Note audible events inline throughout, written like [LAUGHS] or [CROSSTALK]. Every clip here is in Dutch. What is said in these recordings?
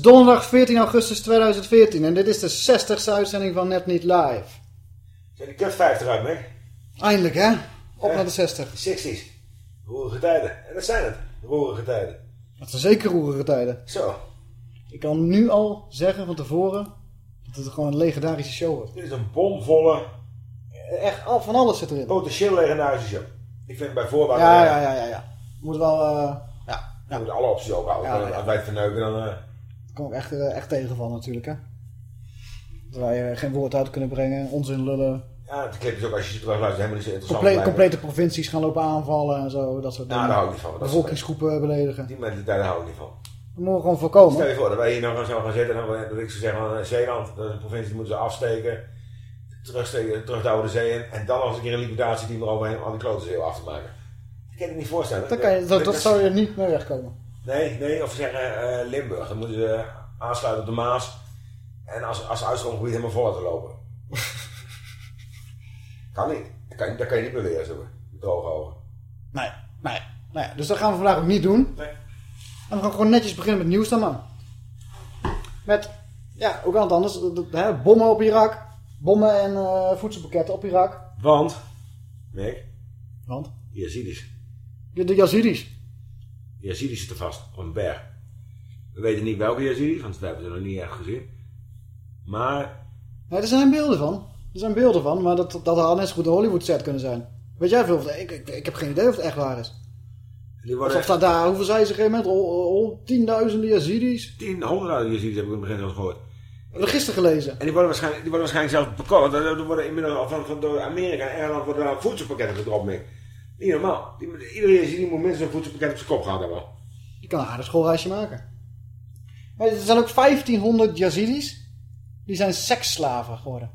Het is donderdag 14 augustus 2014 en dit is de 60ste uitzending van Net Niet Live. Zijn die kut 50 uit, mee? Eindelijk hè? Op naar de 60. 60s. Roerige tijden. En dat zijn het. Roerige tijden. Dat zijn zeker roerige tijden. Zo. Ik kan nu al zeggen van tevoren dat het gewoon een legendarische show wordt. Dit is een bomvolle, Echt al van alles zit erin. potentieel legendarische show. Ik vind bij voorbaat... Ja, ja, ja, ja. ja. Moet wel, eh ja, moet alle opties ook houden. Ja, ja. Als wij het verneuken, dan... eh, ik echt, eh, echt tegenvallen natuurlijk hè. Dat wij eh, geen woord uit kunnen brengen, onzin lullen. ja, het klinkt dus ook als je ze terug luistert helemaal niet zo interessant. Comple complete provincies gaan lopen aanvallen en zo, dat soort Nou, dingen. daar hou ik niet van. Bevolkingsgroepen beledigen. Die mentaliteit hou ik niet van. Dat moeten we gewoon voorkomen. Stel je voor dat wij hier nog gaan, zo gaan zitten en dan, dat ik zou zeggen Zeeland, dat is een provincie, die moeten ze afsteken, terugsteken, terugdouwen de zee in en dan eens een keer een liquidatieteam eroverheen om al die klote zee af te maken. Dat kan je niet voorstellen. Dat, kan je, dat, dat zou je niet mee wegkomen. Nee, nee, of zeggen eh, Limburg, dan moeten ze aansluiten op de Maas en als, als uitstroomgebied helemaal vol laten lopen. [LAUGHS] kan niet. Dat kan, dat kan je niet beweren zo, met droge ogen. Nee, nee, nee. Dus dat gaan we vandaag ook niet doen. Nee. En we gaan gewoon netjes beginnen met nieuws dan man. Met, ja, ook aan het anders. Hè, bommen op Irak. Bommen en eh, voedselpakketten op Irak. Want, Mick, Want? Yazidis. De, de Yazidis. Yazidis zitten vast op een berg. We weten niet welke Yazidis, want we hebben ze nog niet echt gezien. Maar Nee, er zijn beelden van. Er zijn beelden van, maar dat, dat had net zo goed een Hollywood set kunnen zijn. Weet jij veel? Of, ik, ik, ik heb geen idee of het echt waar is. die worden dat daar, hoeveel zijn ze op een gegeven moment? Tienduizenden Yazidis. tien, honderdduizend Yazidis heb ik in het begin al gehoord. Ik heb gisteren gelezen. En die worden waarschijnlijk, die worden waarschijnlijk zelfs bekocht. Er er worden inmiddels al van, van door Amerika en Engeland worden daar voedselpakketten gedropt mee. Niet normaal. Die, iedere Yazidi moet minstens een voedselpakket op zijn kop gehad hebben. Je kan een aardig schoolreisje maken. Maar er zijn ook 1500 Yazidis. Die zijn seksslaven geworden.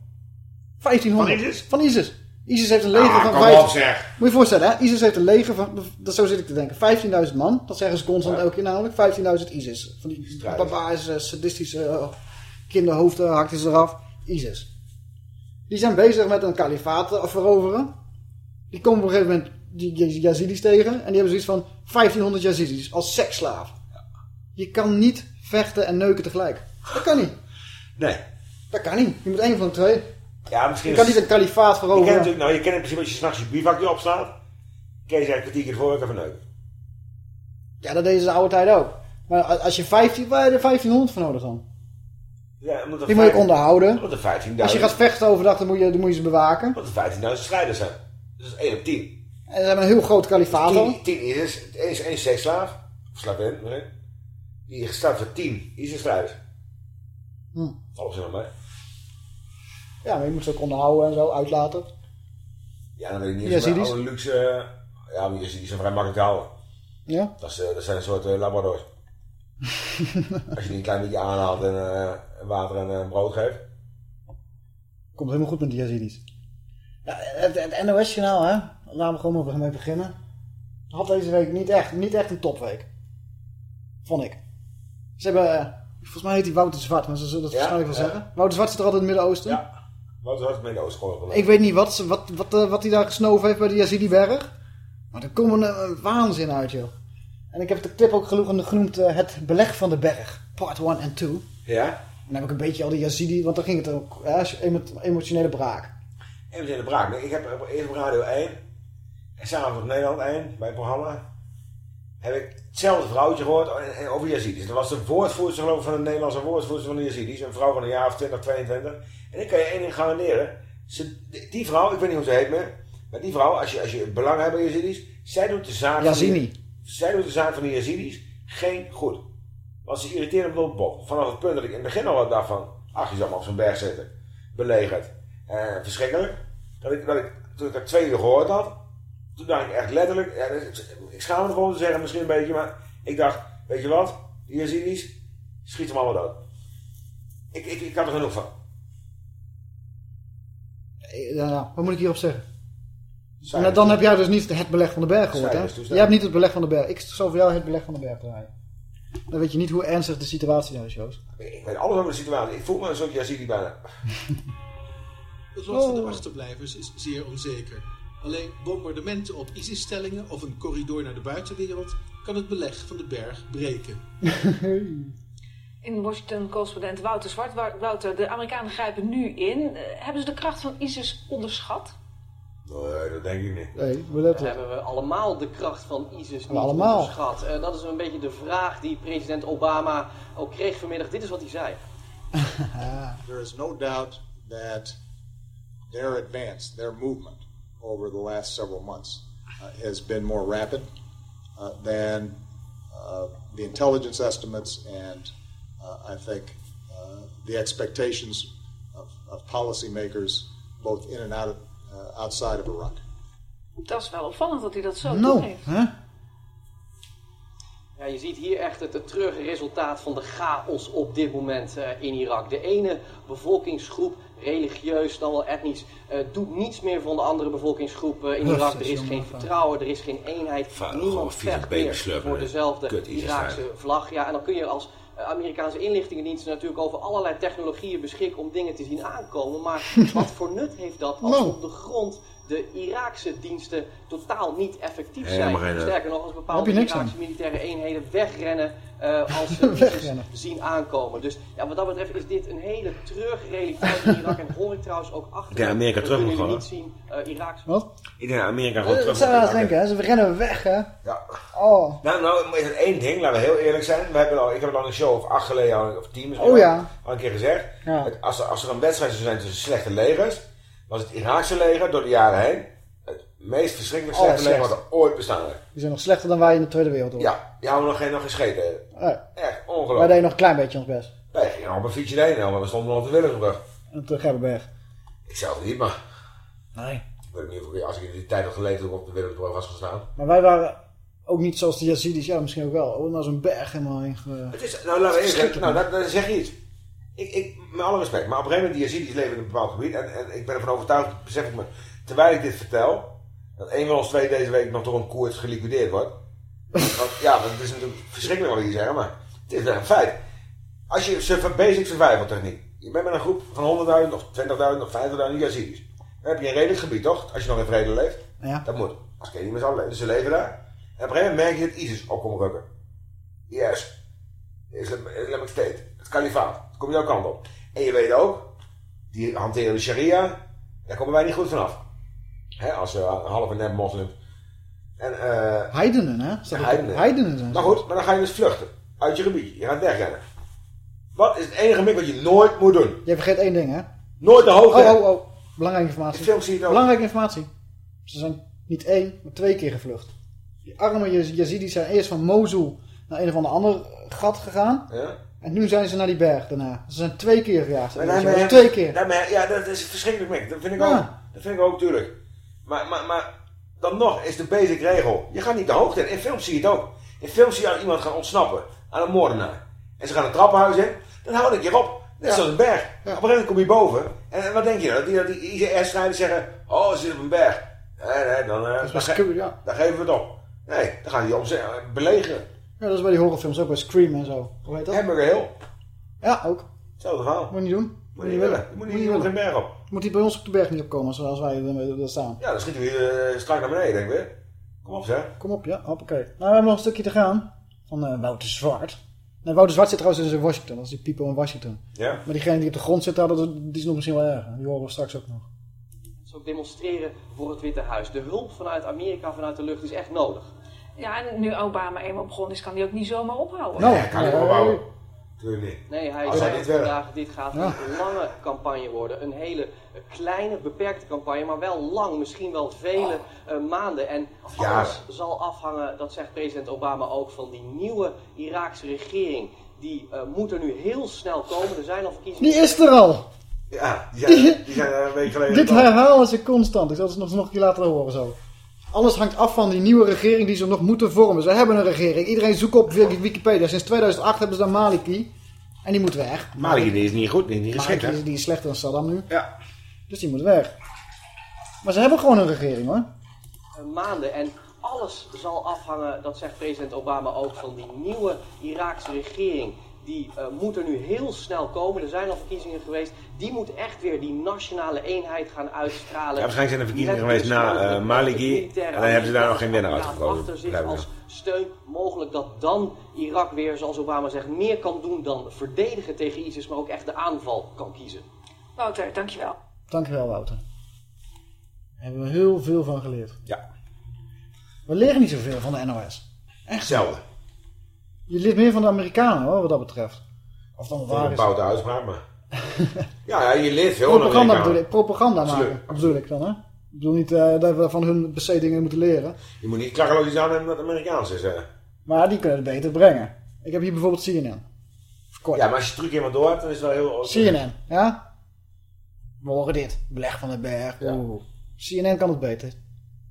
1500. Van ISIS? Van ISIS. ISIS heeft een leger Ah, van kom 15 op zeg. Moet je je voorstellen, hè? ISIS heeft een leger van, dat zo zit ik te denken, 15.000 man. Dat zeggen ze constant Ja. elke keer namelijk. 15.000 ISIS. Van die Strijders. barbarische, sadistische eh, kinderhoofden hakten ze eraf. ISIS. Die zijn bezig met een kalifaat te veroveren. Die komen op een gegeven moment die Yazidis tegen. En die hebben zoiets van 1500 Yazidis als seksslaven. Je kan niet vechten en neuken tegelijk. Dat kan niet. Nee. Dat kan niet. Je moet één van de twee. Ja, misschien Je kan niet een kalifaat Je kent veroveren. natuurlijk, nou, je kent in principe als je s'nachts je bivakje opslaat. Kun je zeggen, kwartier keer voor even neuken. Ja, dat deden ze de oude tijd ook. Maar als je 15, waar heb je er 1500 voor nodig dan? Ja, omdat Die moet je onderhouden. Omdat er 15.000 Als je gaat vechten overdag, dan moet je, dan moet je ze bewaken. omdat er 15.000 strijders zijn. Dus dat is 1 op 10. En ze hebben een heel groot kalifaat al. 10, 10 ISIS, er is één seksslaaf. Of slavin. Die staat voor 10 ISIS-strijders. Hm. Alles in mij. Ja, maar je moet ze ook onderhouden en zo, uitlaten. Ja, dan weet ik niet. Eens, maar alle luxe... eh, Ja, maar Yazidis zijn vrij makkelijk te houden. Ja? Dat, is, eh, dat zijn een soort eh, labradors. [LAUGHS] Als je die een klein beetje aanhaalt en water en brood geeft. Komt helemaal goed met die Yazidis. Ja, het, het NOS-journaal, hè. Laten we gewoon maar mee beginnen. Had deze week niet echt, niet echt een topweek. Vond ik. Ze hebben... eh, Volgens mij heet die Wouter Zwart, maar ze zullen dat Ja, waarschijnlijk wel zeggen. Wouter Zwart zit er altijd in het Midden-Oosten. Ja. Wat het met de Oostgolf? Ik weet niet wat, ze- wat, wat, eh, wat hij daar gesnoven heeft bij de Yazidi-berg. Maar er komt een, een waanzin uit, joh. En ik heb de clip ook genoemd, genoemd eh, Het Beleg van de Berg. Part 1 en 2. En Ja? dan heb ik een beetje al die Yazidi, want dan ging het ook emotionele braak. Even de braak. Ik heb eerst op Radio 1 samen op Nederland 1 bij het programma heb ik hetzelfde vrouwtje gehoord en- en over Yazidis. Dat was de woordvoerster geloof ik van de Nederlandse woordvoerster van de Yazidis. Een vrouw van een jaar of 20, 22. En ik kan je één ding garanderen. Ze, die- vrouw, ik weet niet hoe ze heet meer. Maar die vrouw, als je, als je belang hebt bij Yazidis. Zij doet de zaak van Yazini. die, zij doet de zaak van de Yazidis geen goed. Want ze irriteerde me tot bot. Vanaf het punt dat ik in het begin al wat dacht van... Ach, je zal maar op zo'n berg zitten. Belegerd. Eh, verschrikkelijk. Dat ik, dat ik, toen ik dat twee uur gehoord had... Toen dacht ik echt letterlijk... Ja, is- ik schaam me ervoor te zeggen misschien een beetje... Maar ik dacht, weet je wat? Die Yazidis, schiet hem allemaal dood. Ik, ik, ik had er genoeg van. Eh, Ja, wat moet ik hierop zeggen? Nou, dan heb jij dus niet het beleg van de berg gehoord, hè? Dus Jij hebt niet het beleg van de berg. Ik zal voor jou het beleg van de berg draaien. Dan weet je niet hoe ernstig de situatie daar is, Joost. Ik weet alles over de situatie. Ik voel me een soort Yazidi bijna. [LAUGHS] Het lot van de Oh. achterblijvers is zeer onzeker. Alleen bombardementen op ISIS-stellingen of een corridor naar de buitenwereld kan het beleg van de berg breken. [LAUGHS] In Washington correspondent Wouter Zwart. Wa- Wouter, de Amerikanen grijpen nu in. Eh, hebben ze de kracht van ISIS onderschat? Nee, dat denk ik niet. Nee, we letten. hebben we allemaal de kracht van ISIS niet Allemaal. onderschat. Eh, dat is een beetje de vraag die president Obama ook kreeg vanmiddag. Dit is wat hij zei. [LAUGHS] There is no doubt that their advance, their movement over the last several months uh, has been more rapid uh, than uh, the intelligence estimates and uh, I think uh, the expectations of, of policymakers both in and out of, uh, outside of Iraq. Dat is wel opvallend dat hij dat zo Nou, toegeeft. hè? Ja, je ziet hier echt het, het treurige resultaat van de chaos op dit moment eh, in Irak. De ene bevolkingsgroep, religieus, dan wel etnisch, eh, doet niets meer van de andere bevolkingsgroep eh, in Irak. dat Er is geen vertrouwen, er is geen eenheid. Vader, gewoon Niemand vecht meer slurpen, voor dezelfde Iraakse vlag. Ja, en dan kun je als eh, Amerikaanse inlichtingendiensten natuurlijk over allerlei technologieën beschikken om dingen te zien aankomen. Maar [LAUGHS] wat voor nut heeft dat als Nou. op de grond de Iraakse diensten totaal niet effectief zijn? Sterker nog, als bepaalde aan. Iraakse militaire eenheden wegrennen eh, als ze [LAUGHS] ISIS Wegrennen. zien aankomen. Dus ja, wat dat betreft is dit een hele treurige realiteit in Irak. En hoor ik trouwens ook achter. Ja, Amerika terug moet gaan, niet zien, eh Iraakse Wat? Ik denk dat Amerika gewoon Dat terug moet je aan het pakken. denken, hè? Ze rennen weg, hè? Ja. Oh. Nou, nou, is het één ding, laten we heel eerlijk zijn. We hebben al, ik heb het al in een show of acht geleden, of tien misschien Oh al, ja. al een keer gezegd. Ja. Het- Als, er, als er een wedstrijd zou zijn tussen slechte legers, was het Iraakse leger door de jaren heen het meest verschrikkelijk slechte leger wat er ooit bestaan heeft. Die zijn nog slechter dan wij in de Tweede Wereldoorlog. Ja, die houden nog geen, nog. Nee. Echt, Wij ongelooflijk. deden nog een klein beetje ons best. Wij gingen op een fietsje heen, maar we stonden nog op de Willemsbrug. En terug Gebbenberg. Ik zelf niet, maar Nee. ik weet niet of ik, als ik in die tijd had geleefd, ook op de Willemsbrug was gestaan. Maar wij waren ook niet zoals de Yazidis. Ja, misschien ook wel. Oh, nou zo'n berg helemaal ge- Het is, nou, laten we eerlijk zijn, nou, dat, dat zeg je iets. Ik, ik, met alle respect, maar op een gegeven moment, die Yazidis leven in een bepaald gebied. En, en ik ben ervan overtuigd, besef ik me, terwijl ik dit vertel, dat een van ons twee deze week nog door een koers geliquideerd wordt. [LAUGHS] Want, ja, want het is natuurlijk verschrikkelijk wat ik hier zeg, maar het is wel een feit. Als je basic survival techniek, je bent met een groep van 100.000 of 20.000 of 50.000 Yazidis. Dan heb je een redelijk gebied, toch? Als je nog in vrede leeft. Ja. Dat moet. Als ik niet z'n allen leven. Dus ze leven daar. En op een gegeven moment merk je dat ISIS op komt rukken. Yes. Islamic State. Het kalifaat. Het komt jouw kant op. En je weet ook, die hanteren de sharia. Daar komen wij niet goed vanaf. Hè, als we halve nep moslims. En, eh Heidenen, hè? Staat Heidenen. Heidenen zijn maar goed, maar dan ga je dus vluchten. Uit je gebied. Je gaat wegrennen. Wat is het enige mik wat je nooit moet doen? Je vergeet één ding, hè? Nooit de hoogte. Oh, oh, oh. Belangrijke In informatie. films zie je het ook. Belangrijke informatie. Ze zijn niet één, maar twee keer gevlucht. Die arme Yaz- Yazidis zijn eerst van Mosul naar een of ander ander gat gegaan. Ja? En nu zijn ze naar die berg daarna. Ze zijn twee keer verjaagd. Maar daarmee- twee keer. daarmee- ja, dat is verschrikkelijk mik. Dat vind ik Ja. ook. Dat vind ik ook, tuurlijk. Maar, maar, maar dan nog is de basic regel. Je gaat niet de hoogte in. In films zie je het ook. In films zie je iemand gaan ontsnappen aan een moordenaar. En ze gaan een trappenhuis in. Dan hou ik keer op. Net zoals een berg. Op een gegeven moment kom je boven. En, wat denk je dan? Dat die, die ICR-strijders zeggen... Oh, ze zitten op een berg. Nee, nee, dan, eh, ge- ja. dan geven we het op. Nee, dan gaan die om belegeren. Ja, dat is bij die horrorfilms ook bij Scream en zo. Hoe heet dat? Hamburger Hill. Ja, ook. Hetzelfde verhaal. Moet je niet doen. Moet je niet willen. Je moet niet, je moet geen berg op. Moet hij bij ons op de berg niet opkomen zoals wij er er staan. Ja, dan schieten we hier uh, strak naar beneden, denk ik weer. Kom op, zeg. Kom op, ja. Hoppakee. Nou, we hebben nog een stukje te gaan. Van eh, Wouter Zwart. Nee, Wouter Zwart zit trouwens in Washington. Dat is die people in Washington. Ja? Maar diegene die op de grond zit, daar, dat is- die is nog misschien wel erger. Die horen we straks ook nog. Ze ook demonstreren voor het Witte Huis. De hulp vanuit Amerika, vanuit de lucht, is echt nodig. Ja, en nu Obama eenmaal begonnen is, kan hij ook niet zomaar ophouden. Nou, Ja, kan eh, opbouwen. Tuurlijk niet. Nee, hij Als hij zei dit wil. vandaag, dit gaat Ja. een lange campagne worden. Een hele eh, kleine, beperkte campagne, maar wel lang, misschien wel vele eh, maanden. En alles zal afhangen, dat zegt president Obama ook, van die nieuwe Iraakse regering. Die eh, moet er nu heel snel komen. Er zijn al verkiezingen. Die is er al! Ja, die [LAUGHS] zijn, die zijn er een week geleden. Dit herhalen ze constant. Ik zal het nog, nog een keer laten horen zo. Alles hangt af van die nieuwe regering die ze nog moeten vormen. Ze hebben een regering. Iedereen zoekt op Wikipedia. Sinds 2008 hebben ze dan Maliki. En die moet weg. Maliki die is niet goed, die is niet geschikt, Maliki is, die is slechter dan Saddam nu. Ja. Dus die moet weg. Maar ze hebben gewoon een regering hoor. maanden. En alles zal afhangen, dat zegt president Obama ook, van die nieuwe Iraakse regering. Die uh, moet er nu heel snel komen. Er zijn al verkiezingen geweest. Die moet echt weer die nationale eenheid gaan uitstralen. Ja, waarschijnlijk zijn er verkiezingen geweest na uh, Maliki. En dan hebben ze daar nog geen winnaar uitgekozen. Achter zich als steun. Mogelijk dat dan Irak weer, zoals Obama zegt, meer kan doen dan verdedigen tegen ISIS. Maar ook echt de aanval kan kiezen. Wouter, dankjewel. Dankjewel Wouter. Daar hebben we heel veel van geleerd. Ja. We leren niet zoveel van de NOS. Echt Zelden. Je leert meer van de Amerikanen hoor, wat dat betreft. Of dan waar Een is. bouwde uitspraak, maar... [LAUGHS] ja, ja, je leert veel Propaganda van bedoel Amerikanen. ik. Propaganda Absoluut. maken, bedoel ik dan hè. Ik bedoel niet eh, dat we van hun per se dingen moeten leren. Je moet niet klakkeloos aannemen dat het Amerikaans is. Hè. Maar die kunnen het beter brengen. Ik heb hier bijvoorbeeld CNN. Kort. Ja, maar als je truc helemaal door hebt, dan is het wel heel... CNN, ja? We horen dit. Beleg van den Berg. Ja. Oeh. CNN kan het beter.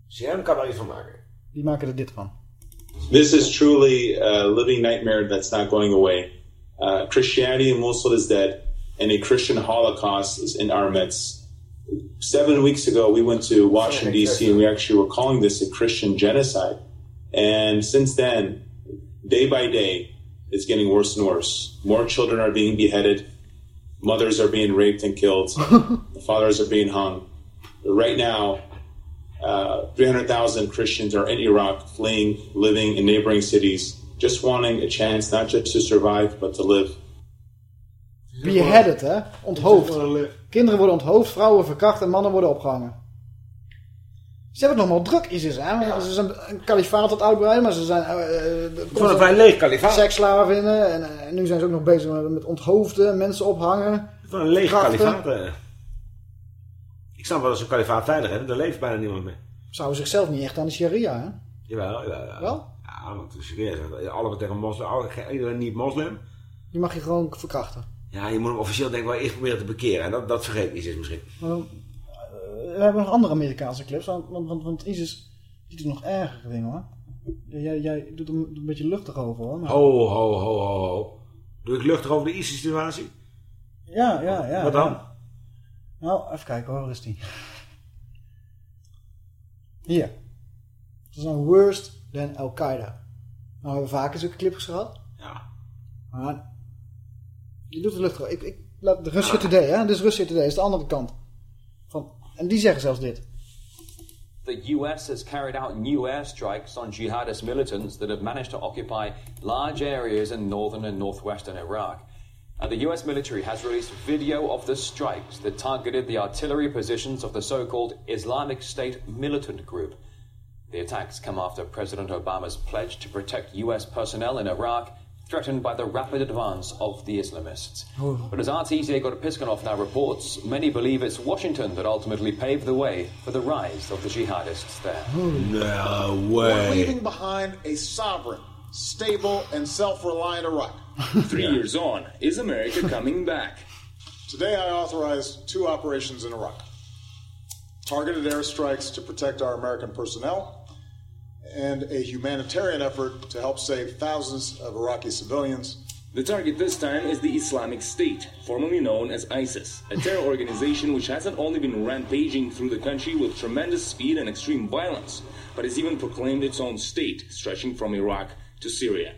CM kan daar iets van maken. Die maken er dit van. This is truly a living nightmare that's not going away. Uh, Christianity in Mosul is dead, and a Christian Holocaust is in our midst. Seven weeks ago, we went to Washington, D.C., and we actually were calling this a Christian genocide. And since then, day by day, it's getting worse and worse. More children are being beheaded, mothers are being raped and killed, [LAUGHS] fathers are being hung. Right now, uh, 300,000 Christians are in Iraq, fleeing, living in neighboring cities, just wanting a chance not just to survive, but to live. Beheaded, hè? Onthoofd. Kinderen worden onthoofd, vrouwen verkracht en mannen worden opgehangen. Ze hebben het nog maar druk, ISIS, hè? Ze zijn een kalifaat het uitbreiden, maar ze zijn... eh, eh, Van een vrij leeg kalifaat. Seksslavinnen en, eh, en nu zijn ze ook nog bezig met, met onthoofden, mensen ophangen. Van een leeg kalifaat. Ik snap wel dat ze een kalifaat veilig hebben. Daar leeft bijna niemand meer. Zouden zichzelf niet echt aan de sharia, hè? Jawel, jawel. jawel. Wel? Ja, want de sharia zegt, allemaal tegen moslim, iedereen niet moslim. Die mag je gewoon verkrachten. Ja, je moet hem officieel denk ik wel eerst proberen te bekeren. En dat, dat vergeet ISIS misschien. Eh, we hebben nog andere Amerikaanse clips, want, want, want, ISIS die doet nog erger dingen hoor. Jij, jij doet er een beetje luchtig over hoor. maar- Ho, ho, ho, ho, ho. Doe ik luchtig over de ISIS-situatie? Ja, ja, ja. Wat dan? ja. Nou, even kijken hoor, waar is die? Hier. Het is een worst than Al-Qaeda. Nou, we hebben vaker zulke clips gehad. Ja. Maar je doet het luchtig. Ik, ik, laat de Russia Today, hè? Dit is Russia Today, is de andere kant. Van, en die zeggen zelfs dit. The US has carried out new airstrikes on jihadist militants that have managed to occupy large areas in northern and northwestern Iraq. And the US military has released video of the strikes that targeted the artillery positions of the so called Islamic State militant group. The attacks come after President Obama's pledge to protect US personnel in Iraq, threatened by the rapid advance of the Islamists. Oh. But as RT's Igor Piskunov now reports, many believe it's Washington that ultimately paved the way for the rise of the jihadists there. Oh. No We're leaving behind a sovereign, stable, and self-reliant Iraq. Three years on, is America [LAUGHS] coming back? Today, I authorized two operations in Iraq targeted airstrikes to protect our American personnel, and a humanitarian effort to help save thousands of Iraqi civilians. The target this time is the Islamic State, formerly known as ISIS, a terror [LAUGHS] organization which hasn't only been rampaging through the country with tremendous speed and extreme violence, but has even proclaimed its own state, stretching from Iraq to Syria.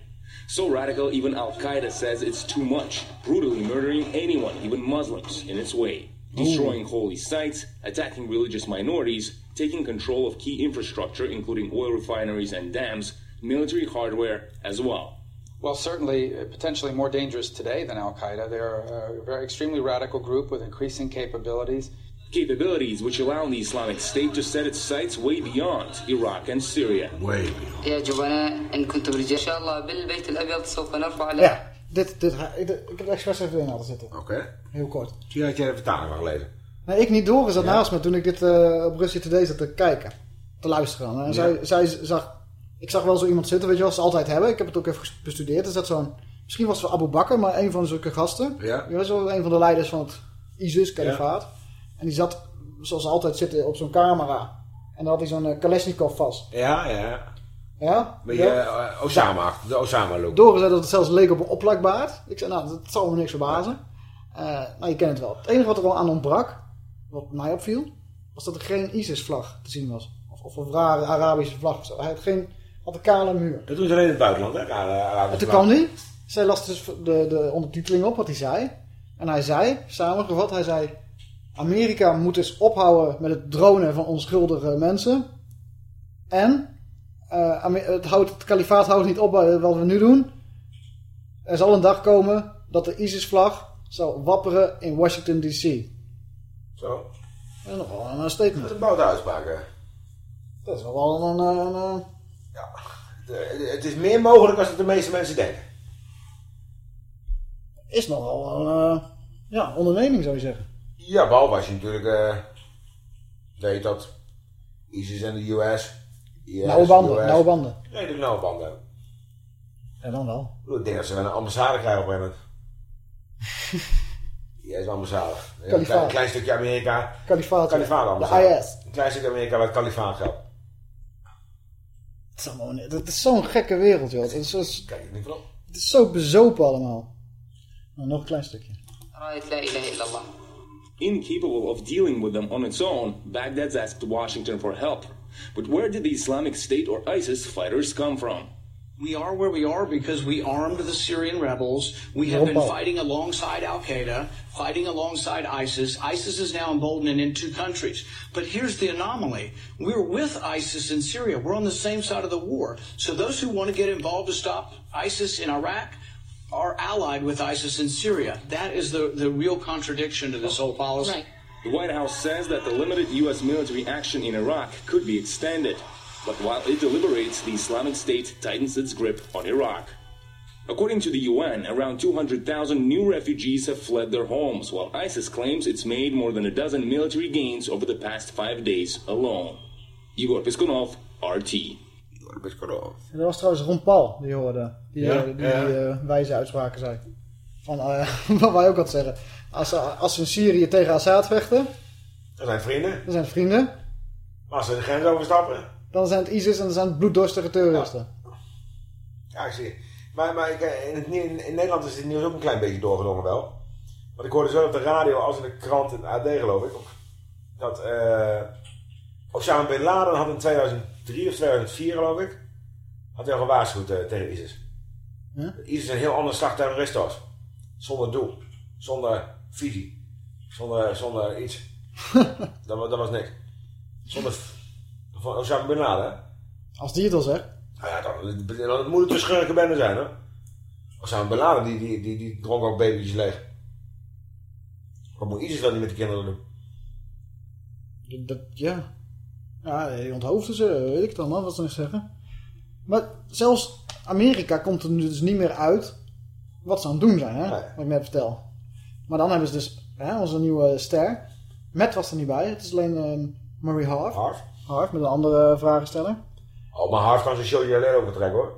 So radical, even Al Qaeda says it's too much, brutally murdering anyone, even Muslims, in its way, destroying holy sites, attacking religious minorities, taking control of key infrastructure, including oil refineries and dams, military hardware as well. Well, certainly, uh, potentially more dangerous today than Al Qaeda. They're a very extremely radical group with increasing capabilities. Capabilities which allow the Islamic State to set its sights way beyond Iraq and Syria. Way يا جبناء إن كنتم رجال إن شاء الله بالبيت الأبيض سوف نرفع على Ja, dit, dit, ik, ik heb het expres even in laten zitten. Oké. Heel kort. Zie je dat jij de vertaling van gelezen? Nee, ik niet. Doris zat Ja. naast me toen ik dit eh, op Russia Today zat te kijken. Te luisteren. En Ja. zij, zij zag... Ik zag wel zo iemand zitten, weet je wat ze altijd hebben. Ik heb het ook even bestudeerd. Er zat zo'n... Misschien was het wel Abu Bakr, maar een van zulke gasten. Ja. Die was wel een van de leiders van het ISIS-kalifaat. En die zat, zoals altijd zitten, op zo'n camera. En dan had hij zo'n eh, Kalashnikov vast. Ja, ja. Ja? Beetje Ja. eh, Osama, de Osama-look. Doris zei dat het zelfs leek op een oplakbaard. Ik zei, nou, dat zal me niks verbazen. Eh nou, je kent het wel. Het enige wat er wel aan ontbrak, wat mij opviel, was dat er geen ISIS-vlag te zien was. Of, of een rare Arabische vlag of zo. Hij had geen, had een kale muur. Dat doen ze alleen in het buitenland, hè? Ara- Arabische En toen kwam hij, zij las dus de, de ondertiteling op wat hij zei. En hij zei, samengevat, hij zei... Amerika moet dus ophouden met het dronen van onschuldige mensen. En eh, het, houdt, het kalifaat houdt niet op bij wat we nu doen. Er zal een dag komen dat de ISIS-vlag zal wapperen in Washington D.C. Zo. Dat is nogal een Dat statement. is een bouwde uitspraak, hè. Dat is nog wel een... een, een, De- Het is meer mogelijk dan de meeste mensen denken. is nogal een eh, ja, onderneming, zou je zeggen. Ja, behalve als je natuurlijk eh, uh, weet dat ISIS en de US... nou nauwe banden, US, nauwe banden. nou nauwe banden En dan wel. Ik denk dat ze wel een ambassade krijgen op een moment. [LAUGHS] Ja, is ambassade. Een klein, stukje Amerika. Kalifaat. Kalifaat ambassade. Een klein stukje Amerika waar het kalifaat geldt. Dat is zo'n gekke wereld, joh. Kijk, Het is zo bezopen allemaal. Nou, nog een klein stukje. La ilaha illallah. Incapable of dealing with them on its own, Baghdad's asked Washington for help. But where did the Islamic State or ISIS fighters come from? We are where we are because we armed the Syrian rebels. We have been Opa. fighting alongside Al Qaeda, fighting alongside ISIS. ISIS is now emboldened in two countries. But here's the anomaly we're with ISIS in Syria, we're on the same side of the war. So those who want to get involved to stop ISIS in Iraq are allied with ISIS in Syria. That is the, the real contradiction to this whole policy. The White House says that the limited U.S. military action in Iraq could be extended. But while it deliberates, the Islamic State tightens its grip on Iraq. According to the UN, around 200,000 new refugees have fled their homes, while ISIS claims it's made more than a dozen military gains over the past five days alone. Igor Piskunov, RT. En dat was trouwens Ron Paul, die hoorde. Die, Ja, eh, die ja. eh, wijze uitspraken zei. Van, eh, [LAUGHS] wat wij ook altijd zeggen. Als ze, als ze in Syrië tegen Assad vechten, Dat zijn vrienden. dan zijn het vrienden. Maar als ze de grens overstappen... Dan zijn het ISIS en dan zijn het bloeddorstige terroristen. Ja, ik zie het. Maar, maar ik, in, het, in, in Nederland is het nieuws ook een klein beetje doorgedrongen wel. Want ik hoorde zo op de radio als in de krant, in AD geloof ik, dat eh Osama Bin Laden had in 2003 of 2004 geloof ik, had hij al gewaarschuwd eh, tegen ISIS. Dat ISIS een heel ander slag terrorist was. Zonder doel. Zonder visie. Zonder, zonder iets. [LAUGHS] dat, wa- dat was niks. Zonder... Van Osama Bin Laden? Als die het al zegt. Nou ja, dan, dan moet het een schurkenbende zijn, hoor. Osama Bin Laden, die, die, die, die dronk ook baby's leeg. Wat moet ISIS dan niet met de kinderen doen? Dat, ja. Ja, je onthoofde ze, weet ik dan, man, wat ze nog zeggen. Maar zelfs Amerika komt er nu dus niet meer uit wat ze aan het doen zijn, hè? Wat ik net vertel. Maar dan hebben ze dus hè, onze nieuwe ster. Matt was er niet bij, het is alleen eh, Murray Harf. Harf? Harf, met een andere vragensteller. Oh, maar Harf kan zijn show alleen ook betrekken, hoor.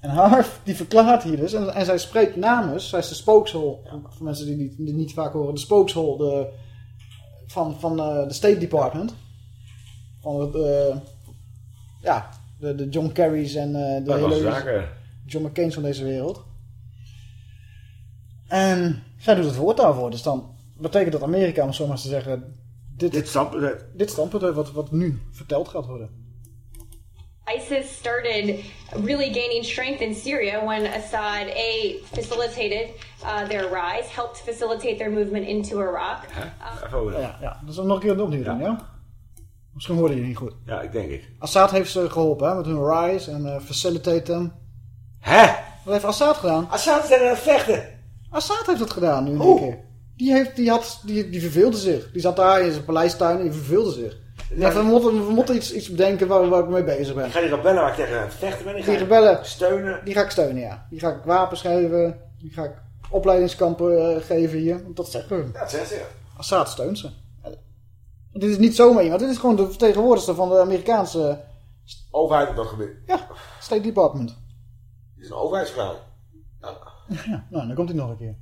En Harf, die verklaart hier dus, en, en zij spreekt namens, zij is de spokeshol, voor mensen die niet, die niet vaak horen, de spokeshol de, van, van eh, de State Department. Van het, eh, ja, de, de John Kerry's en eh, de hele. John McCain's van deze wereld. En zij doet het woord daarvoor, dus dan betekent dat Amerika, om het zo maar eens te zeggen, dit, dit standpunt heeft. Dit standpunt wat, wat nu verteld gaat worden. ISIS started really gaining strength in Syria when Assad A facilitated uh, their rise, helped facilitate their movement into Iraq. Ja, ja, dat is nog een keer opnieuw doen, ja? Misschien hoorde je niet goed. Ja, ik denk ik. Assad heeft ze geholpen hè, met hun rise en eh, facilitate them. Hè? Wat heeft Assad gedaan? Assad is aan het vechten. Assad heeft het gedaan nu in één keer. Die, heeft, die, had, die, die verveelde zich. Die zat daar in zijn paleistuin en die verveelde zich. Ja, we, moeten, we moeten iets, iets bedenken waar, waar ik mee bezig ben. Ik ga die rebellen waar ik tegen aan het vechten ben. Die, Die rebellen, steunen. die ga ik steunen, ja. Die ga ik wapens geven. Die ga ik opleidingskampen eh, geven hier. Want Dat zeggen we. Ja, dat zegt ze. Assad steunt ze. Dit is niet zomaar iemand. Dit is gewoon de vertegenwoordigster van de Amerikaanse Overheid op dat gebied. Ja, State Department. Dit is een overheidsverklaring. Ja, nou, dan komt hij nog een keer.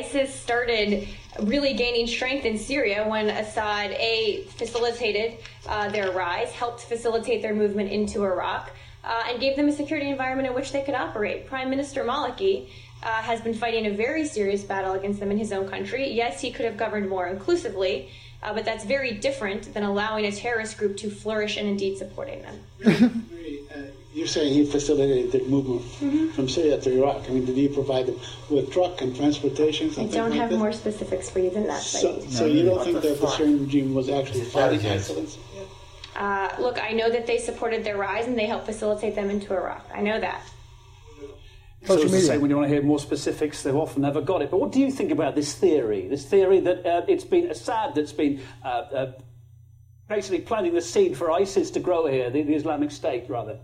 ISIS started really gaining strength in Syria when Assad A facilitated uh, their rise, helped facilitate their movement into Iraq, uh, and gave them a security environment in which they could operate. Prime Minister Maliki uh, has been fighting a very serious battle against them in his own country. Yes, he could have governed more inclusively, uh, but that's very different than allowing a terrorist group to flourish and indeed supporting them. Uh, [LAUGHS] You're saying he facilitated the movement from Syria to Iraq. I mean, did he provide them with truck and transportation? I don't like have that? more specifics for you than that. So, But, so you don't think that the Syrian regime was actually fighting ISIL? uh, look, I know that they supported their rise and they helped facilitate them into Iraq. I know that. So as I say, when you want to hear more specifics, they've often never got it. But what do you think about this theory? This theory that uh, it's been Assad that's been uh, uh, basically planting the seed for ISIS to grow here, the, the Islamic State, rather.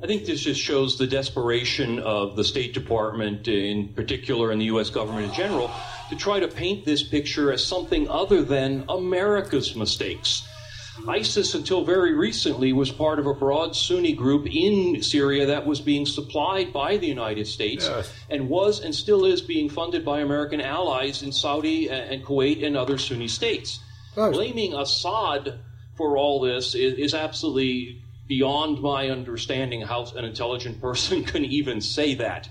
I think this just shows the desperation of the State Department, in particular, and the U.S. government in general, to try to paint this picture as something other than America's mistakes. ISIS, until very recently, was part of a broad Sunni group in Syria that was being supplied by the United States Yes. and was and still is being funded by American allies in Saudi and Kuwait and other Sunni states. Blaming Assad for all this is, is absolutely beyond my understanding how an intelligent person [LAUGHS] can even say that.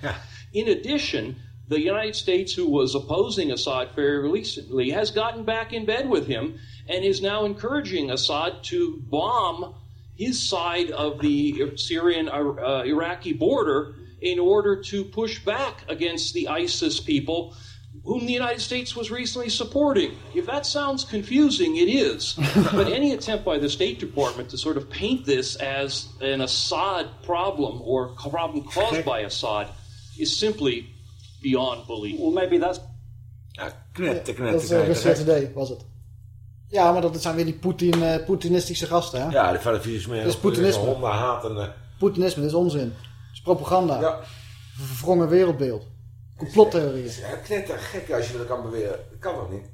In addition, the United States, who was opposing Assad very recently, has gotten back in bed with him and is now encouraging Assad to bomb his side of the Syrian uh, Iraqi border in order to push back against the ISIS people whom the United States was recently supporting. If that sounds confusing, it is. [LAUGHS] but any attempt by the State Department to sort of paint this as an Assad problem or a problem caused by Assad is simply beyond belief. Well, maybe that's. Knetter, dat is Russia Today, was het. Ja, maar dat zijn weer die Poetin, eh, Poetinistische gasten, hè? Ja, die fanatisme. Dat is Poetinisme. Honden haten. eh. Poetinisme, dat is onzin. Dat is propaganda. Ja. Verwrongen wereldbeeld. Complottheorieën. Ja, knetter gek als je dat kan beweren. Dat kan toch niet?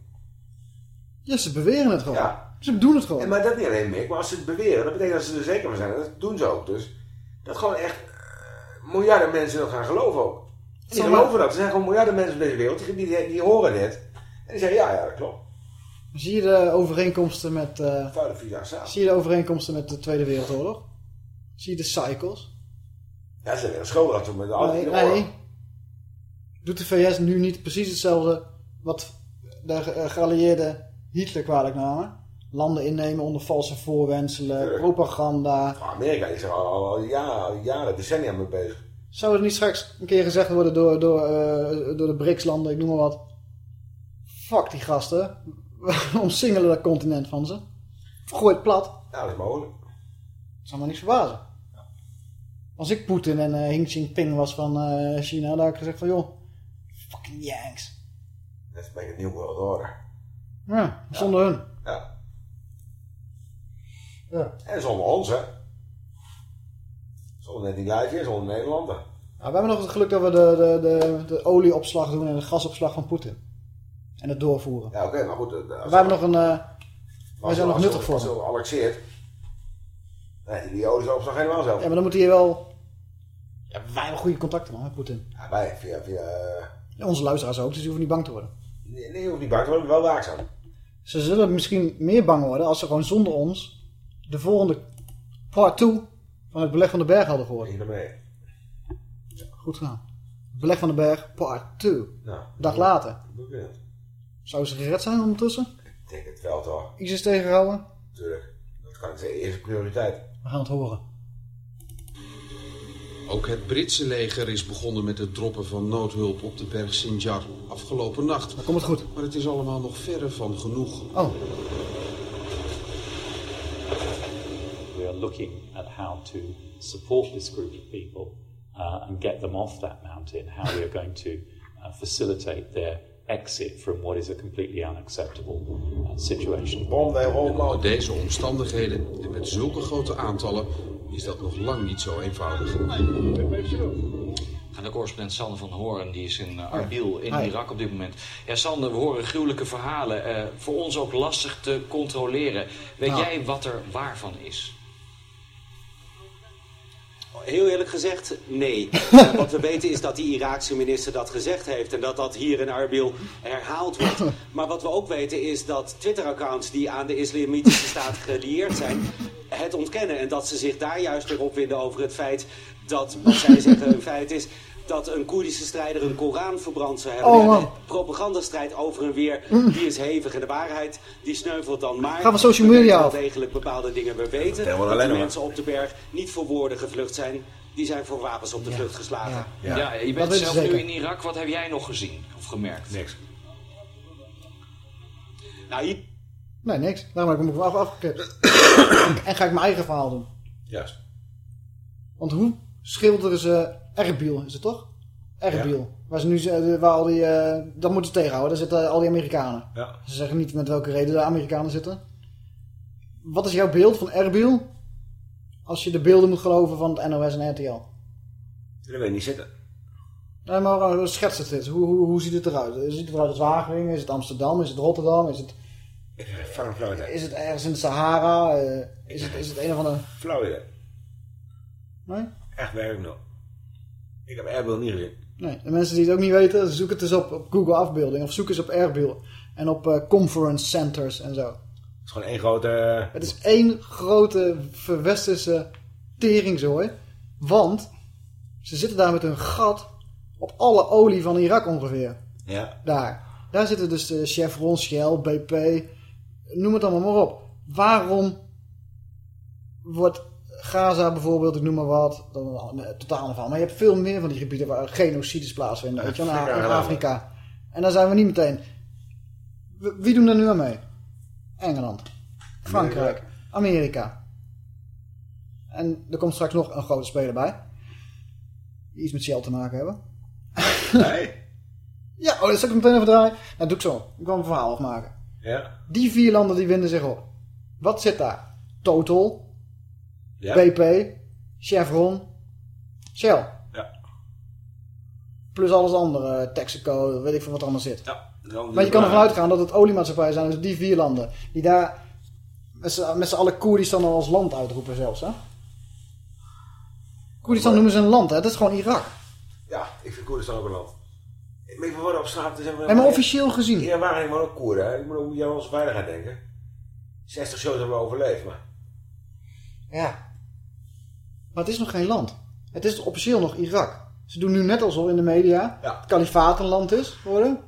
Ja, ze beweren het gewoon. Ja. Ze doen het gewoon. En maar dat niet alleen Mick, maar als ze het beweren, dat betekent dat ze er zeker van zijn. En dat doen ze ook. Dus dat gewoon echt eh, miljarden mensen dat gaan geloven ook. Die Zal maar- geloven dat. Er zijn gewoon miljarden mensen op deze wereld die, die, die horen dit. En die zeggen, ja, ja, dat klopt. Zie je de overeenkomsten met... eh, zie je de overeenkomsten met de Tweede Wereldoorlog? Zie je de cycles? Ja, ze zijn weer schuldig toen met de Nee, nee. Doet de VS nu niet precies hetzelfde wat de eh, geallieerden Hitler kwalijk namen? Landen innemen onder valse voorwenselen, propaganda. Amerika is er al, al, al jaren, al jaren, decennia mee bezig. Zou er niet straks een keer gezegd worden door, door, eh, door de BRICS-landen, ik noem maar wat. Fuck die gasten. We [LAUGHS] omsingelen dat continent van ze. Gooi het plat. Ja, dat is mogelijk. Dat zou me niks verbazen. Als ik Poetin en eh Xi Jinping was van eh, China, dan had ik gezegd van joh, fucking Yanks. Dat is een beetje een nieuw world order. Ja, zonder hun. Ja. Ja. En zonder ons, hè. Net die lijfje, zonder Nederland. hè. Nou, we hebben nog het geluk dat we de, de, de, de olieopslag doen en de gasopslag van Poetin. En het doorvoeren. Ja, oké, maar goed. eh, we hebben nog een... eh, wij zijn nog als- nuttig voor Als annexeert. Nee, die olieopslag helemaal zelf. Ja, maar dan moet hij wel... Ja, wij hebben goede contacten man, met Poetin. Ja, wij, via, via... eh, onze luisteraars ook, dus die hoeven niet bang te worden. Nee, nee, je hoeft niet bang te worden, wel waakzaam. Ze zullen misschien meer bang worden als ze gewoon zonder ons de volgende part 2 van het beleg van de berg hadden gehoord. mee. Goed gedaan. Beleg van de berg part 2. Nou, Een dag later. Zouden ze gered zijn ondertussen? Ik denk het wel toch. ISIS tegenhouden? Tuurlijk. Dat kan ik zeggen, eerste prioriteit. We gaan het horen. Ook het Britse leger is begonnen met het droppen van noodhulp op de berg Sinjar afgelopen nacht. Dan komt het goed. Maar het is allemaal nog verre van genoeg. Oh. We are looking at how to support this group of people uh, and get them off that mountain, how we are going to uh, facilitate their exit from what is a completely unacceptable uh, situation. Onder deze omstandigheden en met zulke grote aantallen is dat nog lang niet zo eenvoudig. En de correspondent Sander van Hoorn, die is in uh, Arbil in. Irak op dit moment. Ja, Sander, we horen gruwelijke verhalen. eh, voor ons ook lastig te controleren. Weet Nou. jij wat er waar van is? Heel eerlijk gezegd, nee. [LAUGHS] Wat we weten is dat die Iraakse minister dat gezegd heeft en dat dat hier in Arbil herhaald wordt. [LAUGHS] Maar wat we ook weten is dat Twitter-accounts die aan de islamitische staat gelieerd zijn, het ontkennen. En dat ze zich daar juist weer opwinden over het feit dat, wat zij zeggen een feit is, dat een Koerdische strijder een Koran verbrand zou hebben. Oh, Ja, propagandastrijd over en weer, Mm. die is hevig. En de waarheid, die sneuvelt dan maar. Ga van social We media af. degelijk bepaalde dingen. We weten Helemaal dat alleen de maar. mensen op de berg niet voor woorden gevlucht zijn. Die zijn voor wapens op de vlucht geslagen. Ja, je Dat bent weet zelf nu in Irak. Wat heb jij nog gezien of gemerkt? Niks. Nou, hier... Nee, niks. Daarom heb ik hem af afgeknipt. [COUGHS] en ga ik mijn eigen verhaal doen. Juist. Want hoe schilderen ze Erbil, is het toch? Erbil. Waar ze nu z- waar al die, eh, dat moeten ze tegenhouden. Daar zitten al die Amerikanen. Ja. Ze zeggen niet met welke reden de Amerikanen zitten. Wat is jouw beeld van Erbil? Als je de beelden moet geloven van het NOS en RTL. Dat weet ik niet zitten. Nee, maar uh, schets het eens. Hoe, hoe, hoe ziet het eruit? Ziet het eruit als Wageningen? Is het Amsterdam? Is het Rotterdam? Is het, Ik flauw is het ergens in de Sahara? Eh, is, het, is het een of andere... Flauw idee. Nee? Echt werk nog. Ik heb Erbil niet gezien. Nee, de mensen die het ook niet weten, zoek het eens op op Google afbeelding. Of zoek eens op Erbil. En op eh, conference centers en zo. Het is gewoon één grote... eh, Het is één grote verwesterse teringzooi. Want ze zitten daar met hun gat op alle olie van Irak ongeveer. Ja. Daar. Daar zitten dus de Chevron, Shell, BP, noem het allemaal maar op. Waarom wordt Gaza bijvoorbeeld, ik noem maar wat, dan een totaal van. Maar je hebt veel meer van die gebieden waar genocides plaatsvinden. Weet je, in Afrika. En daar zijn we niet meteen. Wie doen daar nu aan mee? Engeland. Frankrijk. Amerika. En er komt straks nog een grote speler bij. Die iets met Shell te maken hebben. Nee. [LAUGHS] Ja, oh, dat zal ik meteen even draaien. Nou, doe ik zo. Ik wil een verhaal afmaken. Ja. Die vier landen die winden zich op. Wat zit daar? Total, Ja. BP, Chevron, Shell. Ja. Plus alles andere, Texaco, weet ik veel wat er allemaal zit. Ja. Maar je kan ervan uitgaan dat het oliemaatschappijen zijn, dus die vier landen. Die daar met z'n allen Koerdistan al als land uitroepen zelfs, hè? Koerdistan noemen ze een land, hè? Dat is gewoon Irak. Ja, ik vind Koerdistan ook een land. Maar we worden op straat... Dus En maar officieel gezien. Waren helemaal ook Koerden. hè. Ik moet ook aan onze veiligheid denken. 60 shows hebben we overleefd, maar... Ja. Maar het is nog geen land. Het is officieel nog Irak. Ze doen nu net alsof in de media het kalifaat een land is geworden.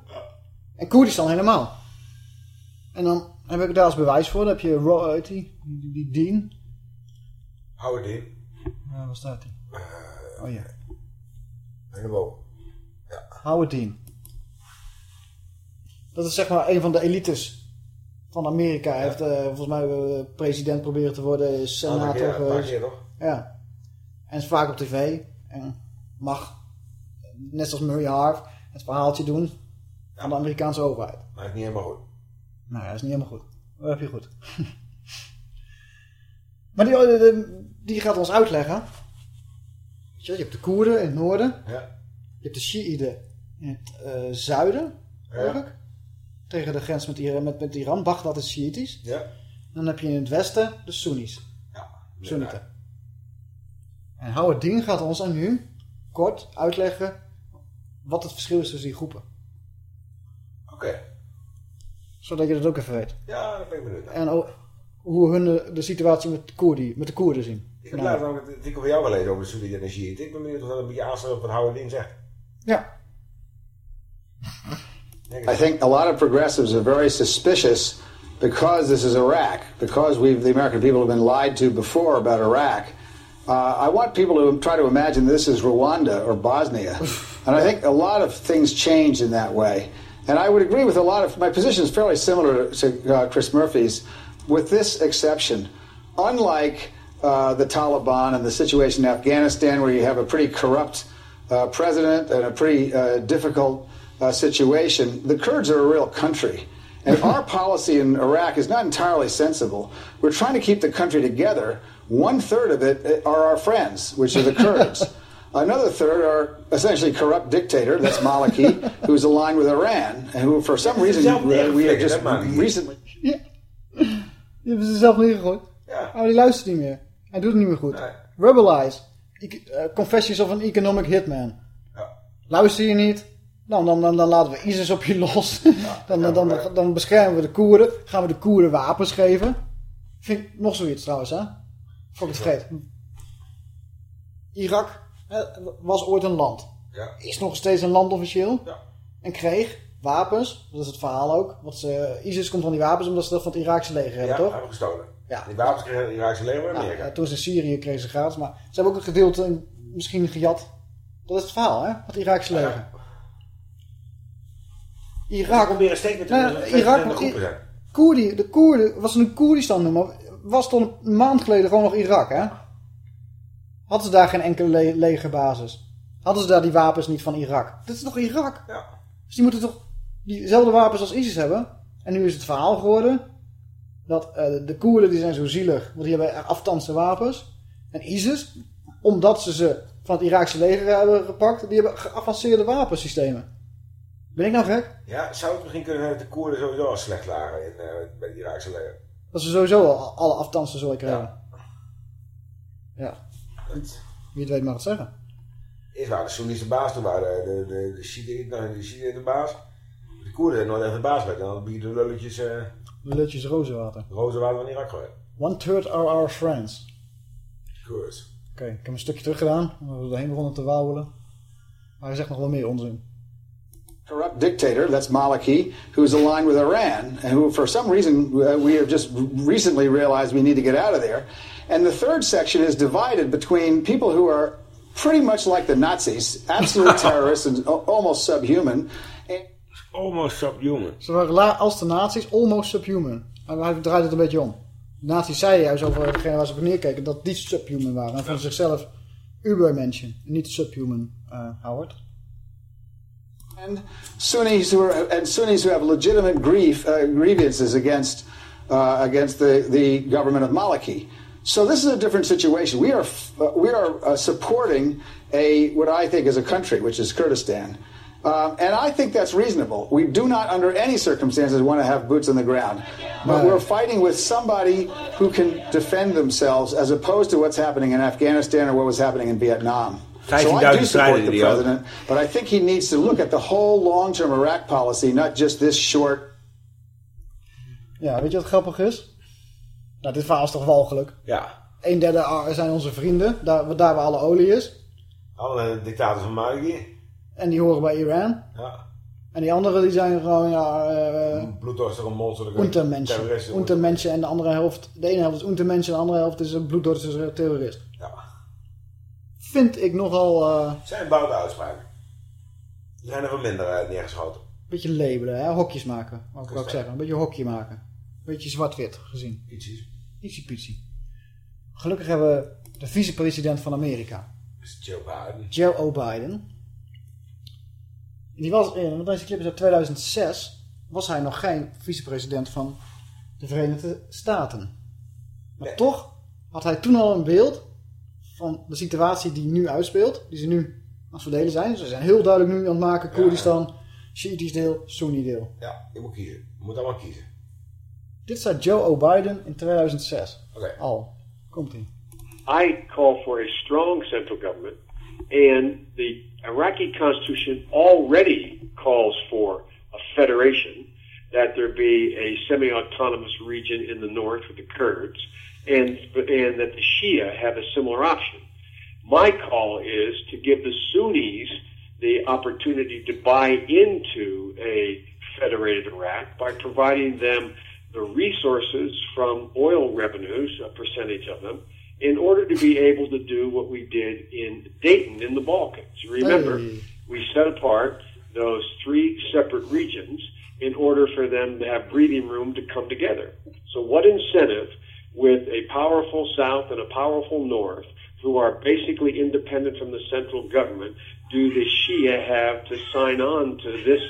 En Koerdistan helemaal. En dan heb ik daar als bewijs voor. Dan heb je Ro- uit die, die, die Dean. Hou het in. Ja, waar staat die? Oh ja. Helemaal. Howard Dean. Dat is zeg maar een van de elites van Amerika. Hij heeft eh, volgens mij eh, president proberen te worden, senator een paar geweest. keer toch? Ja. En is vaak op tv. En mag, net zoals Murray Harf, het verhaaltje doen aan de Amerikaanse overheid. Maar het is niet helemaal goed. Nou, dat is niet helemaal goed. Dat heb je goed. [LAUGHS] maar die, eh, die, gaat ons uitleggen. Weet je, je hebt de Koerden in het noorden. Ja. Je hebt de Shiiten in het eh, zuiden, eigenlijk. Tegen de grens met, Iran, met, met Iran. Baghdad is Shiitisch. Ja. Dan heb je in het westen de Soenies. Ja. Soenieten. En Howard Dean gaat ons aan nu kort uitleggen wat het verschil is tussen die groepen. Oké. Zodat je dat ook even weet. Ja, dat ben ik benieuwd. En ook hoe hun de, de situatie met de, Koerdi, met de Koerden zien. Ik heb later ook het artikel van jou gelezen over de Soenieten en de Shiiten. Ik ben benieuwd of dat een beetje aansluit op wat Howard Dean zegt. Ja. I think a lot of progressives are very suspicious because this is Iraq, because we've the American people have been lied to before about Iraq. Uh, I want people to try to imagine this is Rwanda or Bosnia, [LAUGHS] and I think a lot of things change in that way. And I would agree with a lot of my position is fairly similar to uh, Chris Murphy's, with this exception. Unlike uh, the Taliban and the situation in Afghanistan, where you have a pretty corrupt uh, president and a pretty uh, difficult uh, situation, the Kurds are a real country. And our policy in Iraq is not entirely sensible. We're trying to keep the country together. One third of it are our friends, which are the Kurds. [LAUGHS] Another third are essentially corrupt dictator, that's Maliki, [LAUGHS] who's aligned with Iran, and who for some reason uh, we have just recently. Die hebben ze zelf neergegooid. Ja. Maar die luistert niet meer. Hij doet het niet meer goed. Rebelize. Ec- eh, Confessions of an Economic Hitman. Luister je niet? Nou, dan, dan, dan laten we ISIS op je los. [LAUGHS] dan, dan, dan, dan beschermen we de Koerden. Gaan we de Koerden wapens geven. Vind ik nog zoiets trouwens, hè? Voor ik het vergeet. Irak hè, was ooit een land. is nog steeds een land officieel. En kreeg wapens, dat is het verhaal ook. Want ze, ISIS komt van die wapens omdat ze dat van het Iraakse leger hebben, Ja, toch? hebben gestolen. Ja. Die wapens kregen het Iraakse leger in Amerika. Ja, toen ze in Syrië kregen ze gratis, maar ze hebben ook een gedeelte misschien gejat. Dat is het verhaal, hè? Het Iraakse leger. Irak. proberen een steek met Nou, met- Irak, zijn. Koerdi, de Koerden, wat ze nu Koerdistan noemen, was tot een maand geleden gewoon nog Irak, hè? Hadden ze daar geen enkele le- legerbasis? Hadden ze daar die wapens niet van Irak? Dit is toch Irak? Ja. Dus die moeten toch diezelfde wapens als ISIS hebben? En nu is het verhaal geworden dat eh, de Koerden die zijn zo zielig, want die hebben afstandse wapens. En ISIS, omdat ze ze van het Iraakse leger hebben gepakt, die hebben geavanceerde wapensystemen. Ben ik nou gek? Ja, zou het misschien kunnen zijn dat de Koerden sowieso al slecht lagen in, eh, bij het Iraakse leger? Dat ze sowieso al alle afstandse zooi krijgen. Ja. Wie het weet mag het zeggen. Eerst waren de Soeni's de baas, toen waren de, de, de Shiiten de, de, Shiiten de baas. De Koerden hebben nooit echt de baas. En dan bieden de lulletjes uh, Lutjes rozenwater. rozenwater van Irak geweest. One third are our friends. Koers. Oké, ik heb een stukje terug gedaan. We erheen begonnen te wauwelen. Maar hij zegt nog wel meer onzin. Corrupt dictator, that's Maliki, who's aligned with Iran, and who, for some reason, uh, we have just recently realized we need to get out of there. And the third section is divided between people who are pretty much like the Nazis, absolute [LAUGHS] terrorists and almost subhuman. Almost subhuman. Ze waren als de nazi's almost subhuman. En hij draait het een beetje om. De nazi's zeiden juist over degene waar ze op neerkeken dat die subhuman waren. En vonden zichzelf ubermenschen. Niet subhuman, uh, Howard. And Sunnis who are and Sunnis who have legitimate grief uh, grievances against uh, against the, the government of Maliki. So this is a different situation. We are uh, we are uh, supporting a what I think is a country, which is Kurdistan. Um, and I think that's reasonable. We do not, under any circumstances, want to have boots on the ground. But we're fighting with somebody who can defend themselves as opposed to what's happening in Afghanistan or what was happening in Vietnam. So I 15.000 do support strijders the die ook. president, but I think he needs to look at the whole long-term Iraq policy, not just this short. Ja, weet je wat grappig is? Nou, dit verhaal is toch walgelijk? Ja. Een derde are- zijn onze vrienden, daar, daar waar alle olie is. Alle dictators van Maliki. En die horen bij Iran. Ja. En die anderen die zijn gewoon, ja... eh Bloeddorstige monsterlijke Untermenschen. terroristen. Untermenschen en de andere helft... De ene helft is Untermenschen en de andere helft is een bloeddorstige terrorist. Ja. Vind ik nogal een zijn bouwde uitspraken. Er zijn er wel minder eh, neergeschoten. beetje labelen, hè? hokjes maken. Wat ik zeggen? Een beetje hokje maken. Een beetje zwart-wit gezien. Ietsjes. Ietsie pietsie. Gelukkig hebben we de vicepresident van Amerika. Dat is Joe Biden. Joe O. Biden. Die was, eh, want deze clip is uit 2006, was hij nog geen vicepresident van de Verenigde Staten. Maar toch had hij toen al een beeld van de situatie die nu uitspeelt, die ze nu aan het verdelen zijn. Ze zijn heel duidelijk nu aan het maken, Koerdistan, Shiitisch deel, Sunni deel. Ja, je moet kiezen. Je moet allemaal kiezen. Dit zei Joe O. Biden in 2006. Oké. Al. Komt ie. I call for a strong central government, and the Iraqi constitution already calls for a federation, that there be a semi-autonomous region in the north with the Kurds, and and that the Shia have a similar option. My call is to give the Sunnis the opportunity to buy into a federated Iraq by providing them the resources from oil revenues, a percentage of them, in order to be able to do what we did in Dayton in the Balkans. Remember, we set apart those three separate regions in order for them to have breathing room to come together. So, what incentive with a powerful South and a powerful North, who are basically independent from the central government, do the Shia have to sign on to this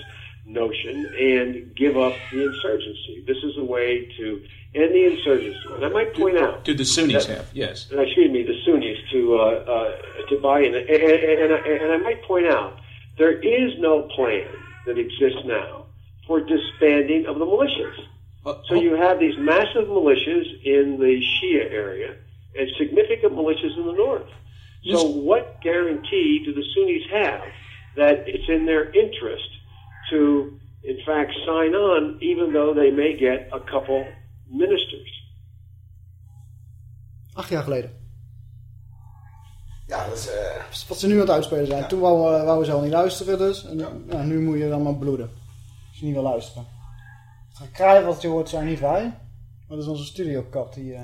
notion and give up the insurgency? This is a way to end the insurgency. And I might point out. Did the Sunnis that- have? Yes. uh, excuse me, the Sunnis to uh, uh, to buy in, and, and, and, and I might point out there is no plan that exists now for disbanding of the militias. So you have these massive militias in the Shia area and significant militias in the north. So what guarantee do the Sunnis have that it's in their interest to, in fact, sign on, even though they may get a couple ministers? Acht jaar geleden. Ja, dat is... Uh... Wat ze nu aan het uitspelen zijn. Toen wouden we, wouden ze al niet luisteren dus. En ja. nu moet je dan maar bloeden. Als je niet wil luisteren. Het krijgen wat je hoort zijn niet wij. Dat is onze studiokat die... Uh,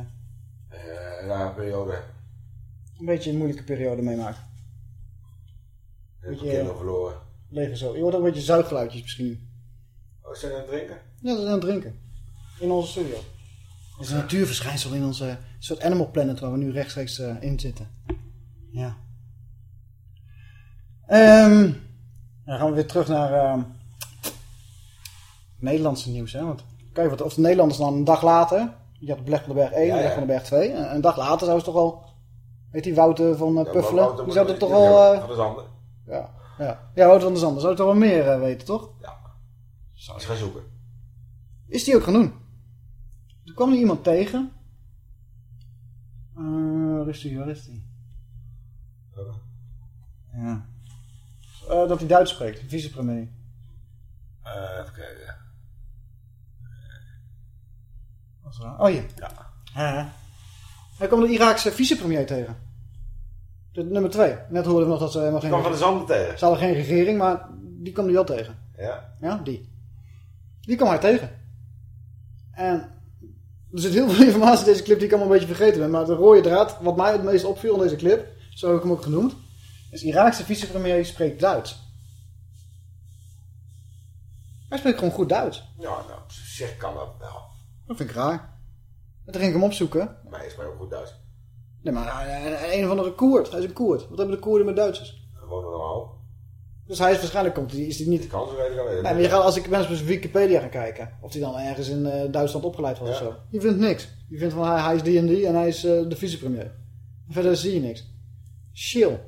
ja, een periode. Een beetje een moeilijke periode meemaakt. Een kinderen verloren. Leven zo. Je hoort ook een beetje zuiggeluidjes misschien. Oh, zijn ze aan het drinken? Ja, ze zijn aan het drinken. In onze studio. Het is een natuurverschijnsel in onze soort Animal Planet waar we nu rechtstreeks uh, in zitten. Ja. Um, dan gaan we weer terug naar uh, Nederlandse nieuws. Hè? Want kijk wat, of de Nederlanders dan een dag later... Je had Beleg van de Berg 1 en Beleg van de Berg 2. En een dag later zou ze toch al... Weet die Wouter van uh, Puffelen? Ja, die zou toch al... van de Zanden. Ja, ja. ja, Wouter van de Zanden. Zou toch wel meer weten, toch? Ja. Zou eens gaan zoeken. Is die ook gaan doen? Toen kwam er iemand tegen. Uh, rustig, waar is die? Ja. Uh, dat hij Duits spreekt, vicepremier. Uh, even kijken. Oh. Ja. Uh, hij kwam de Iraakse vicepremier tegen. De, nummer twee. Net hoorden we nog dat ze helemaal geen... kwam van de zanden tegen. Ze hadden geen regering, maar die kwam hij wel tegen. Ja. Ja, die. Die kwam hij tegen. En er zit heel veel [LAUGHS] informatie in deze clip die ik allemaal een beetje vergeten ben. Maar de rode draad, wat mij het meest opviel in deze clip, zo heb ik hem ook genoemd, is Iraakse vicepremier spreekt Duits. Hij spreekt gewoon goed Duits. Ja, nou, zeg kan dat wel. Dat vind ik raar. En toen ging ik hem opzoeken. Maar hij spreekt ook goed Duits. Nee, maar een of andere Koerd. Hij is een Koerd. Wat hebben de Koerden met Duitsers? Gewoon normaal. Dus hij is waarschijnlijk komt, is die niet. Kan weten ik Nee, maar je gaat als ik mensen op Wikipedia gaan kijken, of hij dan ergens in uh, Duitsland opgeleid was ja. of zo. Je vindt niks. Je vindt van hij, hij is die en die en hij is uh, de vicepremier. Verder zie je niks. Chill.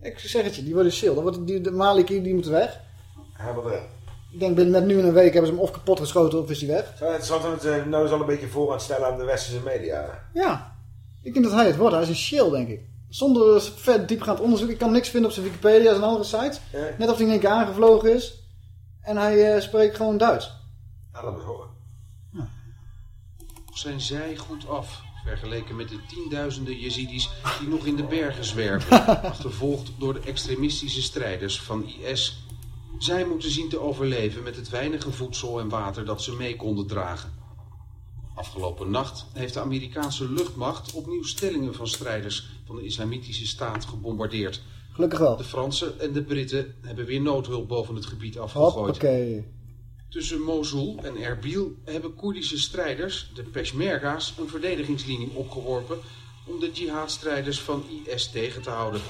Ik zeg het je, die worden chill. Dan wordt die, de Maliki die moet weg. Hij moet weg. Ik denk binnen net nu in een week hebben ze hem of kapot geschoten of is hij weg. Zou het, zou het uh, nou eens al een beetje voor aan het stellen aan de westerse media? Ja. Ik denk dat hij het wordt. Hij is een chill, denk ik. Zonder vet diepgaand onderzoek. Ik kan niks vinden op zijn Wikipedia en andere sites. Net of hij in één keer aangevlogen is. En hij uh, spreekt gewoon Duits. Ja, dat moet horen. Ja. Zijn zij goed af, vergeleken met de tienduizenden Jezidis die nog in de bergen zwerven, [LAUGHS] achtervolgd door de extremistische strijders van IS. Zij moeten zien te overleven met het weinige voedsel en water dat ze mee konden dragen. Afgelopen nacht heeft de Amerikaanse luchtmacht opnieuw stellingen van strijders van de islamitische staat gebombardeerd. Gelukkig wel. De Fransen en de Britten hebben weer noodhulp boven het gebied afgegooid. Hoppakee. Tussen Mosul en Erbil hebben Koerdische strijders, de Peshmerga's, een verdedigingslinie opgeworpen om de jihadstrijders van IS tegen te houden.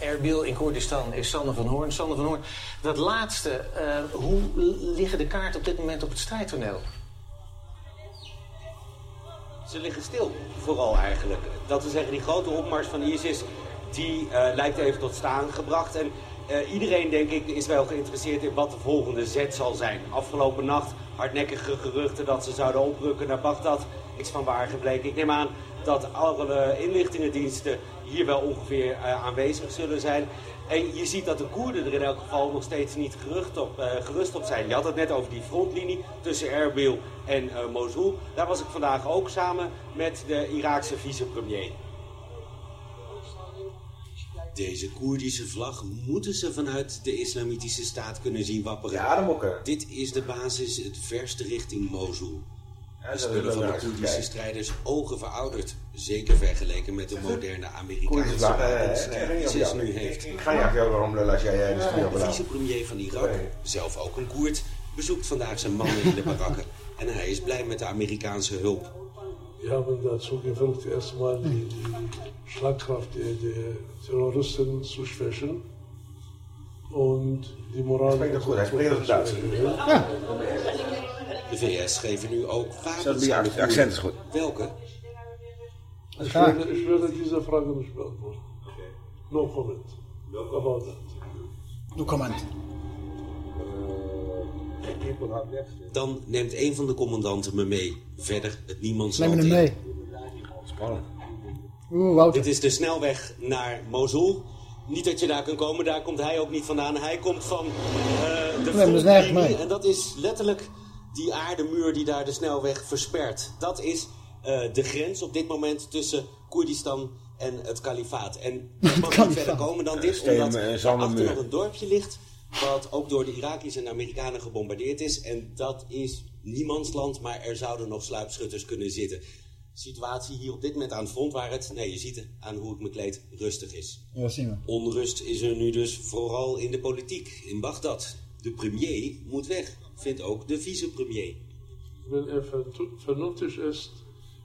Erbil in Koerdistan is Sanne van Hoorn. Sanne van Hoorn, dat laatste, uh, hoe liggen de kaarten op dit moment op het strijdtoneel? Ze liggen stil, vooral eigenlijk. Dat we zeggen, die grote opmars van ISIS, die uh, lijkt even tot staan gebracht. En uh, iedereen, denk ik, is wel geïnteresseerd in wat de volgende zet zal zijn. Afgelopen nacht hardnekkige geruchten dat ze zouden oprukken naar Bagdad. Niks van waar gebleken. Ik neem aan dat alle inlichtingendiensten hier wel ongeveer uh, aanwezig zullen zijn. En je ziet dat de Koerden er in elk geval nog steeds niet gerust op, uh, gerust op zijn. Je had het net over die frontlinie tussen Erbil en uh, Mosul. Daar was ik vandaag ook samen met de Iraakse vicepremier. Deze Koerdische vlag moeten ze vanuit de islamitische staat kunnen zien wapperen. Ja, dat moet Dit is de basis het verste richting Mosul. De spullen van de Koerdische strijders ogen verouderd. Zeker vergeleken met de moderne Amerikaanse wapens die ISIS nu heeft. Ik ga je waarom lullen als jij de De vicepremier van Irak, zelf ook een Koerd, bezoekt vandaag zijn mannen in de barakken. [LAUGHS] En hij is blij met de Amerikaanse hulp. Wir haben dazu gewirkt, erstmal die, die Schlagkraft der, der Terroristen zu schwächen und die Moral Spreekt dat goed, hij spreekt als Duits. Ja. De VS geven nu ook wapens Zo, die accent is goed. Welke? Ich werde, ich werde diese Frage nicht beantworten. No comment about that. No comment. Dan neemt een van de commandanten me mee. Verder het niemands Neem hem mee. Spannend. Oeh. Dit is de snelweg naar Mosul. Niet dat je daar kunt komen, daar komt hij ook niet vandaan. Hij komt van uh, de Nee, mee. En dat is letterlijk die aardemuur die daar de snelweg verspert. Dat is uh, de grens op dit moment tussen Koerdistan en het kalifaat. En [LAUGHS] het mag niet verder komen dan dit, Steen- omdat en er achter nog een dorpje ligt... wat ook door de Irakiërs en de Amerikanen gebombardeerd is. En dat is niemandsland, maar er zouden nog sluipschutters kunnen zitten. Situatie hier op dit moment aan het front, waar het, nee, je ziet het aan hoe ik me kleed, rustig is. Ja, zien we. Onrust is er nu dus vooral in de politiek, in Bagdad. De premier moet weg, vindt ook de vicepremier. Wenn er ver- vernünftig ist,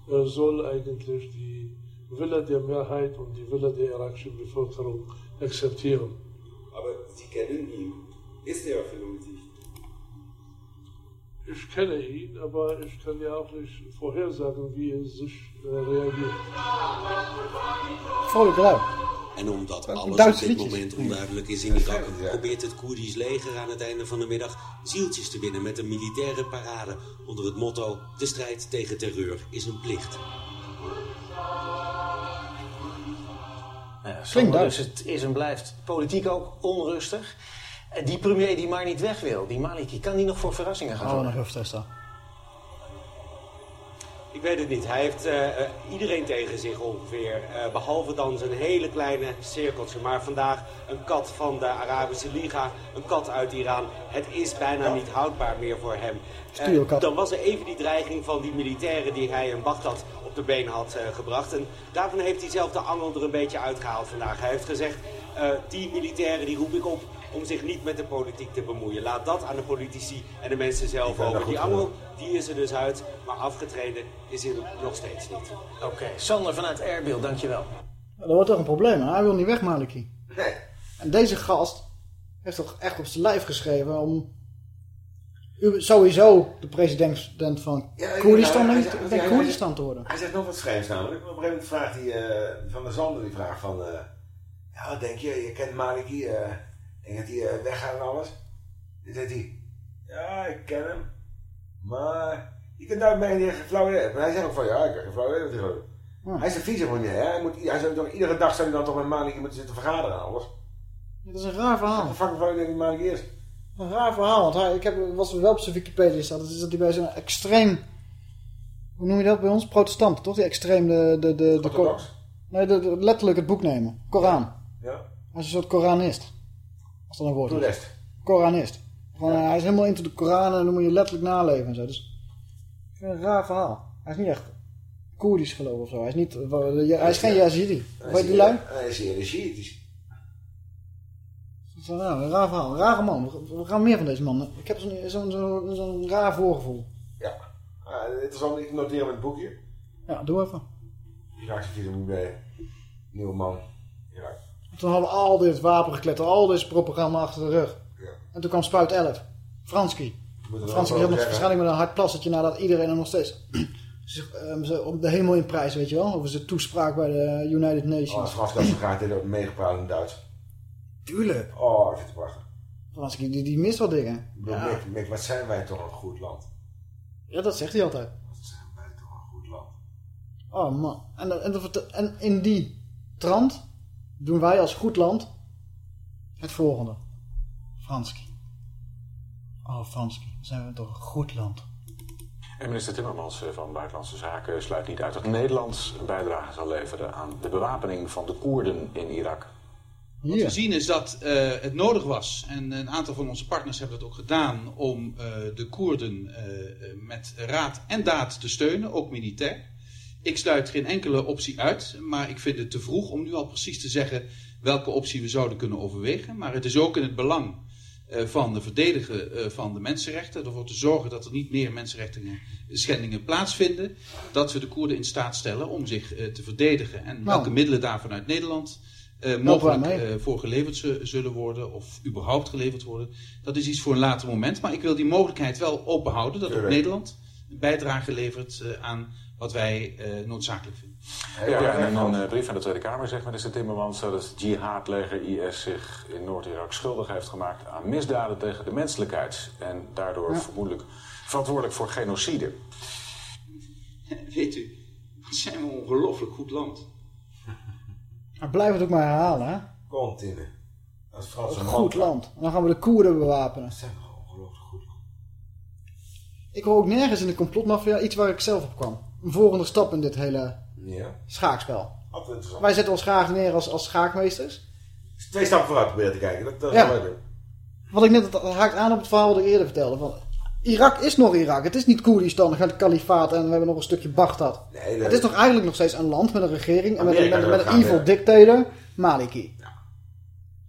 er soll eigentlich die Wille der Mehrheit und die Wille der irakischen Bevölkerung akzeptieren. Aber Sie kennen ihn. Ist er vernünftig? Ich kenne ihn, aber ich kann ja auch nicht vorhersagen, wie er sich äh, reagiert. Vrolijk. En omdat alles op dit moment onduidelijk is in Irak, probeert het Koerdisch leger aan het einde van de middag zieltjes te winnen met een militaire parade onder het motto: De strijd tegen terreur is een plicht. Ja, Klinkt dus het is en blijft politiek ook onrustig. En die premier die maar niet weg wil, die Maliki, kan die nog voor verrassingen gaan Oh, zorgen? hoofdtester. Ik weet het niet. Hij heeft eh, eh, iedereen tegen zich ongeveer. eh, behalve dan zijn hele kleine cirkeltje. Maar vandaag een kat van de Arabische Liga. Een kat uit Iran. Het is bijna niet houdbaar meer voor hem. Dan was er even die dreiging van die militairen die hij in Bagdad op de been had eh, gebracht. En daarvan heeft hij zelf de angel er een beetje uitgehaald vandaag. Hij heeft gezegd, eh, die militairen die roep ik op om zich niet met de politiek te bemoeien. Laat dat aan de politici en de mensen zelf over. Die angel die is er dus uit, maar afgetreden is hij nog steeds niet. Oké, Sander vanuit Erbil, dankjewel. Dat wordt toch een probleem, hè? Hij wil niet weg, Maliki. Nee. En deze gast heeft toch echt op zijn lijf geschreven om u- sowieso de president van Ja, ik- Koerdistan, hij- hij- hij- Koerdistan te worden. Hij zegt nog wat schrijfs namelijk. Op een gegeven moment vraagt hij eh, van de Zander die vraagt van... eh, ja, wat denk je? Je kent Maliki. eh denk dat hij eh, weggaat en alles? Dan zegt hij... Ja, ik ken hem. Maar... Je kunt daar mee geen flauw idee. Maar hij zegt ook van... Ja, ik heb geen flauw idee wat hij gaat doen. Hij is de vicepremier. hè. Hij, moet, hij zou toch, iedere dag zou hij dan toch met Maliki moeten zitten vergaderen en alles. Dat is een raar verhaal. Wat de fuck flauw idee wie Maliki is? Een raar verhaal, want hij, ik heb, was wel op zijn Wikipedia staat, dat is dat hij bij zo'n extreem, hoe noem je dat bij ons? Protestanten, toch? Die extreem de, de, de, de, nee, de, de- letterlijk het boek nemen. Koran. Ja. Hij is een soort Koranist. Als dat een woord is. Toerist. Koranist. Gewoon, eh, hij is helemaal into de Koran en dan moet je letterlijk naleven en zo. Dus, ik vind het een raar verhaal. Hij is niet echt Koerdisch geloof of zo. Hij is, niet, hij is geen Yazidi. Weet je die lui? hier- Hij is hier Shiïtisch. Dat is een raar, verhaal. Een rare man. We- gaan meer van deze man. Ik heb zo'n zo'n zo'n zo'n raar voorgevoel. Ja. Ah, interessant, ik noteer in het boekje. Ja, doe even. Iraakse vitamine B. Nieuwe man. Irak. Toen hadden we al dit wapengekletter, al deze propaganda achter de rug. Ja. En toen kwam Spuit 11. Franski. Wel Franski had nog waarschijnlijk met een hard plassetje nadat iedereen er nog steeds [CLEARS THROAT] zich, ehm, ze op de hemel in prijs, weet je wel. Over zijn toespraak bij de United Oh, Nations. als Frans dat ze graag dit ook meegepraat in Duits. Tuurlijk. Oh, dat vind ik prachtig. Franski, die, die mist wat dingen. Ik Ja. Mick, Mick, wat zijn wij toch een goed land. ja, dat zegt hij altijd. Wat zijn wij toch een goed land. Oh man. En, en, en in die trant doen wij als goed land het volgende. Franski. Oh Franski, zijn we toch een goed land. En minister Timmermans eh, van Buitenlandse Zaken sluit niet uit dat Nederland een bijdrage zal leveren aan de bewapening van de Koerden in Irak. Wat we zien is dat eh, het nodig was, en een aantal van onze partners hebben dat ook gedaan, om eh, de Koerden eh, met raad en daad te steunen, ook militair. Ik sluit geen enkele optie uit, maar ik vind het te vroeg om nu al precies te zeggen welke optie we zouden kunnen overwegen. Maar het is ook in het belang eh, van de verdedigen eh, van de mensenrechten, ervoor te zorgen dat er niet meer mensenrechten schendingen plaatsvinden, dat we de Koerden in staat stellen om zich eh, te verdedigen. En welke middelen daarvan uit Nederland eh, mogelijk eh, voor geleverd zu- zullen worden of überhaupt geleverd worden. Dat is iets voor een later moment. Maar ik wil die mogelijkheid wel open houden dat ook. Nederland een bijdrage levert eh, aan wat wij eh, noodzakelijk vinden. Ja, en in een eh, brief aan de Tweede Kamer zegt minister Timmermans dat het jihadleger IS zich in Noord-Irak schuldig heeft gemaakt aan misdaden tegen de menselijkheid. En daardoor Ja. vermoedelijk verantwoordelijk voor genocide. [LAUGHS] Weet u, wat zijn we een ongelooflijk goed land. [LAUGHS] Maar blijf het ook maar herhalen, hè. Continu. Dat is Frans Een goed land. En dan gaan we de Koerden bewapenen. Ik hoor ook nergens in de complotmafia iets waar ik zelf op kwam. Een volgende stap in dit hele Ja. schaakspel. Altijd interessant. Wij zetten ons graag neer als, als schaakmeesters. Twee stappen vooruit proberen te kijken. Dat, dat Ja. doen. Wat ik net, dat haakt aan op het verhaal wat ik eerder vertelde. Van, Irak is nog Irak. Het is niet Koerdistan, het kalifaat en we hebben nog een stukje Baghdad. Nee, dat- Het is nog eigenlijk nog steeds een land met een regering en met, met, een evil dictator, Maliki.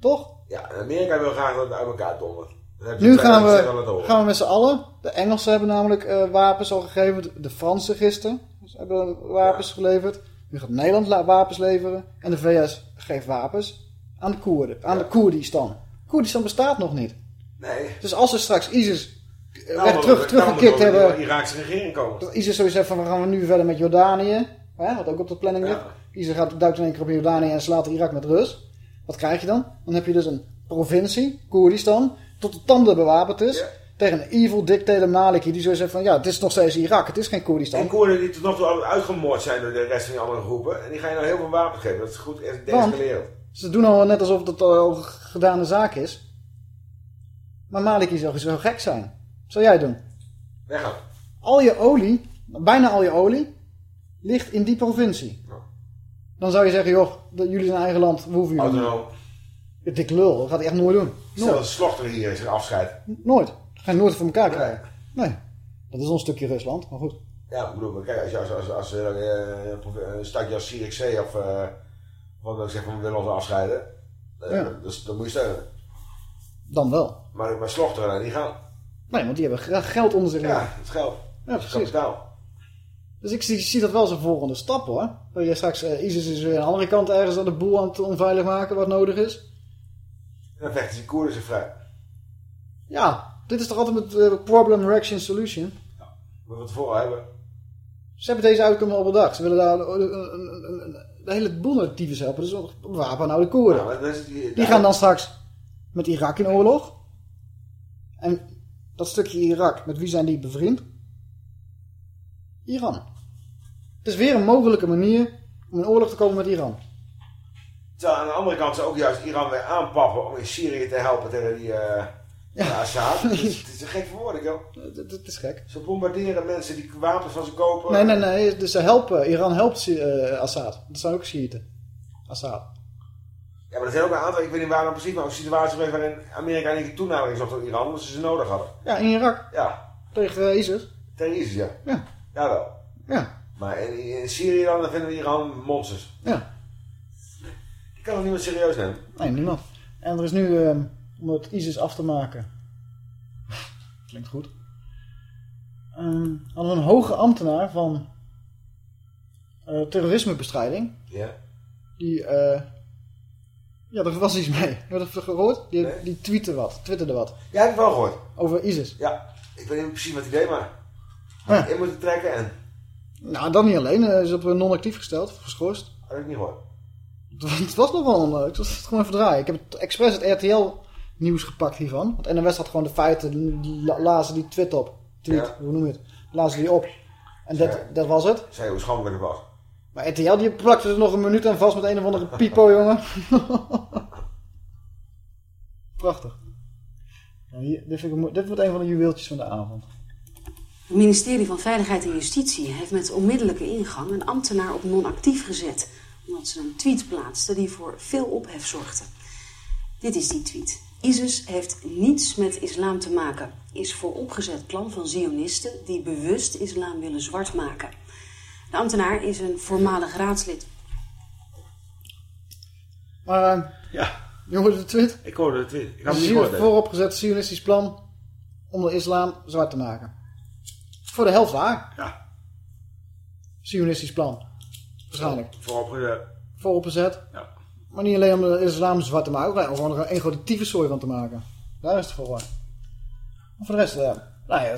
Toch? Ja, Amerika wil graag dat het uit elkaar dondert. Nu gaan we, gaan we met z'n allen. De Engelsen hebben namelijk eh, wapens al gegeven. De- De Fransen gisteren dus hebben wapens geleverd. Nu gaat Nederland la- wapens leveren. En de VS geeft wapens aan de Koerden. Aan de Koerdistan. Koerdistan bestaat nog niet. Nee. Dus als ze straks ISIS eh, weg moet- terug, teruggekikt er hebben. een Iraakse regering komen. Dat ISIS sowieso van we gaan nu verder met Jordanië. Hè, wat ook op de planning ligt. ISIS gaat duikt in één keer op Jordanië en slaat Irak met rust. Wat krijg je dan? Dan heb je dus een provincie, Koerdistan, tot de tanden bewapend is. Tegen een evil dictator Maliki die zo zegt van ja, het is nog steeds Irak, het is geen Koerdistan. En Koerden die tot nog toe altijd uitgemoord zijn door de rest van die andere groepen. En die gaan je nou heel veel wapens geven. Dat is goed Want deescaleren. ze doen al net alsof het al gedane zaak is. Maar Maliki zou zo gek zijn. Zou jij doen? Weggaan. Al je olie, bijna al je olie, ligt in die provincie. Dan zou je zeggen, joh, dat- jullie zijn eigen land, we hoeven jullie niet. Je dik lul, dat gaat hij echt nooit doen. Stel dat Nooit. slochter hier zich afscheidt. Nooit. Dat ga je nooit voor elkaar krijgen. Nee. Dat is ons stukje Rusland, maar goed. Ja, ik bedoel, kijk, als je als, als, als, eh, eh, een stadje als Zierikzee of eh, wat ik zeg van we willen ons afscheiden, eh, Ja. dus, dan moet je steunen. Dan wel. Maar, maar slochteren, die gaan. Nee, want die hebben gra- geld onder zich. Ja, het geld. Ja, Dat is precies. kapitaal. Dus ik zie, zie dat wel als een volgende stap hoor. Dat je straks, eh, ISIS is weer aan de andere kant ergens aan de boel aan het onveilig maken wat nodig is. En dan vechten die Koerden vrij. Ja, dit is toch altijd met eh, problem, reaction, solution. We wat tevoren hebben. Ze hebben deze uitkomst al bedacht. Ze willen daar een- een- een- hele boel tyfus helpen. Dus wapen aan de Koerden. Ja, is die, Die gaan dan straks met Irak in oorlog. En dat stukje Irak, met wie zijn die bevriend? Iran. Het is weer een mogelijke manier om in oorlog te komen met Iran. Terwijl aan de andere kant ze ook juist Iran weer aanpappen om in Syrië te helpen tegen die ja. Assad. [LAUGHS] Het is, een gek voor woorden, joh. Dat is gek. Ze bombarderen mensen die wapens van ze kopen. Nee, nee, nee. Dus ze helpen. Iran helpt eh, Assad. Dat zijn ook Shiiten. Assad. Ja, maar er zijn ook een aantal, ik weet niet waar dan precies, maar situaties geweest waarin Amerika in keer toenadering zocht tot Iran, omdat ze ze nodig hadden. Ja, in Irak. Ja. Tegen eh, ISIS. Tegen ISIS, ja. Ja. Jawel. Ja. Maar in, in Syrië dan, dan vinden we Iran monsters. Ja. Ik kan het niemand serieus nemen. Nee, niemand. En er is nu, eh, om het ISIS af te maken... Klinkt goed. Ehm, hadden we een hoge ambtenaar van eh, terrorismebestrijding. Ja. Die, eh ja, er was iets mee. Heb je dat gehoord? Die, die tweette wat, twitterde wat. Ja, heb ik wel gehoord. Over ISIS. Ja, ik weet niet precies wat hij deed, maar Ja. ik in moeten trekken en Nou, dat niet alleen. Hij is op eh, non-actief gesteld, geschorst. had ik niet gehoord. [LAUGHS] Het was nogal een... Ik was het gewoon even draaien. Ik heb het expres het RTL-nieuws gepakt hiervan. Want NOS had gewoon de feiten, die la- lazen die tweet op. Tweet, Ja. hoe noem je het? Lazen die op. En dat, dat was het. Zei hoe schandelijk het was. Maar RTL die plakte er nog een minuut aan vast met een of andere pipo, [LAUGHS] jongen. Prachtig. Nou, hier, dit, vind ik, dit wordt een van de juweeltjes van de avond. Het ministerie van Veiligheid en Justitie heeft met onmiddellijke ingang een ambtenaar op non-actief gezet. Omdat ze een tweet plaatste die voor veel ophef zorgde. Dit is die tweet. ISIS heeft niets met islam te maken. Is vooropgezet plan van Zionisten die bewust islam willen zwart maken. De ambtenaar is een voormalig raadslid. Maar, Ja. je hoorde de tweet? Ik hoorde het weer. Ik had het niet gehoord. vooropgezet Zionistisch plan om de islam zwart te maken. Voor de helft waar. Ja. Zionistisch plan. Waarschijnlijk. Vooropgezet. Vooropgezet. Ja. Maar niet alleen om de islam zwart te maken, ook gewoon er een grote tyfuszooi van te maken. Daar is het voor. Maar voor de rest, ja. Nou ja,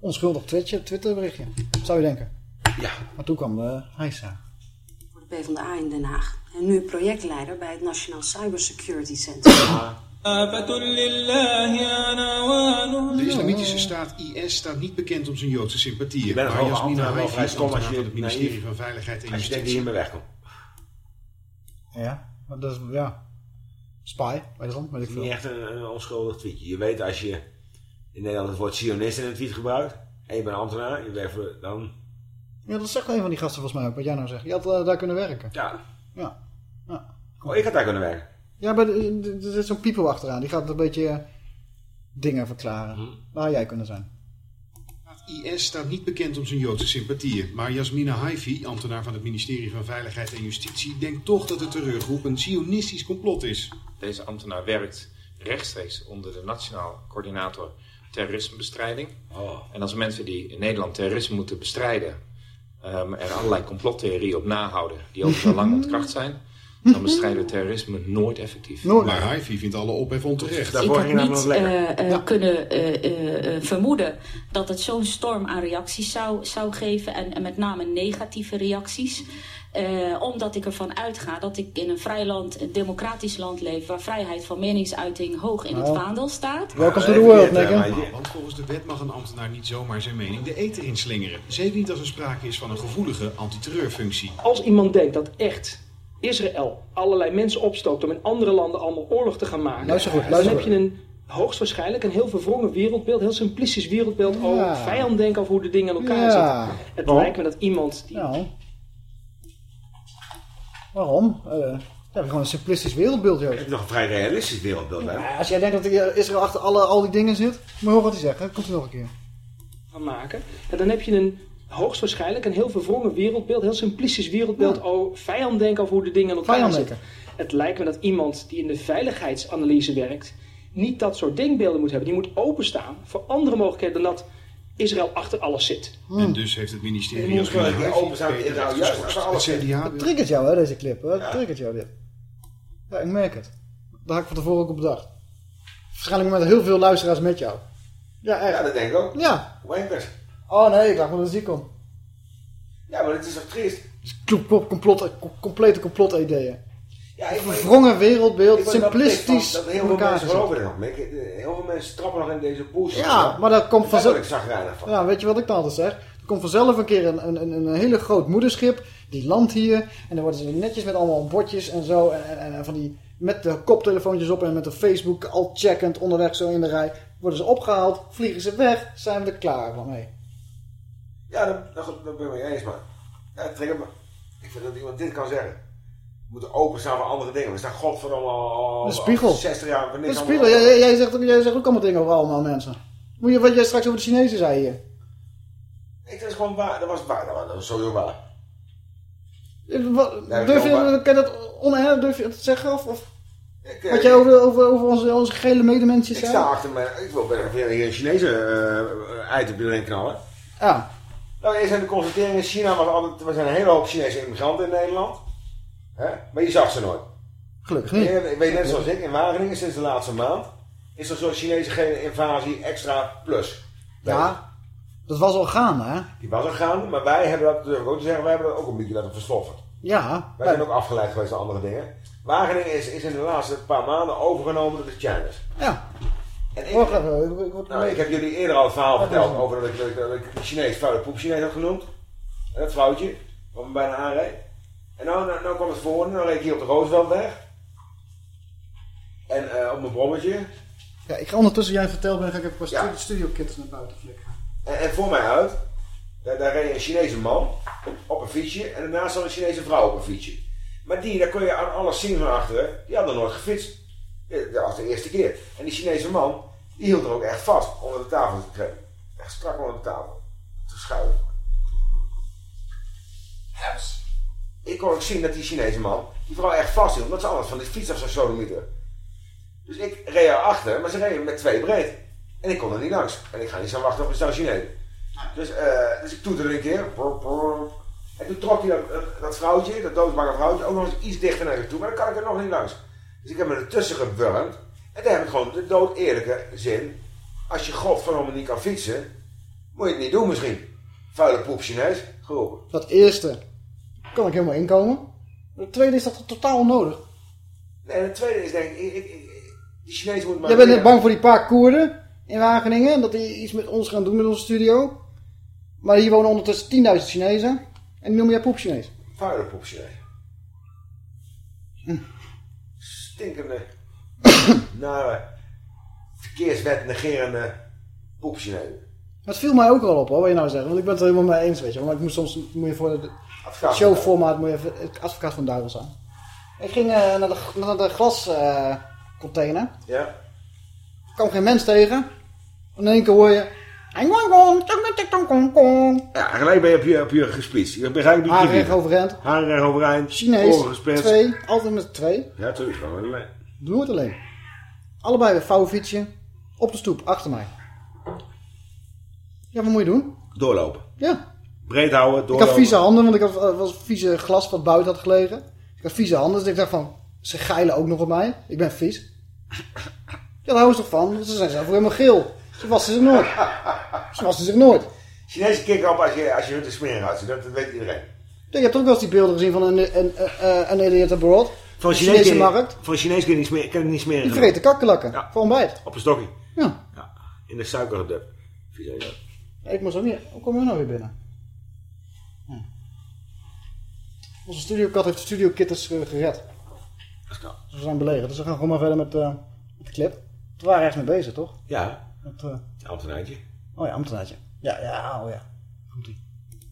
onschuldig Twitje, Twitterberichtje. Zou je denken. Ja. Maar toen kwam de Heisa. voor de PvdA in Den Haag. En nu projectleider bij het Nationaal Cybersecurity Center. De islamitische staat IS staat niet bekend om zijn Joodse sympathieën. Je bent maar gewoon Jasmina ambtenaar wel vrij stom als je van het ministerie van Veiligheid en Als je denkt dat je Justitie. hiermee wegkomt. Ja, maar dat is, ja. Spy, weet ik Het is veel. niet echt een, een onschuldig tweetje. Je weet als je in Nederland het woord sionist in een tweet gebruikt. En je bent ambtenaar, je werkt voor, dan... Ja, dat zegt een van die gasten volgens mij ook, wat jij nou zegt. Je had eh, daar kunnen werken. Ja. Ja. ja. Oh, ik had daar kunnen werken. Ja, maar er zit zo'n people achteraan. Die gaat een beetje eh, dingen verklaren. Hm. Waar jij kunnen zijn. IS staat niet bekend om zijn Joodse sympathieën. Maar Jasmina Haifi, ambtenaar van het ministerie van Veiligheid en Justitie... denkt toch dat de terreurgroep een zionistisch complot is. Deze ambtenaar werkt rechtstreeks onder de Nationaal Coördinator Terrorismebestrijding. En als mensen die in Nederland terrorisme moeten bestrijden... ehm, er allerlei complottheorieën op nahouden die ook al lang [LAUGHS] ontkracht zijn... dan bestrijden we terrorisme nooit effectief. Maar Haifi vindt alle ophef onterecht. Ik had niet eh, eh, kunnen eh, eh, eh, vermoeden dat het zo'n storm aan reacties zou, zou geven. En, en met name negatieve reacties. Eh, omdat ik ervan uitga dat ik in een vrij land, een democratisch land leef... waar vrijheid van meningsuiting hoog in het vaandel staat. Welcome to the world, Megan. Want volgens de wet mag een ambtenaar niet zomaar zijn mening de eten inslingeren. Zeker niet als er sprake is van een gevoelige antiterreurfunctie. Als iemand denkt dat echt Israël allerlei mensen opstookt om in andere landen allemaal oorlog te gaan maken, Luister goed, dan luister heb je een hoogstwaarschijnlijk een heel verwrongen wereldbeeld, heel simplistisch wereldbeeld Ja. over vijand denken over hoe de dingen in elkaar Ja. zitten. Het Waarom? lijkt me dat iemand die Nou. Waarom? Eh, ja, heb gewoon een simplistisch wereldbeeld, Joost. heb je nog een vrij realistisch wereldbeeld, hè? Ja, als jij denkt dat eh, Israël achter alle, al die dingen zit, maar hoor wat hij zegt. hè. Komt hij nog een keer. maken, ja, dan heb je een hoogstwaarschijnlijk een heel verwrongen wereldbeeld, heel simplistisch wereldbeeld over vijand denken over hoe de dingen in elkaar Vijand zitten. Het lijkt me dat iemand die in de veiligheidsanalyse werkt, niet dat soort denkbeelden moet hebben. Die moet openstaan voor andere mogelijkheden dan dat Israël achter alles zit. En dus heeft het ministerie Je moet Jasmina gewoon Haifi open staan met Peter Israël, juist als alles Het triggert jou, hè, deze clip. Hè? Het triggert jou, dit. Ja, ik merk het. Daar had ik van tevoren ook op bedacht. Waarschijnlijk met heel veel luisteraars met jou. Ja, echt. Ja, dat denk ik ook. Ja. Wankers. Oh nee, ik dacht dat het komt. Ja, maar het is toch triest? Complot, complot, complete complot-ideeën. Ja, ik- Verwrongen wereldbeeld, Ik er simplistisch van Dat heel veel mensen geloven er nog. Heel veel mensen trappen nog in deze bullshit. Ja, maar dat komt vanzelf. ik zagrijnig van. Ja, weet je wat ik dan altijd zeg? Er komt vanzelf een keer een, een, een, een hele groot moederschip. Die landt hier. En dan worden ze netjes met allemaal bordjes en zo. En, en, en van die, met de koptelefoontjes op en met de Facebook al checkend onderweg zo in de rij. Worden ze opgehaald, vliegen ze weg, zijn we er klaar van mee. Ja, dat, dat, dat ben ik mee eens, man. Ja, het triggert me. Ik vind dat iemand dit kan zeggen. We moeten openstaan voor andere dingen. We staan godverdomme al Een spiegel. 60 jaar Een niks spiegel, jij, jij, zegt, ook- jij zegt ook allemaal dingen over allemaal mensen. Moet je wat jij straks over de Chinezen zei hier. Ik, dat is gewoon waar. Dat was waar. Dat was, dat was sowieso waar. Wat- Nee, Durf waar. je, kan dat oneerlijk durf je te zeggen? Of, of Ik, eh, wat jij over, over, over onze, onze gele medemensjes Ik zei? sta achter me. Ik wil bijna weer een Chinese uh, item erin knallen. Ja. Nou, eerst zijn de constateringen. China was altijd... Er zijn een hele hoop Chinese immigranten in Nederland. Hè? Maar je zag ze nooit. Gelukkig niet. Ik weet net zoals ik, in Wageningen sinds de laatste maand... is er zo'n Chinese invasie extra plus. Ja, dat was al gaande, hè? Die was er gaande, maar wij hebben dat, durf ook te zeggen, wij hebben dat ook een beetje laten versloffen. Ja. Wij zijn ook afgeleid geweest door andere dingen. Wageningen is, is in de laatste paar maanden overgenomen door de Chinese. Ja. En ik, Wacht even, ik, word nou, ik heb jullie eerder al het verhaal Wat verteld over dat ik, dat ik, dat ik Chinees vuile poep Chinees had genoemd. En dat vrouwtje, wat me bijna aanreed. En nou, nou, nou kwam het voor, nou reed ik hier op de Rooseveltweg. En eh, op mijn brommetje. Ja, ik ga ondertussen jij verteld ben, ga ik even een paar Ja. studio kids naar buiten flikken. En, en voor mij uit, daar, daar reed een Chinese man op een fietsje en daarnaast zat een Chinese vrouw op een fietsje. Maar die, daar kon je aan alles zien van achteren, die hadden nooit gefietst. Dat was de eerste keer. En die Chinese man, die hield er ook echt vast onder de tafel te krijgen. Echt strak onder de tafel. Te schuiven. Heps. Ik kon ook zien dat die Chinese man die vrouw echt vasthield, omdat ze anders van die fiets af zou. Dus ik reed erachter, maar ze reden met twee breed. En ik kon er niet langs. En ik ga niet zo wachten op een Chinezen. Dus, eh, dus ik toeterde een keer. En toen trok hij dat, dat, vrouwtje, dat doodsbange vrouwtje, ook nog eens iets dichter naar zich toe. Maar dan kan ik er nog niet langs. Dus ik heb me ertussen gewurmd. En daar heb ik gewoon de dood eerlijke zin. Als je godverdomme niet kan fietsen, moet je het niet doen misschien. Vuile poep Chinees, geroepen. Dat eerste kan ik helemaal inkomen. Het tweede is dat totaal onnodig. Nee, en het tweede is denk ik, ik, die Chinezen moeten maar... Jij bent net bang voor die paar Koerden in Wageningen. Dat die iets met ons gaan doen met onze studio. Maar hier wonen ondertussen 10.000 Chinezen. En die noem je poep Chinees. Vuile poep Chinees. Stinkende, [COUGHS] nare, verkeerswet negerende poep Chinezen. Dat viel mij ook al op hoor, wat je nou zegt. Want ik ben het er helemaal mee eens, weet je. wel. Maar ik moet soms, moet je voor het showformaat, moet je even het advocaat van duivel zijn. Ik ging eh, naar, de, naar de glascontainer. Ja. Er kwam geen mens tegen. In één keer hoor je... Ja, gelijk ben je op je, op je bent gelijk Haar recht overeind. Haar recht overeind. Chinees, Oren twee. Altijd met twee. Ja, natuurlijk. Gewoon alleen. Doe het alleen. Allebei weer vouwfietsje. Op de stoep, achter mij. Ja, wat moet je doen? Doorlopen. Ja. Breed houden, Ik doorlopen. had vieze handen, want ik had eh, was vieze glas wat buiten had gelegen. Ik had vieze handen, dus ik dacht van, ze geilen ook nog op mij. Ik ben vies. Ja, daar houden ze toch van? Ze zijn zelf helemaal geel. Ze wassen zich nooit. Ze wassen zich nooit. Chinezen kicken op als je, als je hun te smeren uitziet. Dat, dat weet iedereen. Ja, je hebt ook wel eens die beelden gezien van een, een, een, een idiot abroad. Voor een Chinese markt. Een Chinees kun je niet smeren. Kan niet smeren Die vreten kakkelakken. Voor ontbijt. Op een stokje. Ja. In de suikerdub. Idee. Ik moest ook niet... Hoe kom je nou weer binnen? Onze studiokat heeft de studiokitters eh, gered. Ze zijn belegerd, dus we gaan gewoon maar verder met, eh, met de clip. We waren ergens mee bezig, toch? Ja. Met, eh, Ambtenaartje. oh ja, ambtenaartje. Ja, ja, oh ja.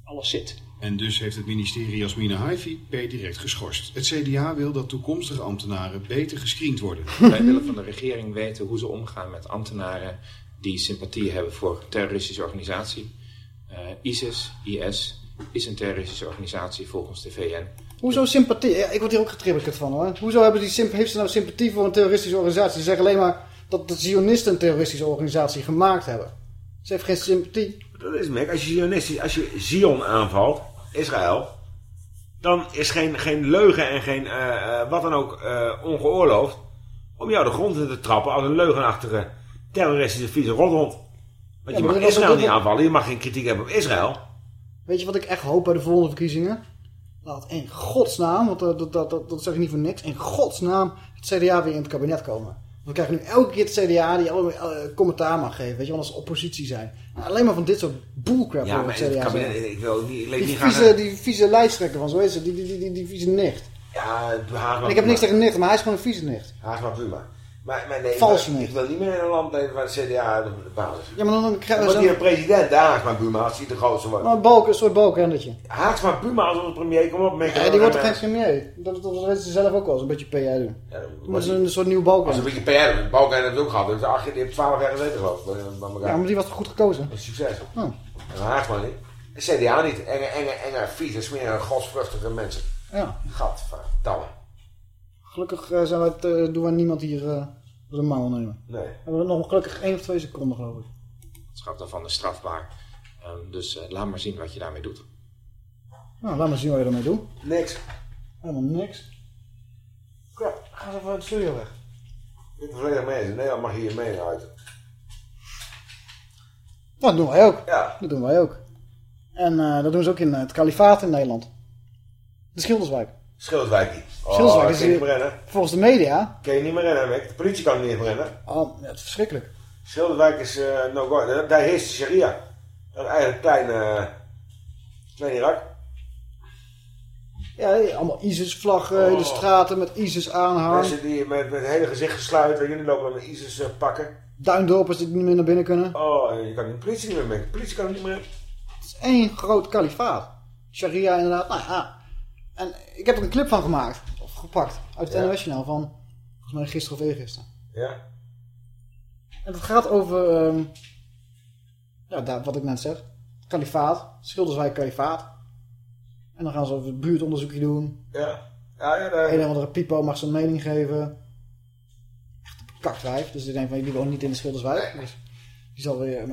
Alles zit. En dus heeft het ministerie Jasmine Haifi per direct geschorst. Het CDA wil dat toekomstige ambtenaren beter gescreend worden. [LAUGHS] Wij willen van de regering weten hoe ze omgaan met ambtenaren die sympathie hebben voor een terroristische organisatie. Eh, ISIS, IS, is een terroristische organisatie volgens de VN. Hoezo sympathie? Ja, ik word hier ook getribbeld van hoor. Hoezo hebben die heeft ze nou sympathie voor een terroristische organisatie? Ze zeggen alleen maar dat de Zionisten een terroristische organisatie gemaakt hebben. Ze heeft geen sympathie. Dat is Mac. Als je, Zionistisch, als je Zion aanvalt, Israël, dan is geen, geen leugen en geen eh, eh, wat dan ook eh, ongeoorloofd om jou de grond in te trappen als een leugenachtige terroristische vieze rothond. Want Ja, je mag Israël niet aanvallen, je mag geen kritiek hebben op Israël. Weet je wat ik echt hoop bij de volgende verkiezingen? Dat in godsnaam, want dat, dat, dat, dat, dat zeg ik niet voor niks, in godsnaam het CDA weer in het kabinet komen. We krijgen nu elke keer het CDA die allemaal eh, commentaar mag geven, weet je, want als oppositie zijn. Nou, alleen maar van dit soort bullcrap Ja, maar het CDA kabinet, ik wil niet, ik Die niet vieze, die vieze lijsttrekker van, zo is het, die, die, die, die, die vieze nicht. Ja, Haagma En ik heb niks tegen nicht, maar hij is gewoon een vieze nicht. Haagma Puma. Maar, maar nee, Valse maar nicht. ik wil niet meer in een land leven waar het CDA de, de is. Ja, maar dan, dan Dan krijgen wordt we hij zo'n een president, de Haagma Puma, als hij de grootste wordt. nou, een, balk, een soort balkendertje. Haaksma Puma als onze premier, kom op. Ja, die wordt toch geen premier? Dat, dat, dat ze zelf ook wel, eens een beetje PR doen. Ja, Dan ze een soort nieuw balken. Als een beetje PR doen. Balken heeft het ook gehad. Dus ach, die heeft 12 jaar gezeten geloof ik. Ja, maar die was toch goed gekozen? Een succes. Oh. En Haaksma niet. En CDA niet. Enge, enge, enge, vieze, smerige, godsvruchtige mensen. Ja. Gadverdamme. Gelukkig eh, zijn het, eh, doen we niemand hier eh door de mouw nemen. Nee. We hebben nog gelukkig één of twee seconden, geloof ik. Het schap daarvan is strafbaar. Ehm, dus eh, laat maar zien wat je daarmee doet. Nou, laat maar zien wat je ermee doet. Niks. Helemaal niks. Ja, ga eens even uit de studio weg. Ik ben het volledig mee. In Nederland mag je hier mee uit. Nou, dat doen wij ook. Ja. Dat doen wij ook. En eh, dat doen ze ook in het kalifaat in Nederland. De Schilderswijk. Schilderswijkie. Oh, Schilderswijk kan is je niet meer rennen. Volgens de media. Kan je niet meer rennen, Mick. De politie kan niet meer rennen. Oh, ja, het is verschrikkelijk. Schilderswijk is eh no go. Daar, heerst de sharia. Dat is eigenlijk klein, eh klein Irak. Ja, allemaal ISIS-vlaggen in de Oh. straten met ISIS-aanhang. Mensen die met, met het hele gezicht gesluiten. Jullie lopen met ISIS eh, pakken. Duindorpers die niet meer naar binnen kunnen. Oh, en je kan de politie niet meer mee. De politie kan niet meer. Het is één groot kalifaat. Sharia inderdaad. Nou ja. En ik heb er een clip van gemaakt. Of gepakt. Uit het. NOS-journaal van... Volgens mij gisteren of eergisteren. Ja. En het gaat over... ehm, ja, daar, wat ik net zeg. Kalifaat. Schilderswijk kalifaat. En dan gaan ze over het buurtonderzoekje doen. Ja. Ja, ja, daar... Een of andere pipo mag zijn mening geven. Echt een kaktwijf. Dus die denkt van, die woont niet in de Schilderswijk. Dus die zal weer...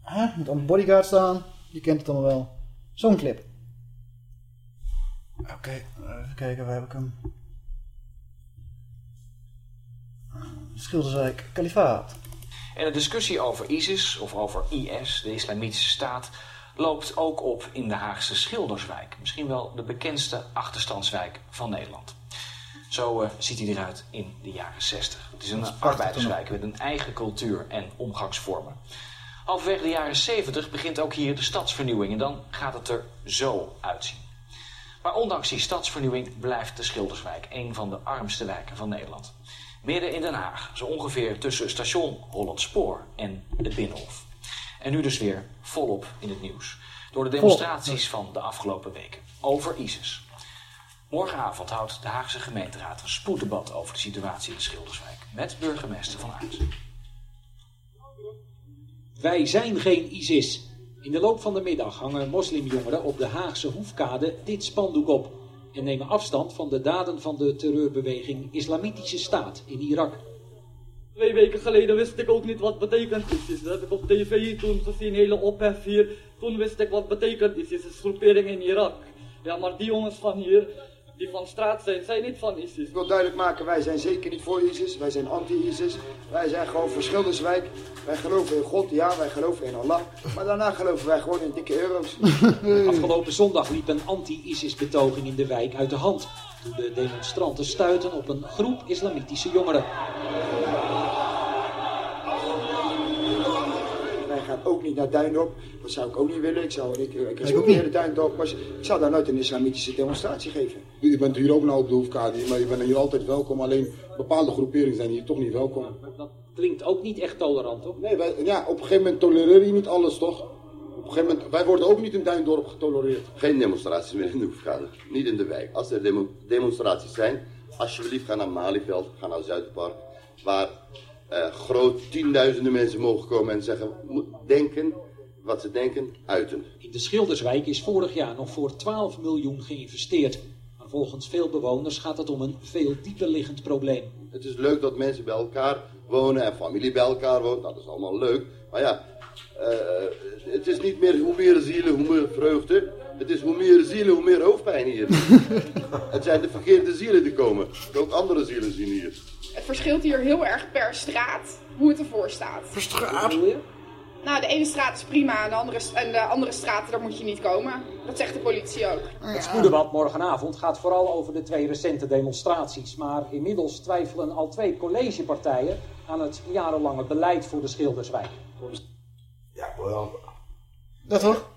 hè, moet aan de bodyguard staan. Die kent het allemaal wel. Zo'n clip. Oké, even kijken, waar heb ik hem? Schilderswijk, kalifaat. En de discussie over ISIS of over IS, de Islamitische Staat, loopt ook op in de Haagse Schilderswijk. Misschien wel de bekendste achterstandswijk van Nederland. Zo eh, ziet hij eruit in de jaren 60. Het is een prachtig arbeiderswijk met een eigen cultuur en omgangsvormen. Halverwege de jaren 70 begint ook hier de stadsvernieuwing en dan gaat het er zo uitzien. Maar ondanks die stadsvernieuwing blijft de Schilderswijk een van de armste wijken van Nederland. Midden in Den Haag, zo ongeveer tussen station Hollandspoor en het Binnenhof. En nu dus weer volop in het nieuws. Door de demonstraties van de afgelopen weken over ISIS. Morgenavond houdt de Haagse gemeenteraad een spoeddebat over de situatie in de Schilderswijk. Met burgemeester Van Aert. Wij zijn geen ISIS. In de loop van de middag hangen moslimjongeren op de Haagse Hoefkade dit spandoek op. En nemen afstand van de daden van de terreurbeweging Islamitische Staat in Irak. Twee weken geleden wist ik ook niet wat betekent ISIS. Dat heb ik op tv toen gezien, hele ophef hier. Toen wist ik wat betekent ISIS, is groepering in Irak. Ja, maar die jongens van hier, die van straat zijn, zijn niet van ISIS. Ik wil duidelijk maken, wij zijn zeker niet voor ISIS. Wij zijn anti-ISIS. Wij zijn gewoon voor Schilderswijk. Wij geloven in God, ja, wij geloven in Allah. Maar daarna geloven wij gewoon in dikke euro's. [LAUGHS] Afgelopen zondag liep een anti-ISIS-betoging in de wijk uit de hand. Toen de demonstranten stuiten op een groep islamitische jongeren. Niet naar Duindorp. Dat zou ik ook niet willen. Ik, zou, ik, ik ook respecteer Duindorp. Maar ik zou daar nooit een islamitische demonstratie geven. Je bent hier ook nou op de hoefkade, maar je bent hier altijd welkom. Alleen bepaalde groeperingen zijn hier toch niet welkom. Dat klinkt ook niet echt tolerant, toch? Nee, wij, ja, op een gegeven moment tolereer je niet alles, toch? Op een gegeven moment, wij worden ook niet in Duindorp getolereerd. Geen demonstraties meer in de hoefkade. Niet in de wijk. Als er demo- demonstraties zijn, alsjeblieft ga naar Malieveld, ga naar Zuidpark. Waar eh, groot tienduizenden mensen mogen komen en zeggen, denken wat ze denken, uiten. In de Schilderswijk is vorig jaar nog voor 12 miljoen geïnvesteerd. Maar volgens veel bewoners gaat het om een veel dieper liggend probleem. Het is leuk dat mensen bij elkaar wonen en familie bij elkaar woont. Nou, dat is allemaal leuk. Maar ja, eh, het is niet meer hoe meer zielen, hoe meer vreugde. Het is hoe meer zielen, hoe meer hoofdpijn hier. [LAUGHS] het zijn de verkeerde zielen die komen. Ook andere zielen zien hier. Het verschilt hier heel erg per straat hoe het ervoor staat. Per straat? Nou, de ene straat is prima en de andere, en de andere straten, daar moet je niet komen. Dat zegt de politie ook. Het spoeddebat morgenavond gaat vooral over de twee recente demonstraties. Maar inmiddels twijfelen al twee collegepartijen aan het jarenlange beleid voor de Schilderswijk. Ja, wel. Dat toch?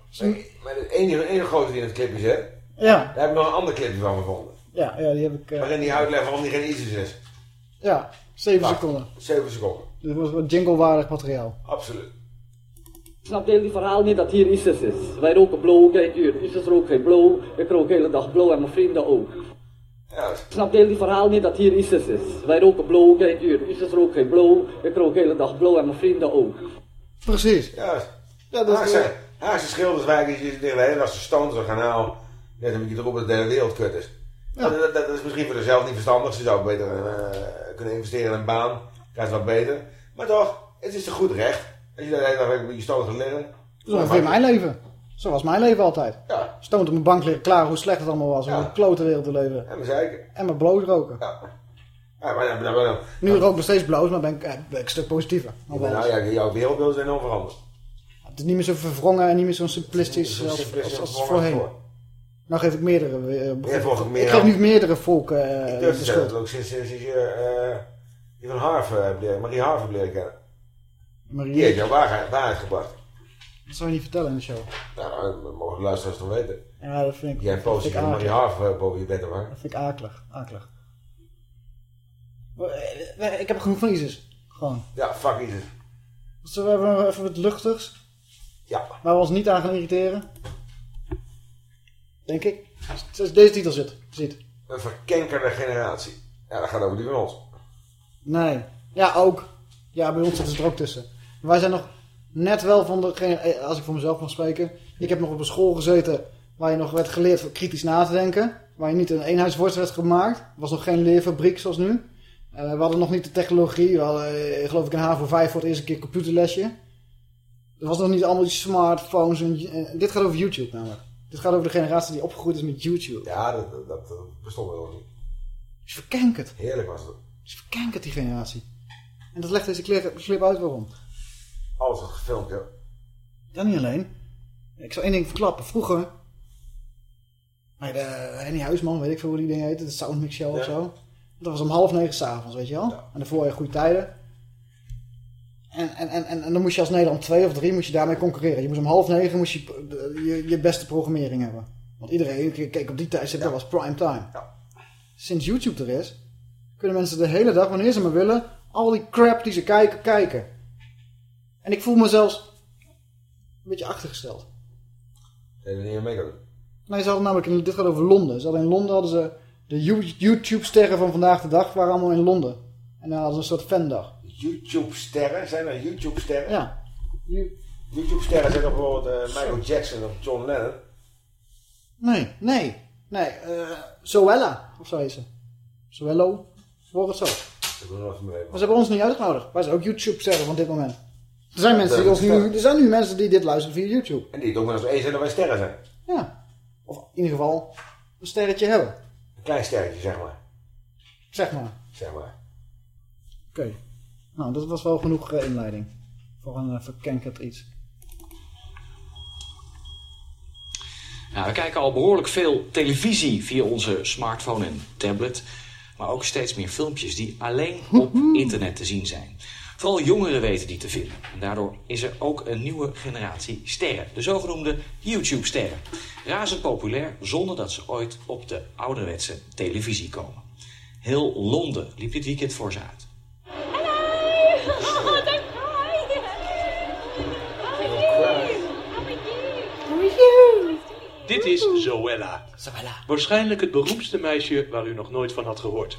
Maar de enige, enige grote die in het clipje zit, Ja. daar heb ik nog een ander clipje van gevonden. Ja, ja die heb ik... eh, Waarin die uitlegt waarom die geen ISIS is. Ja, 7 Wacht, seconden. 7 seconden. Dit was wat jinglewaardig materiaal. Absoluut. Snap je die verhaal niet dat hier ISIS is? Wij roken blow, kijk hier, ISIS rookt geen blow. Ik rook de hele dag blow en mijn vrienden ook. Snap je die verhaal niet dat hier ISIS is? Wij roken blow, kijk hier, ISIS rookt geen blow. Ik rook de hele dag blow en mijn vrienden ook. Precies. Juist. Ja, dat is... Haagse, Haagse Schilderswijk is hier de hele dag stoont zo'n kanaal. Net een beetje erop dat de hele wereld kut is. Ja. Dat, is misschien voor zichzelf niet verstandig. Ze zou beter eh, kunnen investeren in een baan. Krijgt wat beter. Maar toch, het is een goed recht. Als je de hele dag met je stoot gaat liggen. Zo ongeveer mijn leven. Zo was mijn leven altijd. Ja. Stoned op mijn bank liggen, klaar hoe slecht het allemaal was. Om een klote wereld te leven. En mijn zeiken. En mijn bloot roken. Ja, maar, maar, maar, maar, Nu rook ik nog steeds bloot, maar ben ik, eh, ben ik een stuk positiever. nou, ja, jouw wereldbeeld is enorm veranderd. Het is niet meer zo verwrongen en niet meer zo simplistisch als, simplistisch als, als als voorheen. voor. Nou geef ik meerdere... eh, meer ik geef nu meerdere volken eh, Ik durf te zeggen, ook sinds, sinds, sinds je die van eh, hebt leren- Marie Harf hebt leren kennen. Marie- Die heeft jouw waarheid, waarheid gebracht. Dat zou je niet vertellen in de show. Nou, dat mogen de luisteraars toch weten. Ja, dat vind ik... Jij je ik Marie eh, boven je bed hangen. Dat vind ik akelig. akelig. Ik heb genoeg van ISIS. Gewoon. Ja, fuck ISIS. Zullen we even, even wat luchtigs? Ja. Waar we ons niet aan gaan irriteren? Denk ik. Als deze titel zit. Ziet. Een verkenkerde generatie. Ja, dat gaat over die van ons. Nee. Ja, ook. Ja, bij ons zitten ze er ook tussen. Wij zijn nog net wel van degene, eh, als ik voor mezelf mag spreken. Ik heb nog op een school gezeten waar je nog werd geleerd kritisch na te denken. Waar je niet een eenheidsworst werd gemaakt. Er was nog geen leerfabriek zoals nu. Eh, we hadden nog niet de technologie. We hadden, eh, geloof ik, in HAVO 5 voor het eerste keer computerlesje. Er was nog niet allemaal die smartphones. En, en dit gaat over YouTube namelijk. Dit gaat over de generatie die opgegroeid is met YouTube. Ja, dat, dat, bestond wel niet. Is verkenkerd. Heerlijk was het. Is verkenkerd die generatie. En dat legt deze clip uit waarom. Alles wat gefilmd, ja. Dat niet alleen. Ik zal één ding verklappen. Vroeger, bij de Henny Huisman, weet ik veel hoe die ding heette, de Soundmix Show of zo. Dat was om half negen s'avonds, weet je wel. En daarvoor had je goede tijden. En, en, en, en, dan moest je als Nederland 2 of 3 moest je daarmee concurreren. Je moest om half negen moest je, je, je beste programmering hebben. Want iedereen keek op die tijdstip, dat was prime time. Sinds YouTube er is, kunnen mensen de hele dag, wanneer ze maar willen, al die crap die ze kijken, kijken. En ik voel me zelfs een beetje achtergesteld. Je er niet meer mee kan doen. Nee, ze hadden namelijk, in, dit gaat over Londen. Ze hadden in Londen hadden ze De You- YouTube-sterren van vandaag de dag waren allemaal in Londen. En dan hadden ze een soort fandag. YouTube-sterren? Zijn er YouTube-sterren? Ja. YouTube-sterren zijn toch bijvoorbeeld eh, Michael Jackson of John Lennon? Nee, nee, nee. eh Zoella, of zo heet ze. Zoello, hoor het zo. Ik wil nog even mee. Maar ze hebben ons niet uitgenodigd. Wij zijn ook YouTube-sterren van dit moment. Er zijn, mensen die ons nu, er zijn nu mensen die dit luisteren via YouTube. En die het ook wel eens eens zijn dat wij sterren zijn. Ja. Of in ieder geval een sterretje hebben. Een klein sterretje, zeg maar. Zeg maar. Zeg maar. Oké. Nou, dat was wel genoeg eh, inleiding. Voor een uh, verkenkerd iets. Nou, we kijken al behoorlijk veel televisie via onze smartphone en tablet. Maar ook steeds meer filmpjes die alleen op internet te zien zijn. Vooral jongeren weten die te vinden. En daardoor is er ook een nieuwe generatie sterren. De zogenoemde YouTube-sterren. Razend populair zonder dat ze ooit op de ouderwetse televisie komen. Heel Londen liep dit weekend voor ze uit. Dit is Zoella. Waarschijnlijk het beroemdste meisje waar u nog nooit van had gehoord.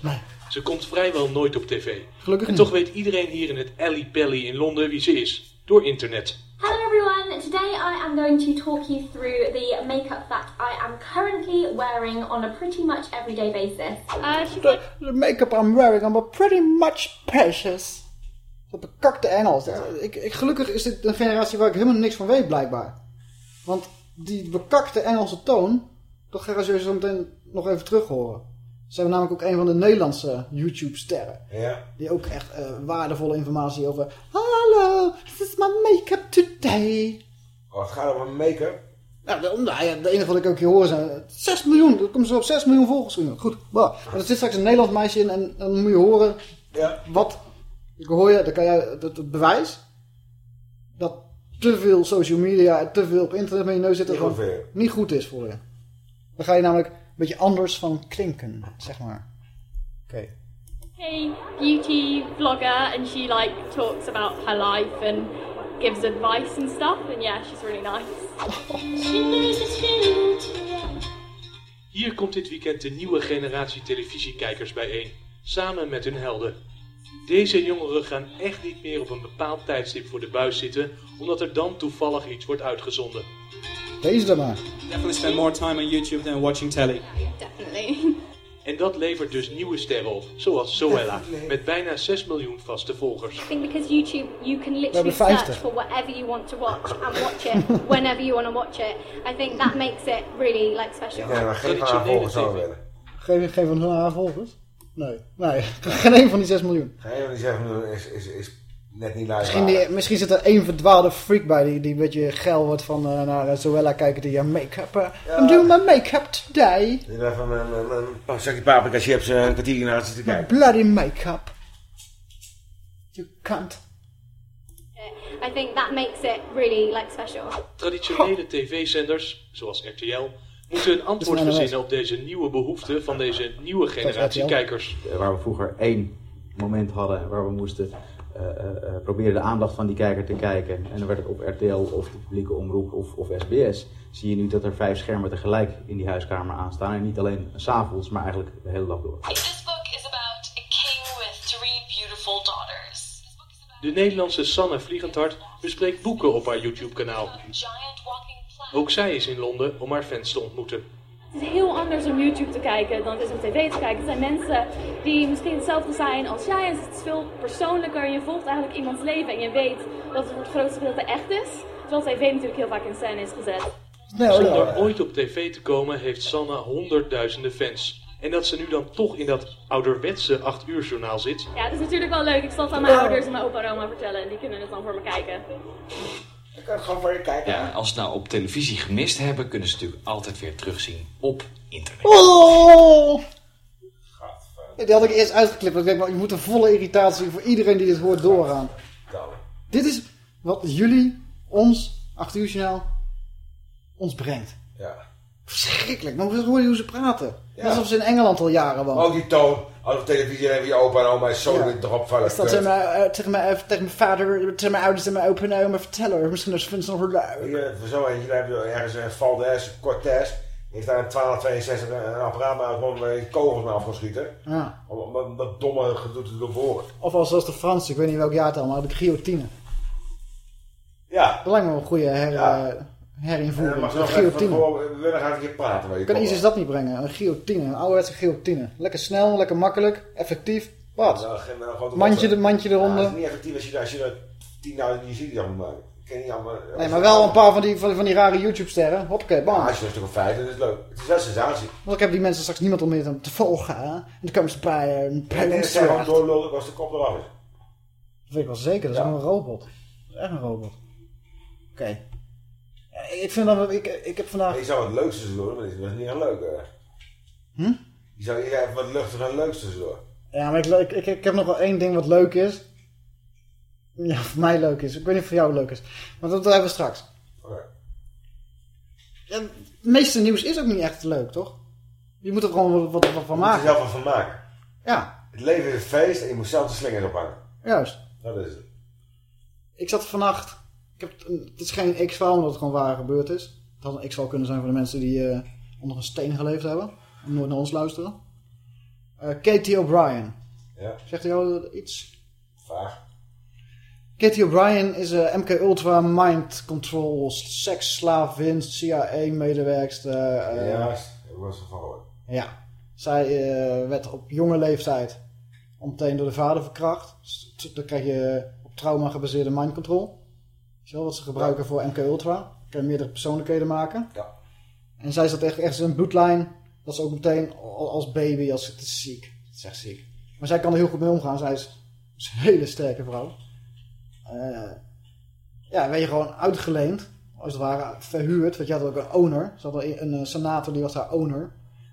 Ze komt vrijwel nooit op tv. Gelukkig en niet. toch weet iedereen hier in het Alley Pally in Londen wie ze is. Door internet. Hello everyone, today I am going to talk you through the makeup that I am currently wearing on a pretty much everyday basis. Uh, she's like The makeup I'm wearing, I'm pretty much precious. Dat bekakte Engels. Ik, ik, gelukkig is dit een generatie waar ik helemaal niks van weet, blijkbaar. Want die bekakte Engelse toon, dat gaan we zo meteen nog even terug horen. Ze hebben namelijk ook een van de Nederlandse YouTube-sterren. Ja. Die ook echt eh, waardevolle informatie over... Hallo, this is my makeup today. Oh, het gaat over make-up. Nou, de, nou ja, de enige wat ik ook hier hoor zijn 6 miljoen. Dat komt zo op 6 miljoen volgers. Goed, bah. maar er zit straks een Nederlands meisje in en dan moet je horen Ja. wat. Ik hoor je, dan kan jij het, het bewijs te veel social media en te veel op internet met je neus zitten Niet niet goed is voor je. Dan ga je namelijk een beetje anders van klinken, zeg maar. Oké. hey beauty vlogger and she like talks about her life and gives advice and stuff and yeah, she's really nice. Hier komt dit weekend de nieuwe generatie televisiekijkers bijeen. Samen met hun helden. Deze jongeren gaan echt niet meer op een bepaald tijdstip voor de buis zitten, omdat er dan toevallig iets wordt uitgezonden. Deze dan maar. Definitely spend more time on YouTube than watching telly. Definitely. En dat levert dus nieuwe sterren op, zoals Zoella, met bijna 6 miljoen vaste volgers. I think because YouTube, you can literally hebben 50. search for whatever you want to watch and watch it whenever you want to watch it. I think that makes it really like special. Ja, maar van haar volgers zou willen. Geen van hun haar volgers? Nee. Nee, [LAUGHS] geen één van die 6 miljoen. Geen van die zeggen miljoen is, is, is net niet luister. Misschien, die, misschien zit er één verdwaalde freak bij die, die een beetje geil wordt van eh, naar eh, Zoella kijken die ja, make-up. eh, I'm doing my make-up today. Die daar van een, een, een, een zakje paprika chips eh, een kwartier naar zitten kijken. Bloody make-up. You can't. I think that makes it really like special. Traditionele tv-zenders, zoals RTL, moeten een antwoord is een verzinnen op deze nieuwe behoeften van deze nieuwe generatie kijkers. Eh, Waar we vroeger één moment hadden waar we moesten eh, eh, eh, proberen de aandacht van die kijker te kijken. En dan werd het op RTL of de publieke omroep of, of SBS. Zie je nu dat er vijf schermen tegelijk in die huiskamer aanstaan. En niet alleen s'avonds, maar eigenlijk de hele dag door. This book is about a king with three beautiful daughters. De Nederlandse Sanne Vliegendhart bespreekt boeken op haar YouTube-kanaal. Ook zij is in Londen om haar fans te ontmoeten. Het is heel anders om YouTube te kijken dan het is om tv te kijken. Er zijn mensen die misschien hetzelfde zijn als jij. En het is veel persoonlijker. Je volgt eigenlijk iemands leven en je weet dat het voor het grootste gedeelte echt is. Terwijl tv natuurlijk heel vaak in scène is gezet. Zonder ooit op tv te komen heeft Sanne honderdduizenden fans. En dat ze nu dan toch in dat ouderwetse 8 uur journaal zit, Ja, het is natuurlijk wel leuk. Ik zal het aan mijn ouders en mijn opa en oma vertellen. En die kunnen het dan voor me kijken. Ik kan het gewoon voor je kijken. Ja, als ze het nou op televisie gemist hebben, kunnen ze natuurlijk altijd weer terugzien op internet. Oh! Ja, Die had ik eerst uitgeklipt. want Ik denk, maar je moet een volle irritatie voor iedereen die dit hoort doorgaan. Dit is wat jullie, ons, 8 uur journaal, ons brengt. Ja. Verschrikkelijk. Maar hoor je hoe ze praten. Net Alsof ze in Engeland al jaren wonen. Ook die toon. Als op televisie even je opa en oma is zo Ja. weer erop vallen. Is dat tegen mijn, eh, tegen, mijn, eh, tegen mijn vader, tegen mijn ouders en mijn opa en oma vertellen. Misschien is het nog wel leuk. Voor zo eentje, daar heb je ergens een Valdez, Cortez. heeft daar een 1262 een apparaat maar gewoon kogels mee af schieten. Ja. Om, om dat, domme gedoe te doorboren. Of als, zoals de Fransen, ik weet niet welk jaartal, maar de guillotine. Ja. Dat lijkt me een goede her, Ja. Eh, En herinvoering. dan mag je Een guillotine. we willen graag een keer praten. Kan. ISIS dat niet brengen? Een guillotine, een ouderwetse guillotine. Lekker snel, lekker makkelijk, effectief. Wat? Nou, mandje, de, mandje Ja, eronder. het is niet effectief als je, als je er 10.000 Yazidis aan moet maken. Ik ken niet allemaal... Nee, maar wel een paar van die, van, van die rare YouTube-sterren. Hoppakee, bam. Ja, als je een stuk of vijf, dan is het leuk. Het is wel sensatie. Want ik heb die mensen straks niemand om meer te volgen. Hè? En dan komen ze bij eh, een denk dat zij gewoon doorlullen als de kop eraf is. Dat weet ik wel zeker, dat is Ja. een robot. Dat is echt een robot. Oké. Ja, Ik vind dat, ik, ik heb vandaag... Je zou het leukste tussendoor, maar dit was niet echt leuk. hè. Hm? Je zou even wat luchtiger en leuks tussendoor. Ja, maar ik, ik, ik, heb nog wel één ding wat leuk is. Ja, voor mij leuk is. Ik weet niet of voor jou leuk is. Maar dat hebben we straks. Oké. Ja, het meeste nieuws is ook niet echt leuk, toch? Je moet er gewoon wat, wat, van Je moet er maken. zelf wat van maken. Ja, Het leven is een feest en je moet zelf de slingers ophangen. juist. Dat is het. Ik zat vannacht... Ik heb, het is geen X-verhaal, omdat het gewoon waar gebeurd is. Het had een X-verhaal kunnen zijn voor de mensen die eh, onder een steen geleefd hebben. En nooit naar ons luisteren. Eh, Katie O'Brien. Ja. Zegt hij jou iets? Vaag. Katie O'Brien is een MK Ultra mind control seksslavin, CIA-medewerkster. eh, ja, ik wel eens van gehoord. ja. Zij eh, werd op jonge leeftijd meteen door de vader verkracht. Dus Dan krijg je op trauma gebaseerde mind control. Wel, wat ze gebruiken voor MK Ultra. Kan je meerdere persoonlijkheden maken. Ja. En zij zat echt echt een bloedlijn. Dat is ook meteen al- als baby, als het is ziek. Het is echt ziek. Maar zij kan er heel goed mee omgaan. Zij is, is een hele sterke vrouw. Eh, ja, werd je gewoon uitgeleend. Als het ware verhuurd. Want je had ook een owner. Ze had een, een eh, senator, die was haar owner.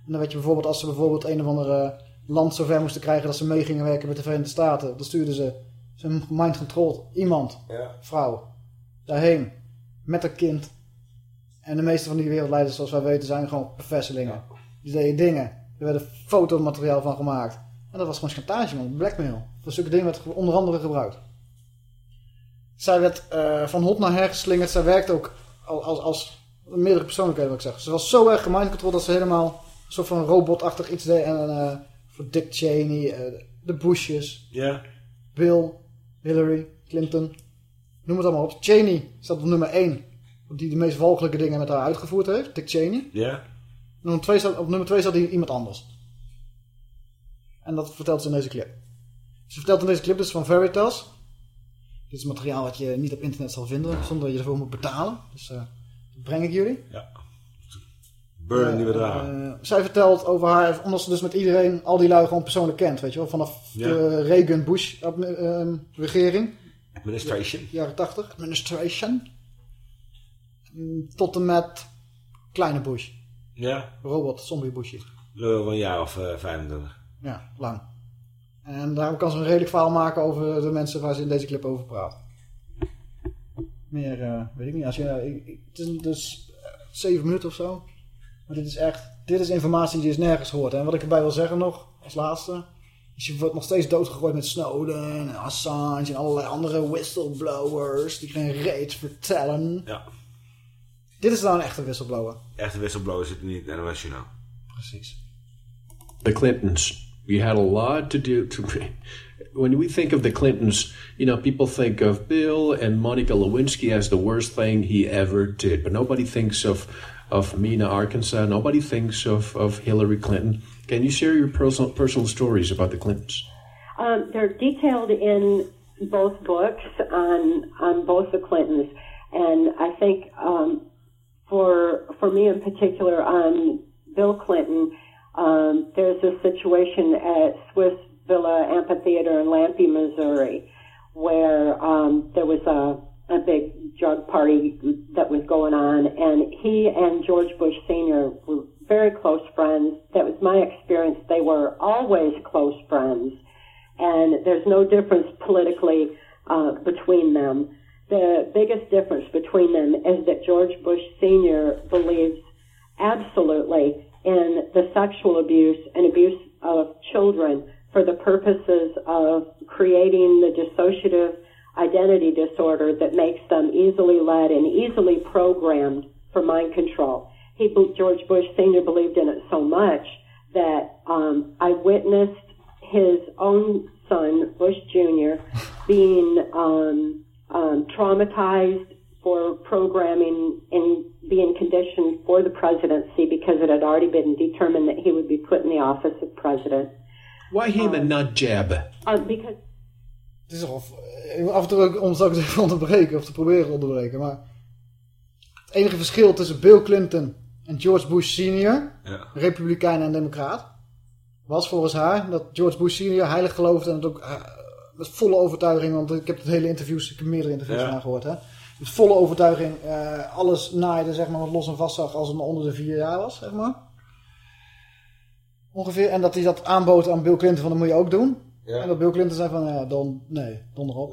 En dan weet je bijvoorbeeld, als ze bijvoorbeeld een of andere land zover moesten krijgen dat ze mee gingen werken met de Verenigde Staten. Dan stuurden ze zo'n mind-controlled iemand, Ja. vrouw, daarheen. Met haar kind. En de meeste van die wereldleiders, zoals wij weten, zijn gewoon professorlingen. Die deden dingen. Er werd fotomateriaal van gemaakt. En dat was gewoon chantage, man. Blackmail. Voor zulke dingen werd onder andere gebruikt. Zij werd eh, van hot naar her geslingerd. Zij werkte ook al- als, als meerdere persoonlijkheden, wat ik zeg. Ze was zo erg gemindcontrolled dat ze helemaal een soort van robotachtig iets deed. En eh, voor Dick Cheney, eh, de Bushes, Ja. Bill, Hillary, Clinton. Noem het allemaal op. Cheney staat op nummer 1. Die de meest walgelijke dingen met haar uitgevoerd heeft. Dick Cheney. Ja. Nummer twee staat, op nummer 2 staat iemand anders. En dat vertelt ze in deze clip. Ze vertelt in deze clip dus van Veritas. Dit is materiaal wat je niet op internet zal vinden zonder dat je ervoor moet betalen. Dus eh, dat breng ik jullie. Ja. Burn die we Eh, dragen. eh, zij vertelt over haar, omdat ze dus met iedereen, al die lui gewoon persoonlijk kent, weet je wel. Vanaf Ja. de Reagan-Bush-regering. Administration. Jaren 80. Administration. Mm, Tot en met kleine Bush. Ja. Robot, zombie Bushje. Van een jaar of eh 25. Ja, lang. En daarom kan ze een redelijk verhaal maken over de mensen waar ze in deze clip over praat. Meer eh, weet ik niet. Als je, ik- ik- het is dus eh, zeven minuten of zo. Maar dit is echt, dit is informatie die is nergens hoort. En wat ik erbij wil zeggen nog, als laatste. Is je wordt nog steeds doodgegooid met Snowden en Assange en allerlei andere whistleblowers die geen reet vertellen. Ja. Dit is nou een echte whistleblower. Echte whistleblower zit niet in het NOS Journaal. Precies. the Clintons. We had a lot to do to. When we think of the Clintons, you know, people think of Bill and Monica Lewinsky as the worst thing he ever did, but nobody thinks of of Mina Arkansas. Nobody thinks of of Hillary Clinton. Can you share your personal personal stories about the Clintons? Um, they're detailed in both books on on both the Clintons, and I think um, for for me in particular on Bill Clinton, um, there's a situation at Swiss Villa Amphitheater in Lampe, Missouri, where um, there was a a big drug party that was going on, and he and George Bush Sr. were very close friends. That was my experience. They were always close friends and there's no difference politically uh, between them. The biggest difference between them is that George Bush Sr. believes absolutely in the sexual abuse and abuse of children for the purposes of creating the dissociative identity disorder that makes them easily led and easily programmed for mind control. He George Bush Senior believed in it so much that um, I witnessed his own son Bush Jr. being um, um, traumatized for programming and being conditioned for the presidency because it had already been determined that he would be put in the office of president. Why him and not Jeb? Uh, because Het is of, af en toe ook om straks [LAUGHS] even onderbreken of te proberen onderbreken, maar het enige verschil tussen Bill Clinton en George Bush senior, Ja. republikein en democraat, was volgens haar dat George Bush senior heilig geloofde en het ook eh, met volle overtuiging, want ik heb het hele interviews, ik heb meerdere interviews Ja. gehoord, hè, met volle overtuiging eh, alles naaide, zeg maar, wat los en vast zag als het maar onder de vier jaar was, zeg maar. Ongeveer, en dat hij dat aanbood aan Bill Clinton van dat moet je ook doen. Ja. En dat Bill Clinton zei van, ja, don, nee, donder op.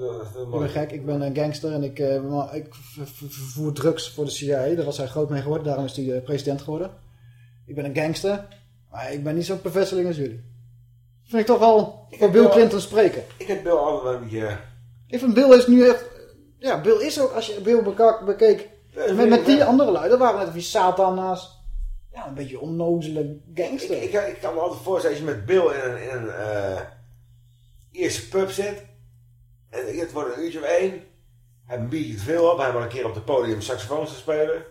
ik ben gek, ik ben een gangster en ik, eh, ik ver- ver- vervoer drugs voor de CIA. Daar was hij groot mee geworden, daarom is hij eh, president geworden. Ik ben een gangster, maar ik ben niet zo'n professorling als jullie. Vind ik toch wel voor Bill Clinton spreken. Ik heb Bill altijd wel een beetje... Ik vind Bill is nu echt... Ja, Bill is ook, als je Bill bekeek... met, met die andere lui, dat waren net of die Satan naast... Ja, een beetje onnozele gangster. Ik, ik, ik kan me altijd voorstellen, als je met Bill in een, in een eh, eerste pub zit. En het wordt een uurtje of één. Hij een te veel op. Hij al een keer op het podium saxofoon te spelen.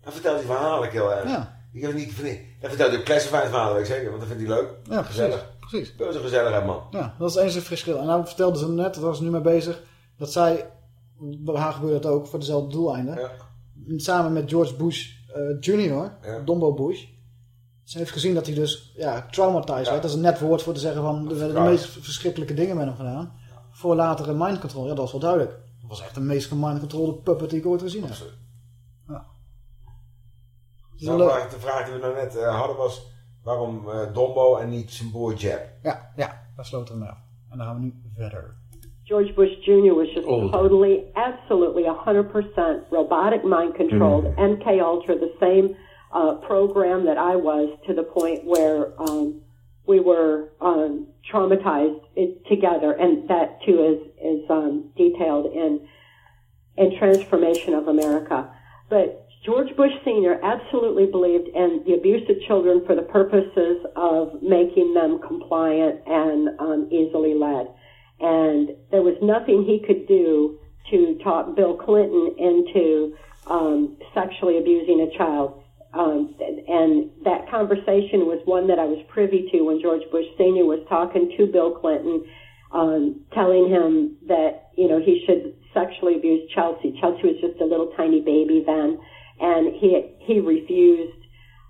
Dan vertelt hij verhalen heel erg. Ja. Ik heb het niet van Dan vertelt hij ook classified verhalen, ik zeker. Want dat vindt hij leuk. Ja. Gezellig. precies. Bill is een gezellig man. Ja, dat is het enige verschil. En nou vertelde ze net, daar was ze nu mee bezig, dat zij, bij haar gebeurde dat ook, voor dezelfde doeleinden, samen met George Bush eh, Jr., Dombo Bush, ze heeft gezien dat hij dus, ja, traumatized werd. Dat is een net woord voor te zeggen van, er werden de meest verschrikkelijke dingen met hem gedaan. Voor latere mind control, ja, dat was wel duidelijk. Dat was echt de meest mind controlde puppet die ik ooit gezien heb. Ja. Is Nou, de vraag die we nou net eh, hadden was, waarom eh, Dombo en niet zijn broer Jeb? Ja, ja, daar sloten we mee af. En dan gaan we nu verder. George Bush Jr. was just Old. totally, absolutely 100% robotic mind controlled, MK Ultra, the same uh, program that I was, to the point where um, we were um, traumatized it, together, and that too is is um, detailed in in Transformation of America. But George Bush Sr. absolutely believed in the abuse of children for the purposes of making them compliant and um, easily led. And there was nothing he could do to talk Bill Clinton into um, sexually abusing a child. Um, and that conversation was one that I was privy to when George Bush Sr. was talking to Bill Clinton, um, telling him that, you know, he should sexually abuse Chelsea. Chelsea was just a little tiny baby then, and he, he refused.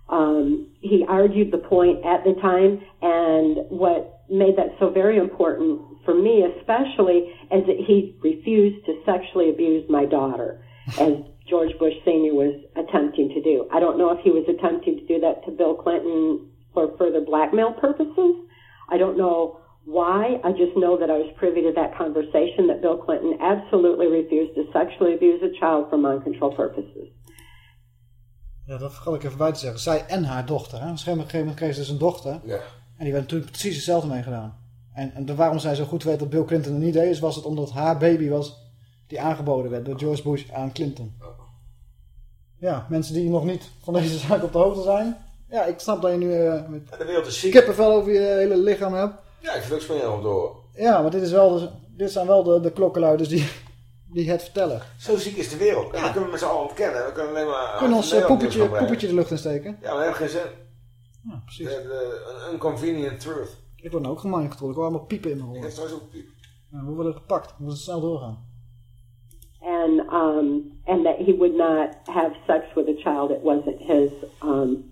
Um, he argued the point at the time, and what made that so very important for me, especially, is that he refused to sexually abuse my daughter, as George Bush Sr. was attempting to do. I don't know if he was attempting to do that to Bill Clinton for further blackmail purposes. I don't know why. I just know that I was privy to that conversation that Bill Clinton absolutely refused to sexually abuse a child for mind control purposes. Ja, dat vergat ik even bij te zeggen. Zij en haar dochter. Hè? Op een gegeven moment kreeg ze dus een dochter. Ja. En die werd natuurlijk precies hetzelfde mee gedaan. En, en de- waarom zij zo goed weet dat Bill Clinton het niet deed, is was het omdat haar baby was die aangeboden werd door George Bush aan Clinton. Ja, mensen die nog niet van deze zaak op de hoogte zijn. Ja, ik snap dat je nu eh, met De wereld is ziek. kippenvel over je hele lichaam hebt. Ja, ik vind ook springen op door. Ja, maar dit, is wel de, dit zijn wel de, de klokkenluiders die, die het vertellen. Zo ziek is de wereld. En dat kunnen we met z'n allen ontkennen. We kunnen alleen maar... We kunnen ons eh, poepetje, de lucht insteken. Ja, maar dat heeft geen zin. Ja, precies. De, een inconvenient truth. Ik word nou ook controle. Ik hoor allemaal piepen in mijn Ik oren. heb trouwens ook piep. Ja, we worden gepakt. We moeten snel doorgaan. And um, and that he would not have sex with a child. It wasn't his um,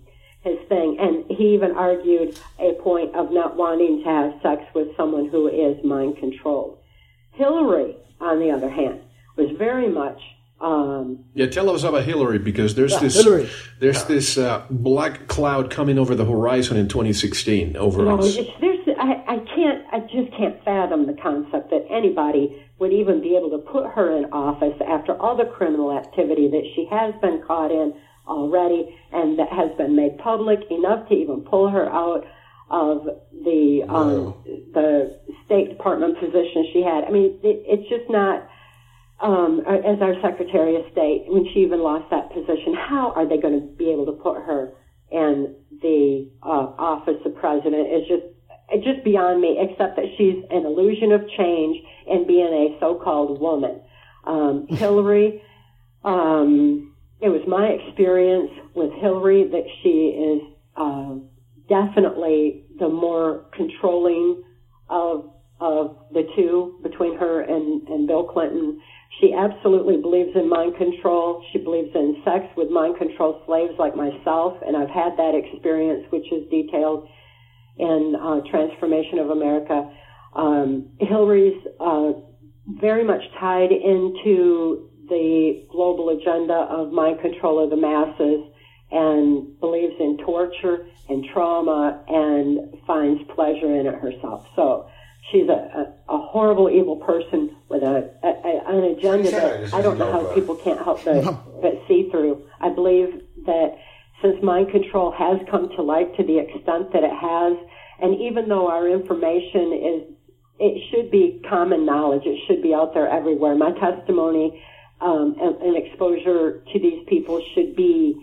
his thing. And he even argued a point of not wanting to have sex with someone who is mind controlled. Hillary, on the other hand, was very much um, Yeah, tell us about Hillary because there's Yeah, this Hillary. there's this uh, black cloud coming over the horizon in 2016 over No, us. there's, I, I can't, I just can't fathom the concept that anybody would even be able to put her in office after all the criminal activity that she has been caught in already and that has been made public enough to even pull her out of the um, the State Department position she had. I mean, it, it's just not. um, as our Secretary of State when she even lost that position. How are they going to be able to put her in the uh, office of president? It's just just beyond me. Except that she's an illusion of change and being a so-called woman. Um, [LAUGHS] Hillary, um, it was my experience with Hillary that she is uh, definitely the more controlling of of the two between her and, and Bill Clinton. She absolutely believes in mind control. She believes in sex with mind control slaves like myself, and I've had that experience, which is detailed in uh, Transformation of America. Um, Hillary's uh, very much tied into the global agenda of mind control of the masses and believes in torture and trauma and finds pleasure in it herself. So she's a, a, a horrible, evil person with a, a, a an agenda that I don't know how people can't help but, [LAUGHS] but see through. I believe that since mind control has come to light to the extent that it has, and even though our information is, it should be common knowledge. It should be out there everywhere. My testimony um, and, and exposure to these people should be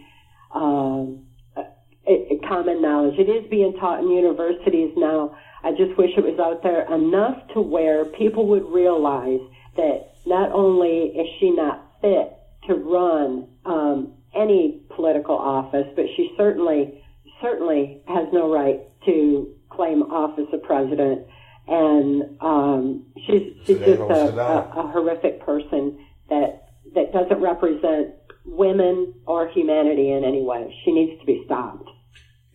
a common knowledge. It is being taught in universities now. I just wish it was out there enough to where people would realize that not only is she not fit to run um, any political office, but she certainly certainly has no right to claim office of president. And um, she's she's just a, a, a horrific person that that doesn't represent women or humanity in any way. She needs to be stopped.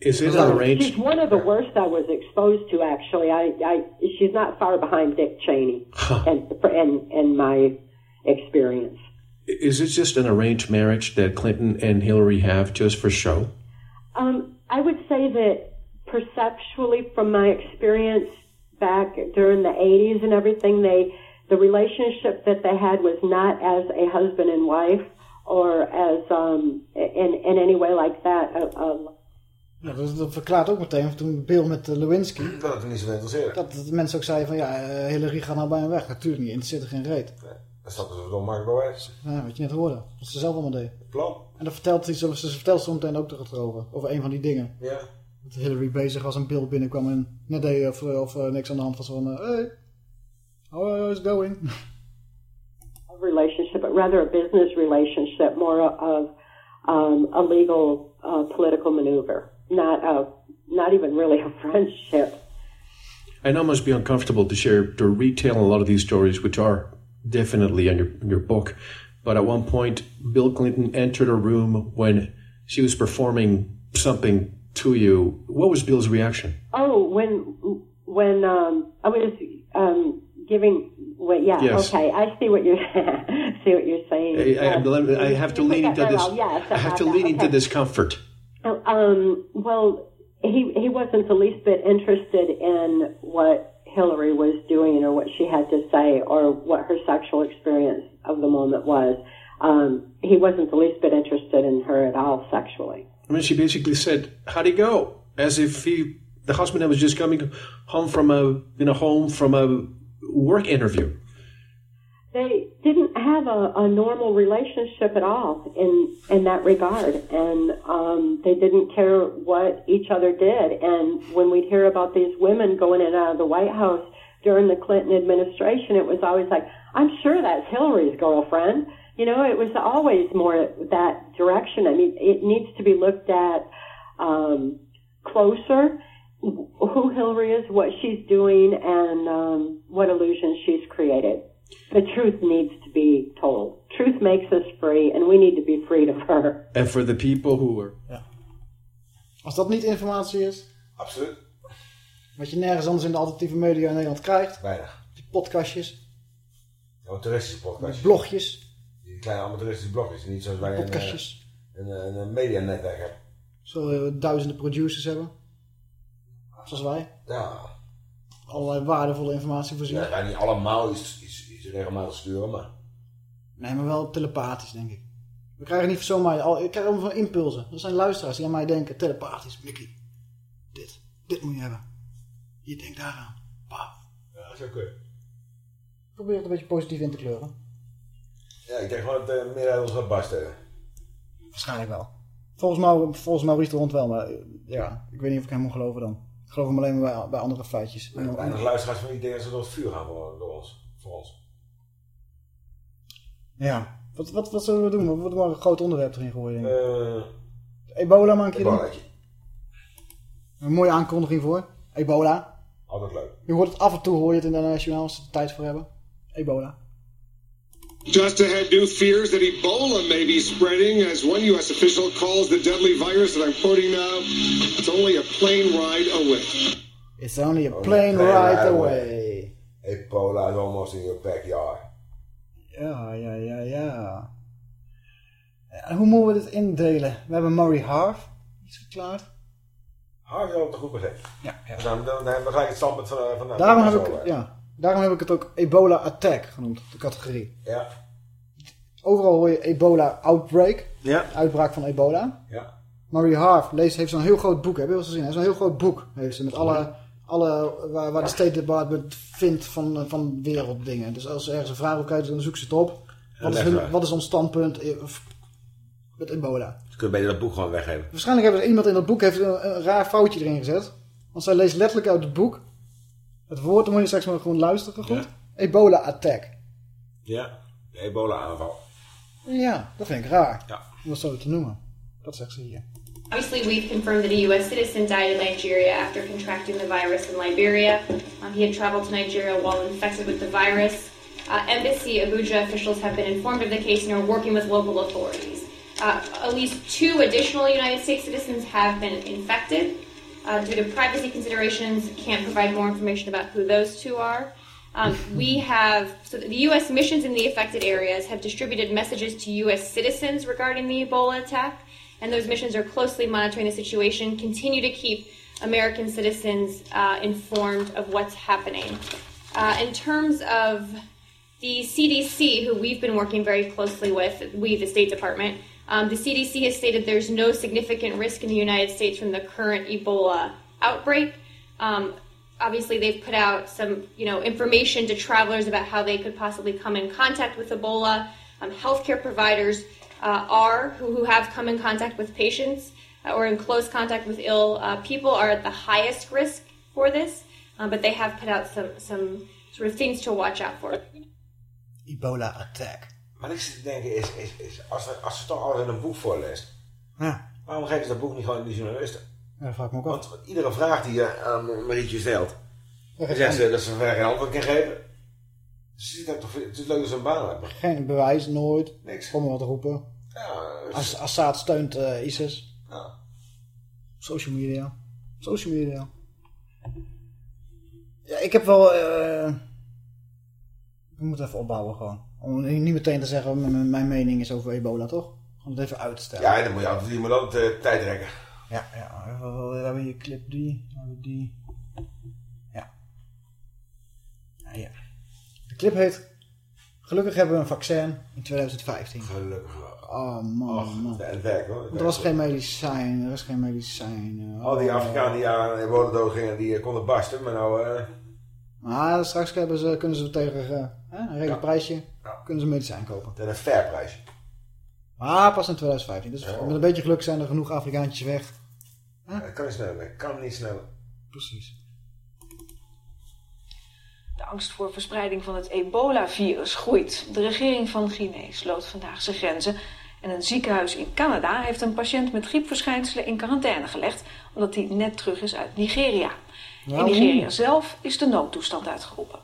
Is it an arranged? She's one of the worst I was exposed to. Actually, I, I she's not far behind Dick Cheney, and and and my experience. Is it just an arranged marriage that Clinton and Hillary have just for show? Um, I would say that perceptually, from my experience back during the '80s and everything, they the relationship that they had was not as a husband and wife or as um, in in any way like that. Uh, uh, Ja, dat, dat verklaart ook meteen toen Bill met uh, Lewinsky. Dat het niet zo interesseert. Dat de mensen ook zeiden van ja, uh, Hillary gaat nou bij hem weg. Natuurlijk niet, interesseert er geen reet. Nee, dat stappen ze wel makkelijk bij. Ja, wat je net hoorde. Dat ze zelf allemaal deed. Plan. En dat vertelt hij, ze vertelt zo meteen ook erover. Over een van die dingen. Ja. Dat Hillary bezig was en Bill binnenkwam en net deed of, of uh, niks aan de hand was van... hey, how is it going? relationship, but rather a business relationship, more of um, a legal uh, political maneuver, not a, not even really a [LAUGHS] friendship. I know it must be uncomfortable to share to retell a lot of these stories, which are definitely in your your book. But at one point, Bill Clinton entered a room when she was performing something to you. What was Bill's reaction? Oh, when when um, I was um, giving well, yeah, Yes. okay. I see what you're [LAUGHS] see what you're saying. I, I, Yes. I have to lean into this. well. Yes, I have to lean into Okay. discomfort. Um, well, he he wasn't the least bit interested in what Hillary was doing or what she had to say or what her sexual experience of the moment was. Um, he wasn't the least bit interested in her at all sexually. I mean, she basically said, "How'd he go?" As if he, the husband, was just coming home from a, you know, home from a work interview. They didn't have a, a normal relationship at all in in that regard, and um, they didn't care what each other did. And when we'd hear about these women going in and out of the White House during the Clinton administration, it was always like, "I'm sure that's Hillary's girlfriend." You know, it was always more that direction. I mean, it needs to be looked at um, closer. Who Hillary is, what she's doing, and um, what illusions she's created. The truth needs to be told. Truth makes us free, and we need to be freed of her. And for the people who were Als dat niet informatie is, Absoluut. wat je nergens anders in de alternatieve media in Nederland krijgt. Weinig. Die podcastjes, Amateuristische podcastjes. blogjes, Die kleine amateuristische blogjes. Niet zoals wij een, eh, podcastjes. een, een, een medianetwerk hebben. Zo eh, duizenden producers hebben. Zoals wij. Ja. Allerlei waardevolle informatie voorzien. Ja, wij niet allemaal iets, regelmatig sturen, maar... Nee, maar wel telepathisch, denk ik. We krijgen niet zomaar... Al, ik krijg allemaal van impulsen. Er zijn luisteraars die aan mij denken, telepathisch. Mickey, dit. Dit moet je hebben. Je denkt daaraan. Ja, dat zou kunnen. Probeer het een beetje positief in te kleuren. Ja, ik denk gewoon dat de meerderheid ons gaat barsten. Waarschijnlijk wel. Volgens, Mau volgens Maurice de Hond wel, maar eh, ja, ik weet niet of ik hem moet geloven dan. Ik geloof hem alleen maar bij, bij andere feitjes. En, en de luisteraars van die dingen ze door het vuur gaan voor, door ons, voor ons. Ja, wat, wat, wat zullen we doen? We moeten maar een groot onderwerp erin gooien. denk ik. Eh, Ebola maar een keer. Een mooie aankondiging voor. Ebola. Altijd leuk. Je hoort het af en toe, hoor je het in de nationaal als ze er tijd voor hebben. Ebola. Just ahead, new fears that Ebola may be spreading as one U.S. official calls the deadly virus that I'm quoting now, it's only a plane ride away. It's only a Only plane ride away. Ebola is almost in your backyard. Ja, ja, ja, ja. En hoe moeten we dit indelen? We hebben Murray Harf. Iets verklaard. Wel op de goed begrepen. Ja, ja. Dan, dan, hebben we gelijk het standpunt van, van de Daarom heb, ik, ja, daarom heb ik het ook Ebola Attack genoemd, de categorie. Ja. Overal hoor je Ebola Outbreak. Ja. Uitbraak van ebola. Ja. Murray Harf leest, heeft zo'n heel groot boek. Heb je wel eens gezien? Hij heeft zo'n heel groot boek. Heeft ze, met alle, alle waar, waar de State Department vindt van, van werelddingen. Dus als ze ergens een vraag op krijgen, dan zoeken ze het op. Wat is, hun, wat is ons standpunt met ebola? Ze kunnen beter dat boek gewoon weggeven. Waarschijnlijk hebben er iemand in dat boek heeft een, een raar foutje erin gezet. Want zij leest letterlijk uit het boek. Het woord, dan moet je straks maar gewoon luisteren goed. Ja. Ebola attack. Ja. De ebola aanval. Ja, dat vind ik raar. Ja. Om dat zo te noemen. Dat zegt ze hier. Obviously, we've confirmed that a U.S. citizen died in Nigeria after contracting the virus in Liberia. Um, he had traveled to Nigeria while infected with the virus. Uh, Embassy Abuja officials have been informed of the case and are working with local authorities. Uh, at least two additional United States citizens have been infected. Uh, due to privacy considerations, can't provide more information about who those two are. Um, we have, so the U.S. missions in the affected areas have distributed messages to U.S. citizens regarding the Ebola attack, and those missions are closely monitoring the situation, continue to keep American citizens uh, informed of what's happening. Uh, in terms of the CDC, who we've been working very closely with, we, the State Department, um, the CDC has stated there's no significant risk in the United States from the current Ebola outbreak. Um, obviously, they've put out some, you know, information to travelers about how they could possibly come in contact with Ebola. Um, healthcare providers uh, are who, who have come in contact with patients uh, or in close contact with ill uh, people are at the highest risk for this, um, but they have put out some some sort of things to watch out for. Ebola attack. Maar ik zit te denken is, is, is als, er, als ze toch altijd een boek voorleest, Ja, waarom geven ze dat boek niet gewoon aan die journalisten? ja dat vraag ik me ook af. Want iedere vraag die je aan Marietje stelt, Ja, dan zegt ze dat ze verder geen antwoord kan geven. Dus ze zit toch, het is leuk dat ze een baan hebben. Geen bewijs, nooit. Niks. Kom maar wat roepen. Ja, dus- As Assad steunt eh, ISIS. Ja. Social media. Social media. Ja, ik heb wel... eh ik moet even opbouwen gewoon. Om niet meteen te zeggen wat mijn, mening is over ebola, toch? Om het even uit te stellen. ja, dan moet je altijd, moet altijd uh, tijd rekken. Ja, ja. We, we hebben hier clip die. We hebben die. De clip heet... Gelukkig hebben we een vaccin in 2015. Gelukkig. Oh man, Och, man. Het werkt hoor. Het Er was geen medicijn, er is geen medicijn. Al die. Afrikanen die aan ebola dood gingen, die eh, konden barsten, maar nou... eh, Maar straks ze, kunnen ze tegen eh, een redelijk prijsje kunnen ze medicijn kopen. Tegen een fair prijs. Maar pas in 2015. Dus Ja. met een beetje geluk zijn er genoeg Afrikaantjes weg. Het kan niet sneller, kan niet sneller. Precies. De angst voor verspreiding van het ebola-virus groeit. De regering van Guinea sloot vandaag zijn grenzen. En een ziekenhuis in Canada heeft een patiënt met griepverschijnselen in quarantaine gelegd, omdat hij net terug is uit Nigeria. In Nigeria zelf is de noodtoestand uitgeroepen.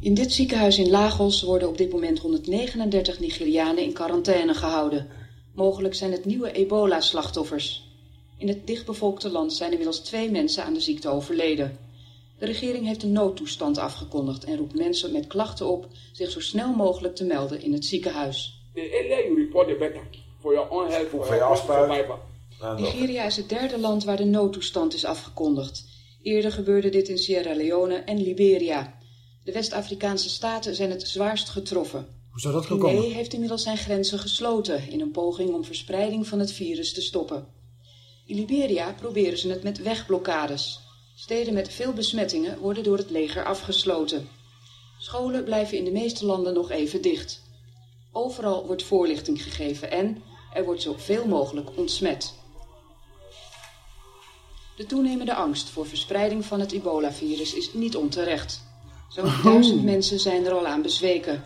In dit ziekenhuis in Lagos worden op dit moment 139 Nigerianen in quarantaine gehouden. Mogelijk zijn het nieuwe ebola-slachtoffers. In het dichtbevolkte land zijn inmiddels twee mensen aan de ziekte overleden. De regering heeft een noodtoestand afgekondigd en roept mensen met klachten op zich zo snel mogelijk te melden in het ziekenhuis. Nigeria is het derde land waar de noodtoestand is afgekondigd. Eerder gebeurde dit in Sierra Leone en Liberia. De West-Afrikaanse staten zijn het zwaarst getroffen. Hoe zou dat Guinea gekomen? heeft inmiddels zijn grenzen gesloten in een poging om verspreiding van het virus te stoppen. In Liberia proberen ze het met wegblokkades. Steden met veel besmettingen worden door het leger afgesloten. Scholen blijven in de meeste landen nog even dicht. Overal wordt voorlichting gegeven en er wordt zoveel mogelijk ontsmet. De toenemende angst voor verspreiding van het ebola-virus is niet onterecht. Zo'n duizend mensen zijn er al aan bezweken.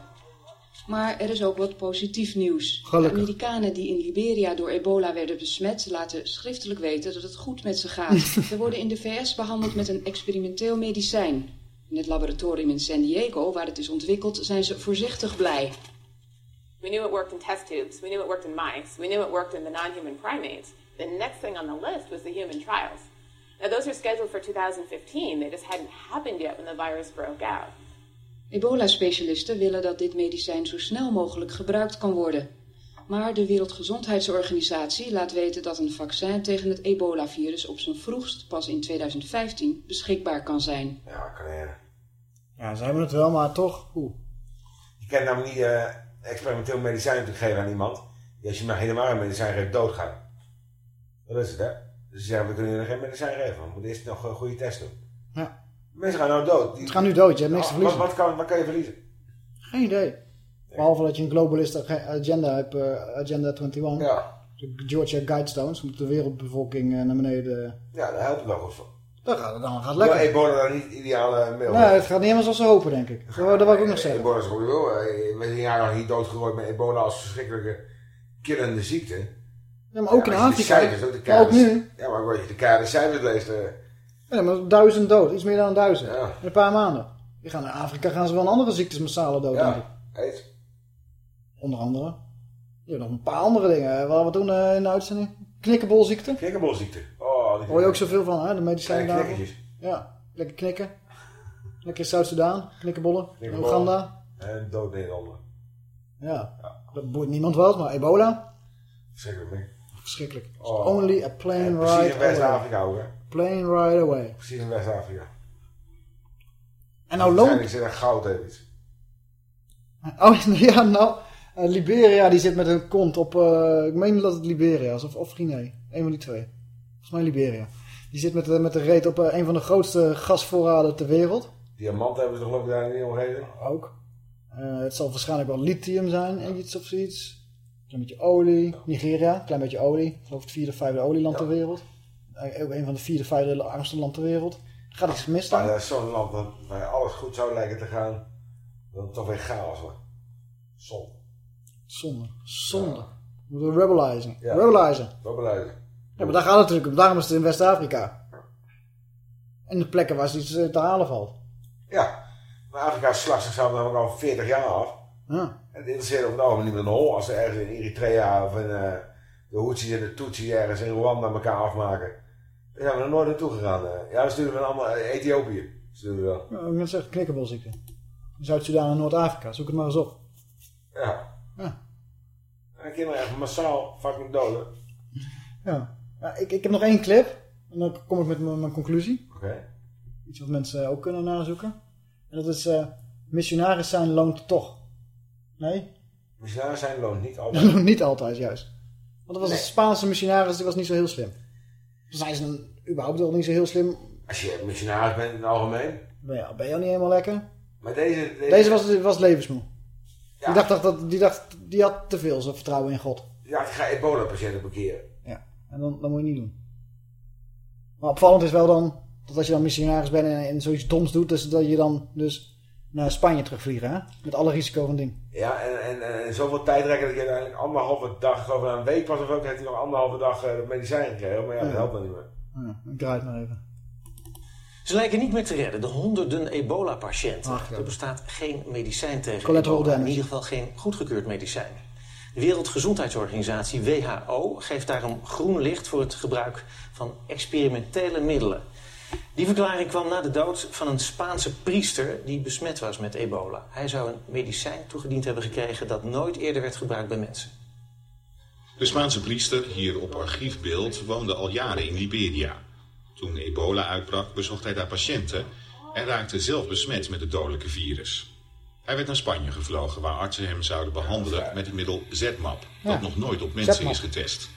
Maar er is ook wat positief nieuws. Gelukkig. De Amerikanen die in Liberia door ebola werden besmet... laten schriftelijk weten dat het goed met ze gaat. [LAUGHS] Ze worden in de VS behandeld met een experimenteel medicijn. In het laboratorium in San Diego, waar het is ontwikkeld, zijn ze voorzichtig blij. We knew it worked in test tubes. We knew it worked in mice. We knew it worked in the non-human primates. The next thing on the list was the human trials. Now, those are scheduled for 2015. They just hadn't happened yet when the virus broke out. Ebola-specialisten willen dat dit medicijn zo snel mogelijk gebruikt kan worden. Maar de Wereldgezondheidsorganisatie laat weten dat een vaccin tegen het ebola-virus op zijn vroegst pas in 2015 beschikbaar kan zijn. Ja, kan. Ja, ze hebben het wel, maar toch. Oeh. Je kan namelijk niet eh, experimenteel medicijn natuurlijk geven aan iemand. Die als je maar helemaal een medicijn geeft, doodgaat. Dat is het, hè? Dus ze zeggen, we kunnen je geen medicijn geven. We moeten eerst nog een goede test doen. Ja. Mensen gaan nou dood. Die... Ze gaan nu dood, je hebt niks te Oh, wat, verliezen. wat, kan, wat kan je verliezen? Geen idee. Behalve dat je een globalist agenda hebt, eh, Agenda 21. Ja. De Georgia Guidestones, om de wereldbevolking eh, naar beneden. Ja, daar helpt het wel goed voor. Dat gaat, dan gaat het Lekker. lekker. ebola dan niet het ideale middel. Nee, het gaat niet helemaal zoals ze hopen, denk ik. Dat, dat wil ik ook nog zeggen. Ebola is goed. Eh, We zijn jaren hier doodgegooid met ebola als verschrikkelijke killende ziekte. Ja, maar ook in je de Afrika. cijfers, ook, de Maar ook kaders- nu. Ja, maar als je de kade cijfers leest... Ja, maar duizend dood. Iets meer dan duizend. Ja. In een paar maanden. Die gaan in Afrika gaan ze wel andere ziektes massaal dood, ja, aids. Onder andere. Je hebt nog een paar andere dingen. Wat we doen eh, in de uitzending. Knikkenbolziekte. Knikkenbolziekte. Oh, Hoor je ook zoveel van, hè? De medicijnen knikkertjes. Ja, lekker knikken. Lekker in Zuid-Soedan. Knikkenbollen. Oeganda. En dood Nederlander. Ja. Dat boeit niemand wat, maar ebola. Verschrikkelijk? Verschrikkelijk. Oh. Only a plane ride Precies in. West-Afrika ook, hè? Plane ride away. Precies in West-Afrika. En nou loont... zit er goud iets. Oh, [LAUGHS] ja, nou... eh, Liberia die zit met een kont op... eh, ik meen dat het Liberia is, of, of Guinea. Een van die twee. Volgens mij Liberia. Die zit met, de- met de reet op eh, een van de grootste gasvoorraden ter wereld. Diamanten hebben ze geloof ik daar in de omgeving? Ook. Het zal waarschijnlijk wel lithium zijn en iets of zoiets. Een klein beetje olie. Nigeria, een klein beetje olie. Ik geloof het vierde, vijfde olieland ter wereld. Ook een van de vierde, vijfde armste land ter wereld. Gaat iets mis Maar dan? dat is zo'n land waar alles goed zou lijken te gaan. Dat het toch weer chaos wordt. Zonde. Zonde. Zonde. We moeten rebelizen. Ja. Rebelizen. Rebelizen. Ja, maar daar gaat het natuurlijk om. Daarom is het in West-Afrika. En de plekken waar iets eh, te halen valt. Ja. Maar Afrika slacht zichzelf namelijk al 40 jaar af. Ja. En het interesseert op het ogenblik niet meer een hol als ze ergens in Eritrea of in eh, de Houthis en de Tutsi ergens in Rwanda elkaar afmaken. Zijn we nog nooit naartoe gegaan. eh. Ja, we sturen we allemaal eh, Ethiopië. Sturen we wel. Ja, ik zeggen, knikkenbolziekte. Zuid-Soedan en Noord-Afrika. Zoek het maar eens op. Ja. Ja. En kinderen echt massaal fucking doden. Ja. ja ik, ik heb nog één clip. En dan kom ik met mijn conclusie. Oké. Iets wat mensen ook kunnen nazoeken. En dat is eh, missionaris zijn loont toch. Nee? Missionaris zijn loont niet [LAUGHS] altijd. niet altijd, juist. Want dat was Nee. een Spaanse missionaris, die was niet zo heel slim. Zijn ze dan überhaupt al niet zo heel slim. Als je missionaris bent in het algemeen. Ben je, ben je al niet helemaal lekker? Maar deze... Deze, Deze was, was levensmoe. Ja. Die, dacht, dat, die, dacht, die had te veel zijn vertrouwen in God. Ja, ik ga ebola-patiënten bekeren. Ja. En dan, dan moet je niet doen. Maar opvallend is wel dan, dat als je dan missionaris bent en, en zoiets doms doet, dus dat je dan dus naar Spanje terugvliegen, hè? Met alle risico van ding. Ja, en, en, en zoveel tijd rekken dat je uiteindelijk anderhalve dag, na een week pas of ook, heeft hij nog anderhalve dag eh, dat medicijn gekregen. Maar ja, dat Ja. helpt dan niet meer. Ja, ik draai het maar even. Ze lijken niet meer te redden, de honderden ebola-patiënten. Ja. Er bestaat geen medicijn tegen Collateral ebola. In ieder geval geen goedgekeurd medicijn. De Wereldgezondheidsorganisatie WHO geeft daarom groen licht voor het gebruik van experimentele middelen. Die verklaring kwam na de dood van een Spaanse priester die besmet was met ebola. Hij zou een medicijn toegediend hebben gekregen dat nooit eerder werd gebruikt bij mensen. De Spaanse priester, hier op archiefbeeld, woonde al jaren in Liberia. Toen ebola uitbrak bezocht hij daar patiënten en raakte zelf besmet met het dodelijke virus. Hij werd naar Spanje gevlogen waar artsen hem zouden behandelen met het middel ZMAP, dat Ja, nog nooit op mensen is getest.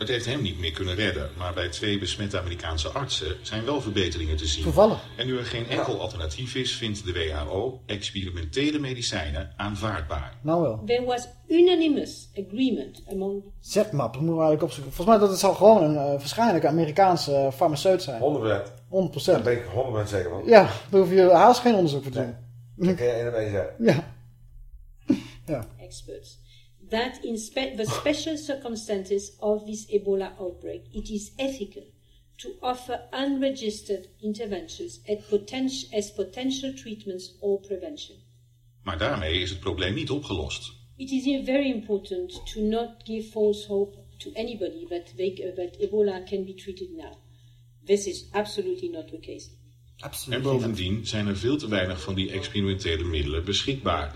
Het heeft hem niet meer kunnen redden, maar bij twee besmette Amerikaanse artsen zijn wel verbeteringen te zien. Toevallig. En nu er geen enkel alternatief is, vindt de WHO experimentele medicijnen aanvaardbaar. Nou wel. There was unanimous agreement among ZMAP, dat moeten we eigenlijk opzoeken. Volgens mij dat het zal gewoon een uh, waarschijnlijk Amerikaanse uh, farmaceut zijn. 100%. 100%. Daar ben ik 100% zeker van. Ja, daar hoef je haast geen onderzoek voor te doen. Dat kan je één op één zeggen. Ja. ja. experts that in spe the special circumstances of this Ebola outbreak, it is ethical to offer unregistered interventions as potential treatments or prevention. Maar daarmee is het probleem niet opgelost. It is very important to not give false hope to anybody that, they, uh, that Ebola can be treated now. This is absolutely not the case. En bovendien zijn er veel te weinig van die experimentele middelen beschikbaar.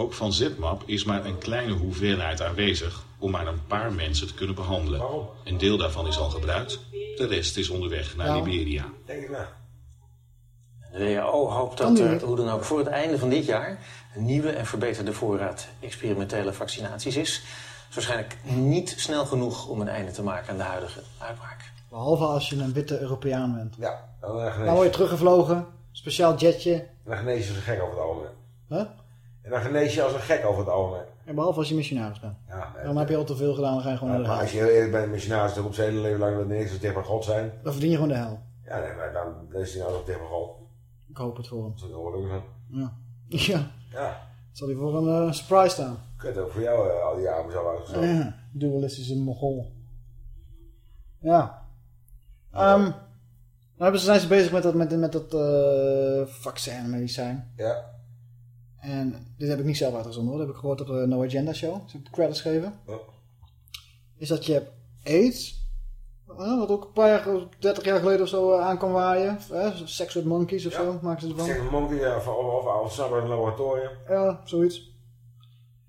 Ook van ZMAP is maar een kleine hoeveelheid aanwezig om maar een paar mensen te kunnen behandelen. Een deel daarvan is al gebruikt, de rest is onderweg naar Nou. Liberia. Denk ik nou. De WHO hoopt dat er niet. hoe dan ook voor het einde van dit jaar een nieuwe en verbeterde voorraad experimentele vaccinaties is. Het is waarschijnlijk niet snel genoeg om een einde te maken aan de huidige uitbraak. Behalve als je een witte Europeaan bent. Ja, dan Dan word je teruggevlogen, speciaal jetje. En dan als een gek over het algemeen. Huh? En dan genees je als een gek over het algemeen. En behalve als je missionaris bent. Ja, Dan heb je al te veel gedaan, dan ga je gewoon Ja, naar de maar hel. als je heel eerlijk bent, missionaris toch op zijn hele leven lang dat niks dicht bij God zijn. Dan verdien je gewoon de hel. Ja, nee, maar dan, dan is hij nou nog dicht bij God. Ik hoop het voor hem. Dat wel gelukkig zijn. Ja. [LAUGHS] Ja. Ja. Zal hij voor een eh, surprise staan. Kut ook voor jou eh, al die jaren zo uitgezocht. [LAUGHS] Ja. Dualistische mogol. Ja. Ehm nou hebben ze, zijn ze bezig met dat, met, met dat eh vaccinmedicijn. Ja. En dit heb ik niet zelf uitgezonden hoor. Dat heb ik gehoord op de No Agenda Show. Ze heb ik de credits geven. Ja. Is dat je hebt AIDS. eh, wat ook een paar jaar, 30 jaar geleden of zo eh, aan kan waaien. Eh, Sex with Monkeys of zo maken ze ervan. Zeg een monkey ja, of, of, of, laboratorium. Ja, zoiets.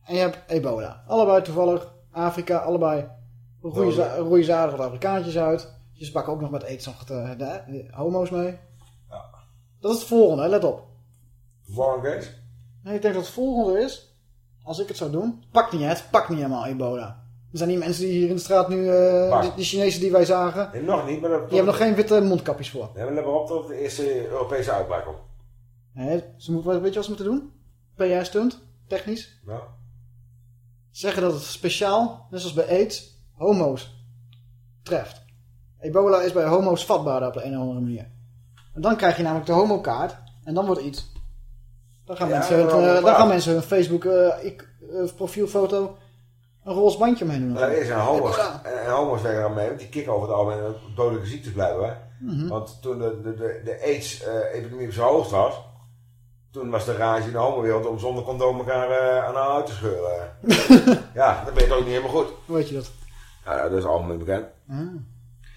En je hebt ebola. Allebei toevallig Afrika, allebei roeien za- roeien ze aardig wat Afrikaantjes uit. Je pakken ook nog met aids nog de, de, de homo's mee. Dat is het volgende, hè, let op. Warren Gates? Nee, ik denk dat het volgende is, als ik het zou doen, pak niet het, pak niet helemaal ebola. Er zijn die mensen die hier in de straat nu, Pak. die, die Chinezen die wij zagen, Nee, nog niet, maar dat... die hebben nog geen witte mondkapjes voor. Nee, maar let maar op tot de eerste Europese uitbraak komt. Nee, ze moeten, weet je wat ze moeten doen? PR-stunt, technisch. Nou, zeggen dat het speciaal, net zoals bij AIDS, homo's treft. Ebola is bij homo's vatbaarder op de een of andere manier. En dan krijg je namelijk de homokaart en dan wordt iets. Dan gaan, Ja, mensen, hun, eh, dan gaan mensen hun Facebook eh, ik, eh, profielfoto een roze bandje omheen doen. er is een homo's, Ebola. en, en homo's werken aan mee, want die kicken over het algemeen dodelijke ziektes blijven. Mhm. Want toen de, de, de, de AIDS-epidemie op zijn hoogst was, toen was de rage in de homowereld om zonder condoom elkaar eh, aan de uit te scheuren. [LAUGHS] ja, dan ben je toch niet helemaal goed. Hoe weet je dat? Ja, dat is algemeen bekend. Ah.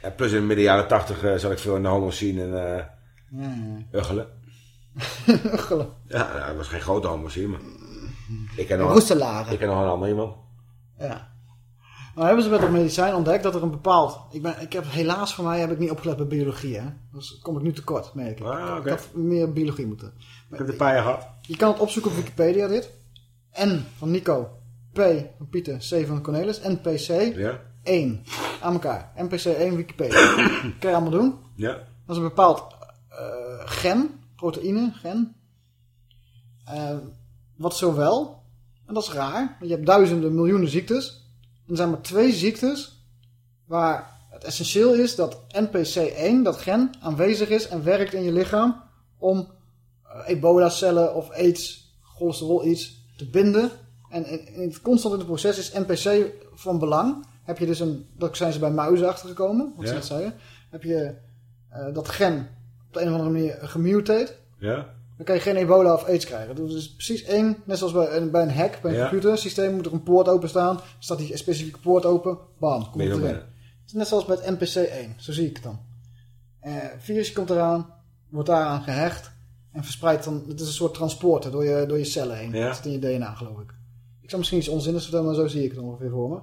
En plus in de midden jaren tachtig eh, zat ik veel in de homo's zien en eh Ja, uggelen. [LAUGHS] Ja, het was geen grote zien, maar... Ik ken En nog, ik ken nog een ander iemand. Ja. Nou hebben ze met dat medicijn ontdekt dat er een bepaald... Ik, ben, ik heb helaas voor mij heb ik niet opgelet bij biologie. Hè? Dus kom ik nu tekort, merk ik. Ah. Ik had meer biologie moeten. Ik heb de jaar gehad. Je kan het opzoeken op Wikipedia dit. N van Nico. P van Pieter. C van Cornelis. NPC. Ja. 1. Aan elkaar. NPC 1 Wikipedia. [COUGHS] kan je allemaal doen. Ja. Dat is een bepaald eh, gen. Proteïne. Gen. Eh, wat zowel. En dat is raar. Want je hebt duizenden, miljoenen ziektes. En er zijn maar twee ziektes. Waar het essentieel is dat NPC1, dat gen, aanwezig is en werkt in je lichaam. Om eh, ebola-cellen of aids, cholesterol iets te binden. En in, in het constant in het proces is NPC van belang. Heb je dus een, dat zijn ze bij muizen achtergekomen, wat ze zeiden. Heb je eh, dat gen op de een of andere manier gemutate. Ja. Dan kan je geen ebola of aids krijgen. Dus het is precies één, net zoals bij, een- bij een hack, bij een Ja. computersysteem moet er een poort openstaan. Staat die specifieke poort open, bam, komt het er erin. binnen. Het is net zoals met NPC1, zo zie ik het dan. Eh virus komt eraan, wordt daaraan gehecht en verspreidt dan, het is een soort transporter door je, door je cellen heen. Ja. Dat zit in je DNA geloof ik. Ik zal misschien iets onzinnigs vertellen, maar zo zie ik het ongeveer voor me.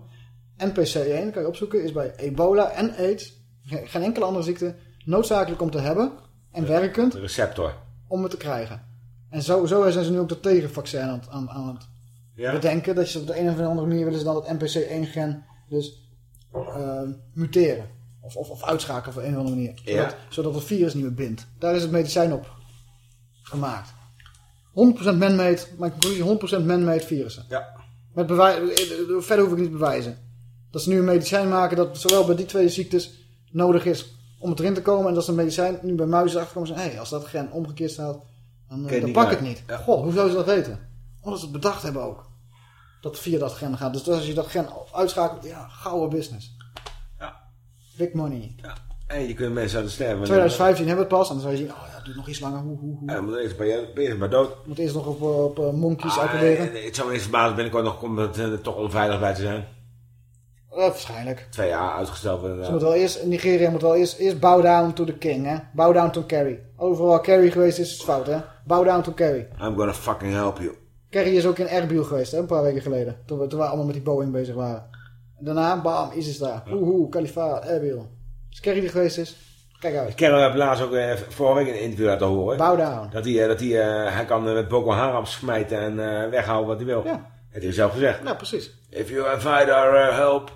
NPC1, kan je opzoeken, is bij ebola en aids, geen enkele andere ziekte, noodzakelijk om te hebben en werkend De receptor. om het te krijgen. En zo, zo zijn ze nu ook dat tegenvaccin aan, het- aan, aan het Ja. bedenken. Dat je op de een of andere manier willen ze dan dat NPC1-gen dus eh, muteren. Of, of, of uitschakelen op een of andere manier. Ja. Zodat, het virus niet meer bindt. Daar is het medicijn op gemaakt. 100% man-made, mijn conclusie, 100% man-made virussen. Ja. Met verder hoef ik niet te bewijzen. Dat ze nu een medicijn maken dat zowel bij die twee ziektes nodig is om het erin te komen. En dat ze een medicijn nu bij muizen achterkomen hé, als dat gen omgekeerd staat, dan, eh, dan niet pak ik het niet. Ja. Goh, hoe zou ze dat weten? Omdat ze het bedacht hebben ook. Dat het via dat gen gaat. Dus als je dat gen uitschakelt, ja, gouden business. Ja. Big money. En je kunt mensen laten sterven. 2015 hebben we het pas. En dan zou je zien, oh ja, het duurt nog iets langer. Hoe, hoe, hoe. Ja, maar eerst ben je maar dood. Moet eerst nog op, op eh, monkeys Ah, uitproberen. nee, het zou me niet verbazen binnenkort nog komt het eh, toch onveilig bij te zijn. Eh, waarschijnlijk. Twee jaar uitgesteld worden. Ze moet wel eerst, Nigeria moet wel eerst, eerst bow down to the king, hè. Bow down to Kerry. Overal Kerry geweest is, is het fout, hè. Bow down to Kerry. I'm gonna fucking help you. Kerry is ook in Erbil geweest, hè, een paar weken geleden. Toen we, toen we allemaal met die Boeing bezig waren. En daarna, bam, ISIS daar. Oehoe, Kalifaat, Erbil. Als Kerry er geweest is, kijk uit. Ken hem laatst ook eh, vorige week in een interview laten horen. Bow down. Dat hij, eh, dat hij, hij kan met Boko Haram smijten en eh, weghalen wat hij wil. Ja. Heeft hij zelf gezegd. Ja, precies. If you invite our uh, help,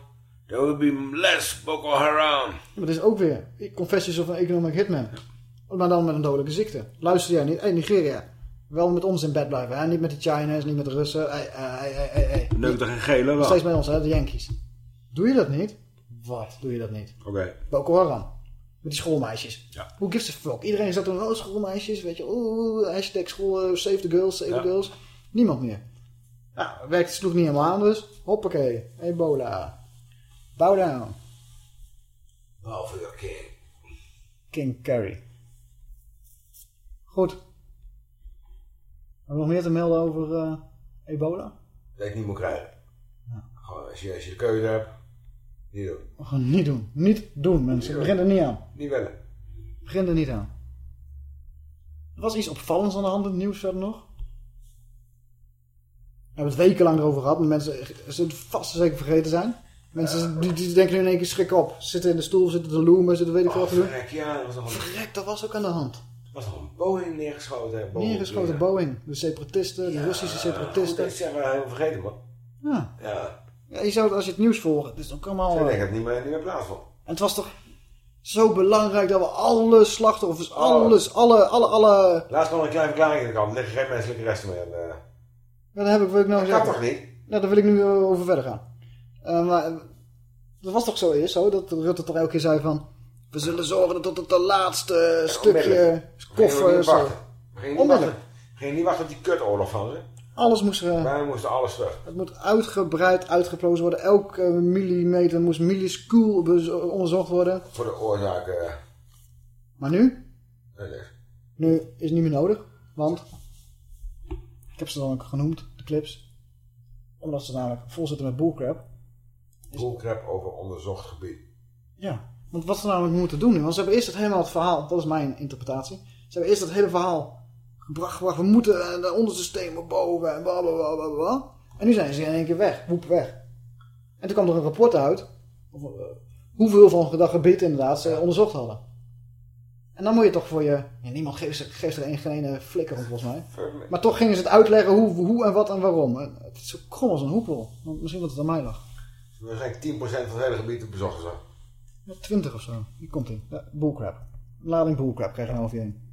there will be less Boko Haram. Maar dit is ook weer Confessions of an Economic Hitman. Maar dan met een dodelijke ziekte. Luister jij niet? Hey, Nigeria. Wel met ons in bed blijven, hè? Niet met de Chinese, niet met de Russen. Hey, hey, hey, hey, hey. Neukt er geen gele wel. steeds met ons, hè? De Yankees. Doe je dat niet? Wat doe je dat niet? Oké. Boko Haram. Met die schoolmeisjes. Ja. Who gives a fuck? Iedereen zat toen, oh schoolmeisjes, weet je, oeh, hashtag school, eh, save the girls, save Ja. the girls. Niemand meer. Ja, werkt, sloeg niet helemaal aan dus. Hoppakee, ebola. Bow down. Behalve de king. King Carry. Goed. Hebben we nog meer te melden over eh, ebola? Dat ik niet moet krijgen. Gewoon, als je, als je de keuze hebt, niet doen. Gewoon niet doen. Niet doen, mensen. Begin er niet aan. Niet willen. Begin er niet aan. Er was iets opvallends aan de hand in het nieuws verder nog. We hebben het wekenlang erover gehad. Maar mensen zullen het vast zeker vergeten zijn. Mensen die, die denken nu in één keer schrik op. Ze zitten in de stoel, zitten te loemen, zitten weet ik wat te doen. Verrek, ja, dat was nog een, Verrek, dat was ook aan de hand. was nog een Boeing neergeschoten. boven- Neergeschoten ja. Boeing. De separatisten, de Russische separatisten. ik zeg maar helemaal vergeten, man. Ja. Ja. ja. Je zou het als je het nieuws volgt. Het is ook allemaal... Eh, denk ik het niet meer, niet meer plaatsvond. En het was toch zo belangrijk dat we alle slachtoffers, alles, alle, alle, alle... Laatst er een kleine verklaring in de kant. Er liggen geen menselijke resten meer. eh. Ja, dat heb ik, wil ik nou Dat kan toch niet? Nou, daar wil ik nu eh, over verder gaan. Eh, maar eh, dat was toch zo eerst zo, dat Rutte toch elke keer zei van... We zullen zorgen dat het laatste stukje koffers... Gingen we niet niet wachten. Gingen niet wachten op die kutoorlog van ze. Alles moest... eh, Wij moesten alles terug. het moet uitgebreid uitgeplozen worden. Elke millimeter moest milliscool onderzocht worden. Voor de oorzaak. eh, Maar nu? nee, nee. Nu is het niet meer nodig. Want... Ik heb ze dan ook genoemd, de clips. Omdat ze namelijk vol zitten met bullcrap. Bullcrap over onderzocht gebied. Ja, want wat ze namelijk moeten doen nu, want ze hebben eerst het helemaal het verhaal, dat is mijn interpretatie. Ze hebben eerst het hele verhaal gebracht, gebracht we moeten de onderste stenen boven en bla bla bla bla bla. En nu zijn ze in één keer weg, woep weg. En toen kwam er een rapport uit, of, eh, hoeveel van dat gebied inderdaad ze onderzocht hadden. En dan moet je toch voor je, ja, niemand geeft, er een, geen ene flikker om volgens mij. Maar toch gingen ze het uitleggen hoe, hoe en wat en waarom. Het is zo krom als een hoepel, misschien dat het aan mij lag. Waarschijnlijk 10% van het hele gebied bezocht zo. Ja, 20 of zo. Hier komt hij. Ja, bullcrap. Een lading bullcrap krijg je nou over je heen.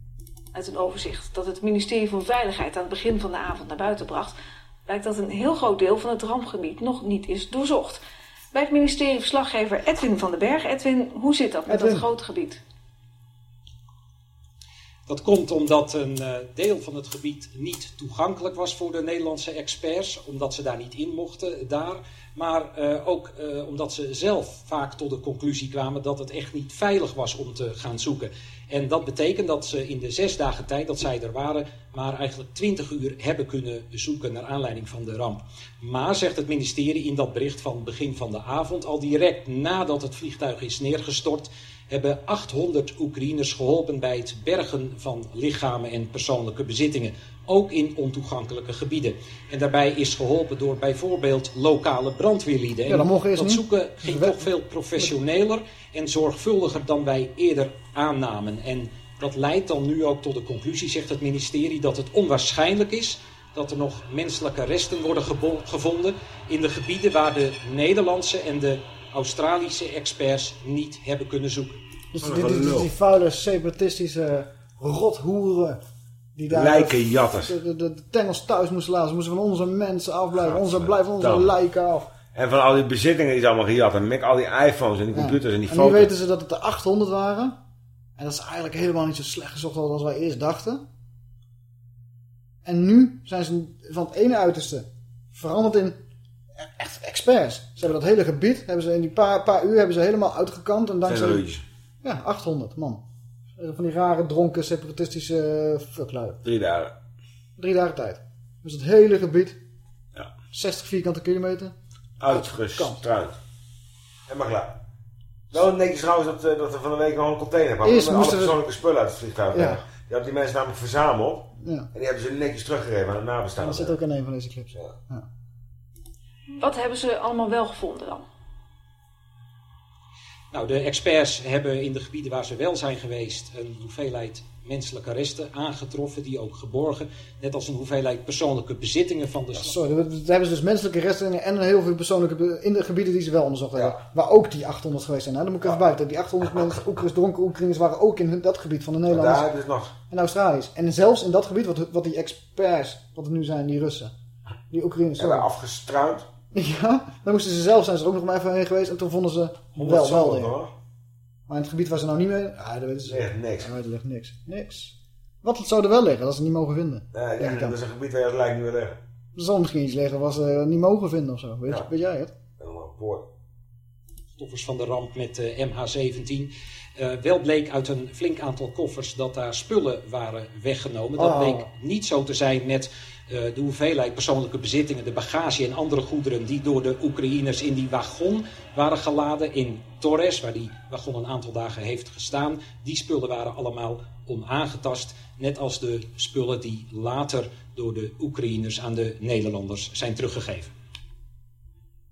Uit een overzicht dat het ministerie van Veiligheid aan het begin van de avond naar buiten bracht, blijkt dat een heel groot deel van het rampgebied nog niet is doorzocht. Bij het ministerie verslaggever Edwin van den Berg. Edwin, hoe zit dat met Edwin. dat grote gebied? Dat komt omdat een eh, deel van het gebied niet toegankelijk was voor de Nederlandse experts, omdat ze daar niet in mochten daar. Maar eh, ook eh, omdat ze zelf vaak tot de conclusie kwamen dat het echt niet veilig was om te gaan zoeken. En dat betekent dat ze in de zes dagen tijd dat zij er waren, maar eigenlijk twintig uur hebben kunnen zoeken naar aanleiding van de ramp. Maar, zegt het ministerie in dat bericht van begin van de avond, al direct nadat het vliegtuig is neergestort, hebben 800 Oekraïners geholpen bij het bergen van lichamen en persoonlijke bezittingen. Ook in ontoegankelijke gebieden. En daarbij is geholpen door bijvoorbeeld lokale brandweerlieden. Ja, dat dat zoeken ging toch veel professioneler en zorgvuldiger dan wij eerder aannamen. En dat leidt dan nu ook tot de conclusie, zegt het ministerie, dat het onwaarschijnlijk is dat er nog menselijke resten worden gevonden in de gebieden waar de Nederlandse en de Australische experts niet hebben kunnen zoeken. Dus die, die, die, die vuile, separatistische rothoeren. Die daar Lijkenjatters. De, de, de, de tengels thuis moesten laten. Ze moesten van onze mensen afblijven. Onze, blijven onze lijken af. En van al die bezittingen die ze allemaal gejat hebben. Met al die iPhones en die Ja. computers en die En nu foto's. weten ze dat het er 800 waren. En dat is eigenlijk helemaal niet zo slecht gezocht als wij eerst dachten. En nu zijn ze van het ene uiterste veranderd in echt experts. Ze hebben dat hele gebied, hebben ze in die paar, paar uur hebben ze helemaal uitgekant. En dankzij, ja, 800 man. Eh, Van die rare, dronken, separatistische fucklui. Drie dagen. Drie dagen tijd. Dus het hele gebied. Ja. 60 vierkante kilometer. Uitgestruind. En maar klaar. Wel netjes trouwens dat, eh, dat er van de week nog een container kwam. Eerst Met alle we- persoonlijke spullen uit het vliegtuig. Ja. Die hadden die mensen namelijk verzameld. Ja. En die hebben ze netjes teruggegeven aan de En nabestaanden. dat zit ook in een van deze clips. Ja. Wat hebben ze allemaal wel gevonden dan? Nou, de experts hebben in de gebieden waar ze wel zijn geweest een hoeveelheid menselijke resten aangetroffen, die ook geborgen, net als een hoeveelheid persoonlijke bezittingen van de Sorry, daar hebben ze dus menselijke resten en heel veel persoonlijke in de gebieden die ze wel onderzocht hebben. Waar ook die 800 geweest zijn. Nou, dan moet ik even buiten. Die 800 mensen, Oekraïners, dronken Oekraïners waren ook in dat gebied van de Nederlanders daar dus nog. en Australiërs. En zelfs in dat gebied, wat, wat die experts, wat het nu zijn, die Russen, die Oekraïners. Hebben afgestruind. [LAUGHS] Ja, dan moesten ze zelf zijn ze er ook nog maar even heen geweest en toen vonden ze wel, wel. Maar in het gebied waar ze nou niet mee... Ja, daar weten ze... Ligt niks. Ja, er ligt niks. Niks. Wat zou er wel liggen, dat ze niet mogen vinden. Ja, dan. dat is een gebied waar je het lijkt nu weer liggen. Er zal misschien iets liggen wat ze niet mogen vinden of zo. Weet, Ja. weet jij het? Helemaal poort. slachtoffers van de ramp met de MH17. Eh, wel bleek uit een flink aantal koffers dat daar spullen waren weggenomen. Dat Oh. bleek niet zo te zijn met eh, de hoeveelheid persoonlijke bezittingen, de bagage en andere goederen die door de Oekraïners in die wagon waren geladen in Torres, waar die wagon een aantal dagen heeft gestaan. Die spullen waren allemaal onaangetast, net als de spullen die later door de Oekraïners aan de Nederlanders zijn teruggegeven.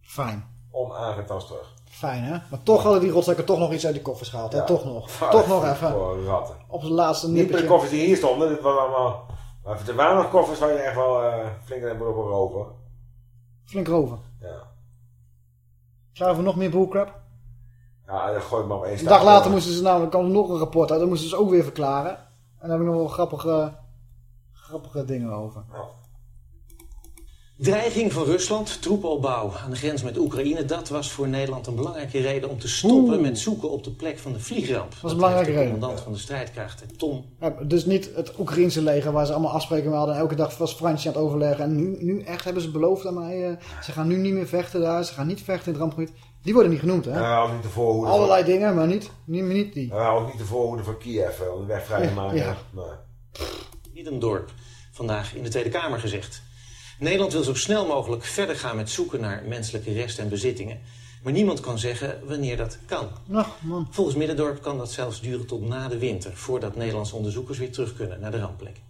Fijn. Onaangetast terug. Fijn, hè? Maar toch hadden die rotzakken toch nog iets uit die koffers gehaald. Hè? Ja. Toch nog. Fuck, toch nog even. Voor ratten. Op het laatste Niet nippertje. de koffers die hier stonden. Dit was allemaal... Maar er waren nog koffers waar je echt wel eh, flink hebben op roven. Flink roven. Ja. Krijgen we nog meer bullcrap? Ja, dat gooi ik maar op één Een dag later moesten ze namelijk er nog een rapport uit. Dat moesten ze ook weer verklaren. En daar heb ik nog wel grappige, grappige dingen over. Dreiging van Rusland, troepenopbouw aan de grens met Oekraïne. Dat was voor Nederland een belangrijke reden om te stoppen Oeh. met zoeken op de plek van de vliegramp. Dat is een belangrijke reden. commandant van de strijdkrachten, Tom Ja, dus niet het Oekraïense leger waar ze allemaal afspraken mee hadden. En elke dag was Fransje aan het overleggen. En nu, nu echt hebben ze beloofd aan mij. eh, ze gaan nu niet meer vechten daar. Ze gaan niet vechten in het rampgebied. Die worden niet genoemd, hè? Ja, ook niet de voorhoede Allerlei dingen, maar niet, niet, niet die. Ja, ook niet de voorhoede van Kiev. Om de weg vrij te maken. Ja. Nee. Middendorp vandaag in de Tweede Kamer gezegd. Nederland wil zo snel mogelijk verder gaan met zoeken naar menselijke resten en bezittingen. Maar niemand kan zeggen wanneer dat kan. Man. Volgens Middendorp kan dat zelfs duren tot na de winter... voordat Nederlandse onderzoekers weer terug kunnen naar de rampplek.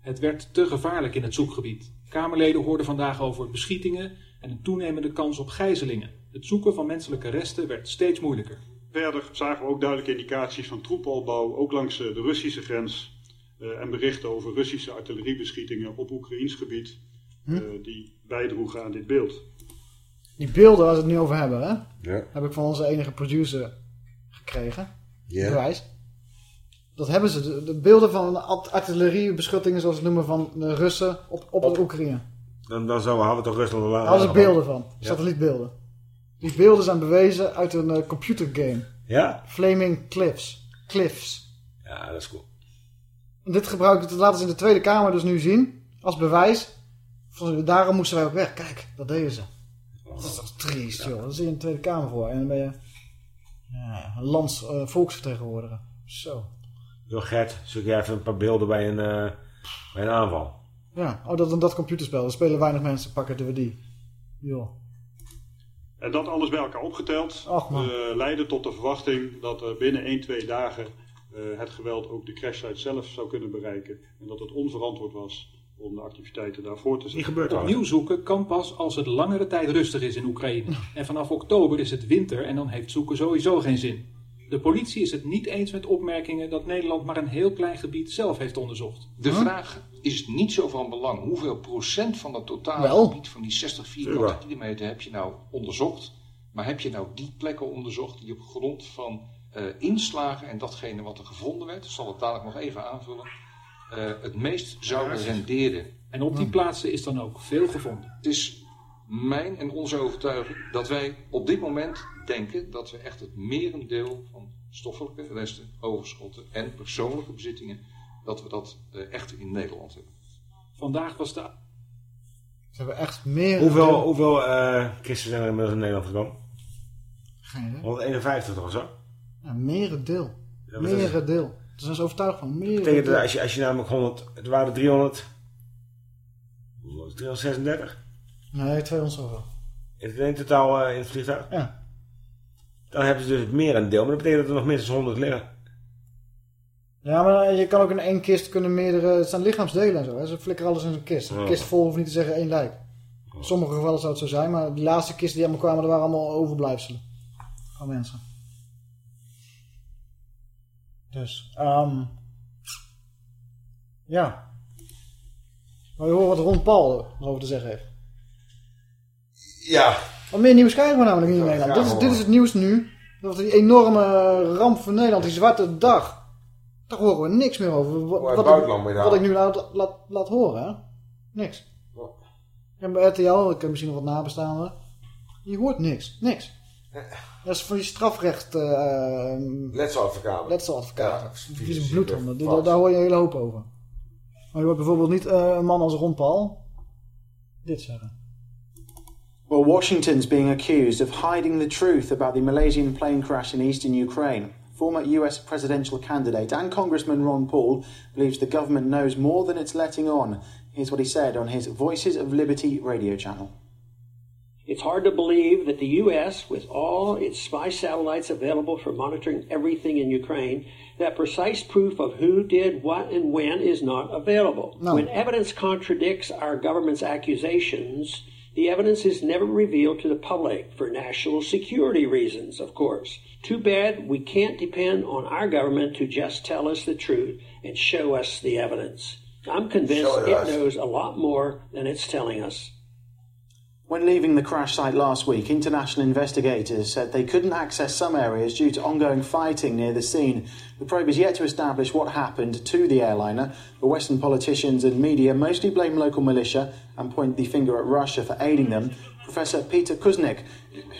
Het werd te gevaarlijk in het zoekgebied. Kamerleden hoorden vandaag over beschietingen en een toenemende kans op gijzelingen. Het zoeken van menselijke resten werd steeds moeilijker. Verder zagen we ook duidelijke indicaties van troepenopbouw, ook langs eh, de Russische grens. eh, en berichten over Russische artilleriebeschietingen op Oekraïns gebied, Hm? eh, die bijdroegen aan dit beeld. Die beelden waar we het nu over hebben, hè? Ja. Heb ik van onze enige producer gekregen. Ja. Bewijs. Dat hebben ze. De, de beelden van artilleriebeschuttingen, zoals ze het noemen, van de Russen op, op, de Oekraïne. Dan, dan zo hadden we toch Rusland al Daar hadden ze beelden van. Ja. Satellietbeelden. Die beelden zijn bewezen uit een eh, computergame. Ja? Flaming Cliffs. Cliffs. Ja, dat is cool. En dit gebruiken, dat laten ze in de Tweede Kamer dus nu zien. Als bewijs. Daarom moesten wij ook weg. Kijk, dat deden ze. Dat is toch triest, joh. Daar zie je in de Tweede Kamer voor. En dan ben je ja, een lands, eh, volksvertegenwoordiger. Zo. Yo, Gert, zoek jij even een paar beelden bij een, eh, bij een aanval. Ja, oh, dat, dat computerspel. Daar spelen weinig mensen. Pakken het die. Joh. En dat alles bij elkaar opgeteld eh, leidde tot de verwachting dat er binnen 1, 2 dagen eh, het geweld ook de crashsite zelf zou kunnen bereiken. En dat het onverantwoord was om de activiteiten daarvoor te zetten. Opnieuw zoeken kan pas als het langere tijd rustig is in Oekraïne. En vanaf oktober is het winter en dan heeft zoeken sowieso geen zin. De politie is het niet eens met opmerkingen dat Nederland maar een heel klein gebied zelf heeft onderzocht. De vraag is niet zo van belang hoeveel procent van het totale Wel. gebied van die 60 vierkante kilometer heb je nou onderzocht. Maar heb je nou die plekken onderzocht die op grond van eh, inslagen en datgene wat er gevonden werd, ik zal het dadelijk nog even aanvullen, eh, het meest zouden renderen? En op die plaatsen is dan ook veel gevonden. Het is mijn en onze overtuiging dat wij op dit moment denken dat we echt het merendeel van stoffelijke resten, overschotten en persoonlijke bezittingen, dat we dat eh, echt in Nederland hebben. Vandaag was de... Ze hebben echt meer... Hoeveel, hoeveel eh kisten zijn er inmiddels in Nederland gekomen? Geen idee. 151 toch of zo? Ja, merendeel. Ja, maar dat is- overtuigd van. Dat betekent dat Merendeel. als je, als je namelijk 100... Het waren 300... hoeveel was het? 336? Nee, 200 zoveel. Het in totaal eh, in het vliegtuig? Ja. Dan hebben ze dus het merendeel. Maar dat betekent dat er nog minstens 100 liggen. Ja, maar je kan ook in één kist kunnen meerdere... Het zijn lichaamsdelen en zo. Hè. Ze flikkeren alles in zo'n kist. Een kist vol hoeft niet te zeggen één lijk. In sommige gevallen zou het zo zijn. Maar die laatste kisten die allemaal kwamen, dat waren allemaal overblijfselen. Van mensen. Dus, ehm ja. Maar je hoort wat Ron Paul erover te zeggen heeft. Ja. Wat meer nieuws krijgen we namelijk niet in Nederland. Dit is, dit is het nieuws nu. Dat die enorme ramp voor Nederland, die zwarte dag. Daar horen we niks meer over. Wat, ik, wat ik nu laat, laat, laat horen, hè? Niks. En bij RTL, ik heb misschien nog wat nabestaanden. Je hoort niks. Niks. Dat is voor die strafrecht... eh Letseladvocaat. Letseladvocaat. Ja, Vieze bloedhonden. Vast. Daar hoor je een hele hoop over. Maar je hoort bijvoorbeeld niet eh, een man als Ron Paul dit zeggen. Well, Washington's being accused of hiding the truth about the Malaysian plane crash in eastern Ukraine. Former US presidential candidate and Congressman Ron Paul believes the government knows more than it's letting on. Here's what he said on his Voices of Liberty radio channel. It's hard to believe that the U.S., with all its spy satellites available for monitoring everything in Ukraine, that precise proof of who did what and when is not available. No. When evidence contradicts our government's accusations, the evidence is never revealed to the public for national security reasons, of course. Too bad we can't depend on our government to just tell us the truth and show us the evidence. I'm convinced it it knows a lot more than it's telling us. When leaving the crash site last week, international investigators said they couldn't access some areas due to ongoing fighting near the scene. The probe is yet to establish what happened to the airliner, but Western politicians and media mostly blame local militia and point the finger at Russia for aiding them. Professor Peter Kuznick,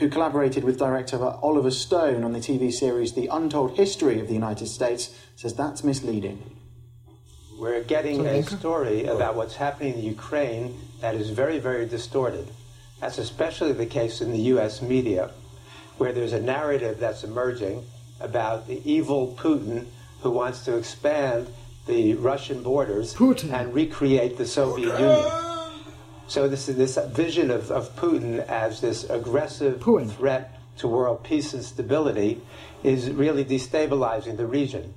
who collaborated with director Oliver Stone on the TV series The Untold History of the United States, says that's misleading. We're getting a story about what's happening in Ukraine that is very, very distorted. That's especially the case in the U.S. media, where there's a narrative that's emerging about the evil Putin who wants to expand the Russian borders and recreate the Soviet Union. So this this vision of, of Putin as this aggressive threat to world peace and stability is really destabilizing the region.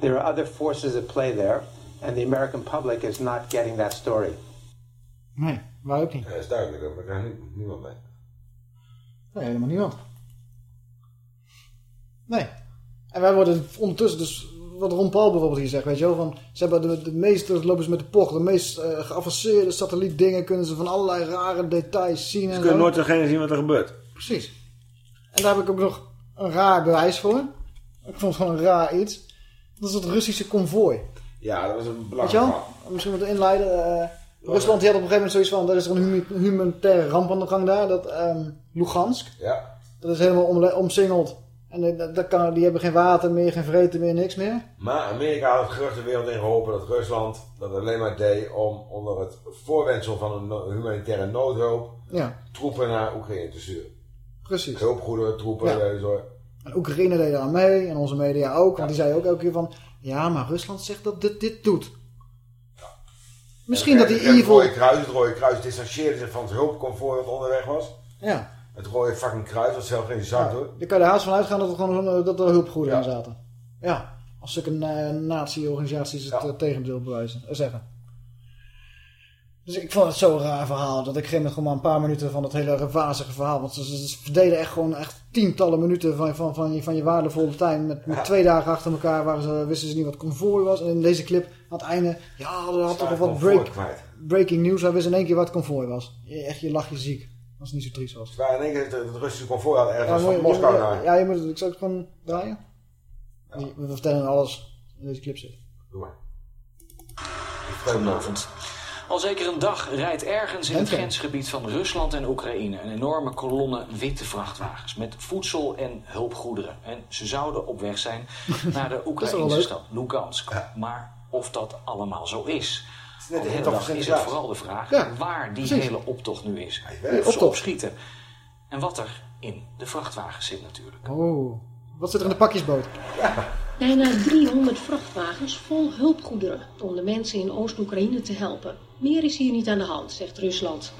There are other forces at play there, and the American public is not getting that story. Nee, wij ook niet. Ja, dat is duidelijk. Daar krijgt nie- niemand mee. Nee, helemaal niemand. Nee. En wij worden ondertussen dus, wat Ron Paul bijvoorbeeld hier zegt, weet je wel, van, ze hebben de, de meeste, lopen ze met de pocht, de meest eh, geavanceerde satellietdingen kunnen ze van allerlei rare details zien en Ze zo. kunnen nooit degene zien wat er gebeurt. Precies. En daar heb ik ook nog een raar bewijs voor. Ik vond het gewoon een raar iets. Dat is het Russische konvooi. Ja, dat was een Weet je belangrijk wel? Misschien moeten inleiden. eh, Rusland die had op een gegeven moment zoiets van, er is er een humanitaire ramp aan de gang daar, dat ehm Lugansk. Ja. Dat is helemaal omsingeld. En eh, dat, kan, die hebben geen water meer, geen vreten meer, niks meer. Maar Amerika had gerucht de wereld in geholpen dat Rusland dat alleen maar deed om onder het voorwendsel van een humanitaire noodhulp Ja. troepen naar Oekraïne te sturen. Precies. Hulpgoederen, troepen, Ja. zo. En Oekraïne deed daar mee, en onze media ook. Want die zei ook elke keer van, ja, maar Rusland zegt dat dit dit doet. Misschien En dat het- die Het evil... Rode Kruis, het Rode Kruis distancieerde zich van het hulpconvooi dat onderweg was. Ja. Het Rode fucking Kruis, dat zelf geen zak Ja, doet. daar kan je er haast van uitgaan dat er gewoon eh, dat er hulpgoederen in zaten. Ja, als zulke na nazi-organisaties het eh, tegendeel bewijzen, eh, zeggen. Dus ik vond het zo'n raar verhaal dat ik ging nog gewoon maar een paar minuten van het hele wazige verhaal. Want ze, ze, verdelen echt gewoon echt tientallen minuten van, van, van, je, van je waardevolle tijd. Met, met twee dagen achter elkaar waren ze, wisten ze niet wat konvooi was. En in deze clip aan het einde, ja, er had toch nog wat break, breaking news. Hij wist in één keer wat konvooi was. Je, echt, je lach je ziek. Als het niet zo triest was. Waren in één keer het, het Russische konvooi hadden ergens Ja, van Moskou ja, naar. Ja, je moet het, ik zal het gewoon draaien. Die- We vertellen alles in deze clip zit. Doe maar. Goedenavond. Al zeker een dag rijdt ergens in het grensgebied van Rusland en Oekraïne een enorme kolonne witte vrachtwagens met voedsel en hulpgoederen. En ze zouden op weg zijn [LAUGHS] naar de Oekraïnse stad Lugansk. Maar of dat allemaal zo is. de hele dag is het vooral de vraag Ja, waar die precies. hele optocht nu is. Of ze opschieten. En wat er in de vrachtwagen zit natuurlijk. Oh, wat zit er in de pakjesboot? [LAUGHS] Bijna 300 vrachtwagens vol hulpgoederen om de mensen in Oost-Oekraïne te helpen. Meer is hier niet aan de hand, zegt Rusland.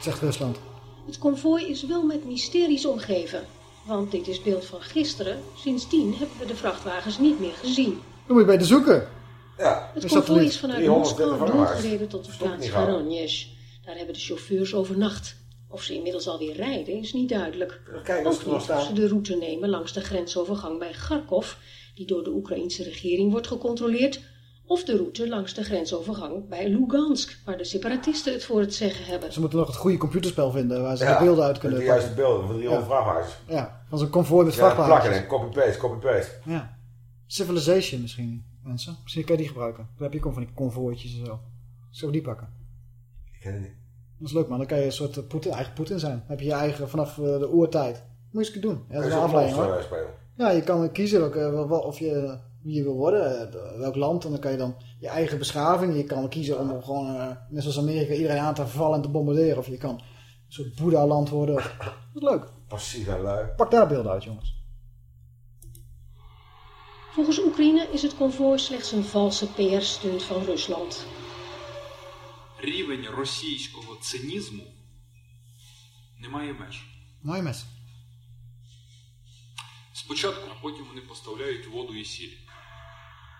Zegt Rusland. Het konvooi is wel met mysteries omgeven. Want dit is beeld van gisteren. Sindsdien hebben we de vrachtwagens niet meer gezien. Dan moet je beter zoeken. Ja, Het konvooi is vanuit 300 Moskou doorgereden tot de plaats. Voronezh. Daar hebben de chauffeurs overnacht. Of ze inmiddels alweer rijden is niet duidelijk. Kijk, Ook ze nog niet of ze de route nemen langs de grensovergang bij Kharkov, die door de Oekraïnse regering wordt gecontroleerd, of de route langs de grensovergang bij Lugansk, waar de separatisten het voor het zeggen hebben. Ze moeten nog het goede computerspel vinden waar ze Ja, de beelden uit kunnen de juiste pakken. beelden van die Ja. vrachtwagens. Ja, van zo'n konvooi met Ja, plakken en copy-paste, copy-paste. Ja. Civilization misschien, mensen. Misschien kan je die gebruiken. Dan heb je gewoon van die konvooitjes en zo. Zullen we die pakken? Ik ken het niet. Dat is leuk man, dan kan je een soort eh, Poetin, eigen Poetin zijn. Dan heb je je eigen vanaf eh, de oertijd. Moet je eens een keer doen. Ja, dat is een afleiding hoor. eh, spelen? Ja, je kan kiezen welke, wel- wel- of je, wie je wil worden, eh, welk land. En dan kan je dan je eigen beschaving. Je kan kiezen om gewoon, eh, net zoals Amerika, iedereen aan te vallen en te bombarderen. Of je kan een soort Boeddha-land worden. Of, dat is leuk. Passief en lui. Pak daar beelden uit, jongens. Volgens Oekraïne is het konvooi slechts een valse PR-stunt van Rusland. Рівень російського цинізму не має меж. Mooi mes. Спочатку, а потім вони поставляють воду і сіль.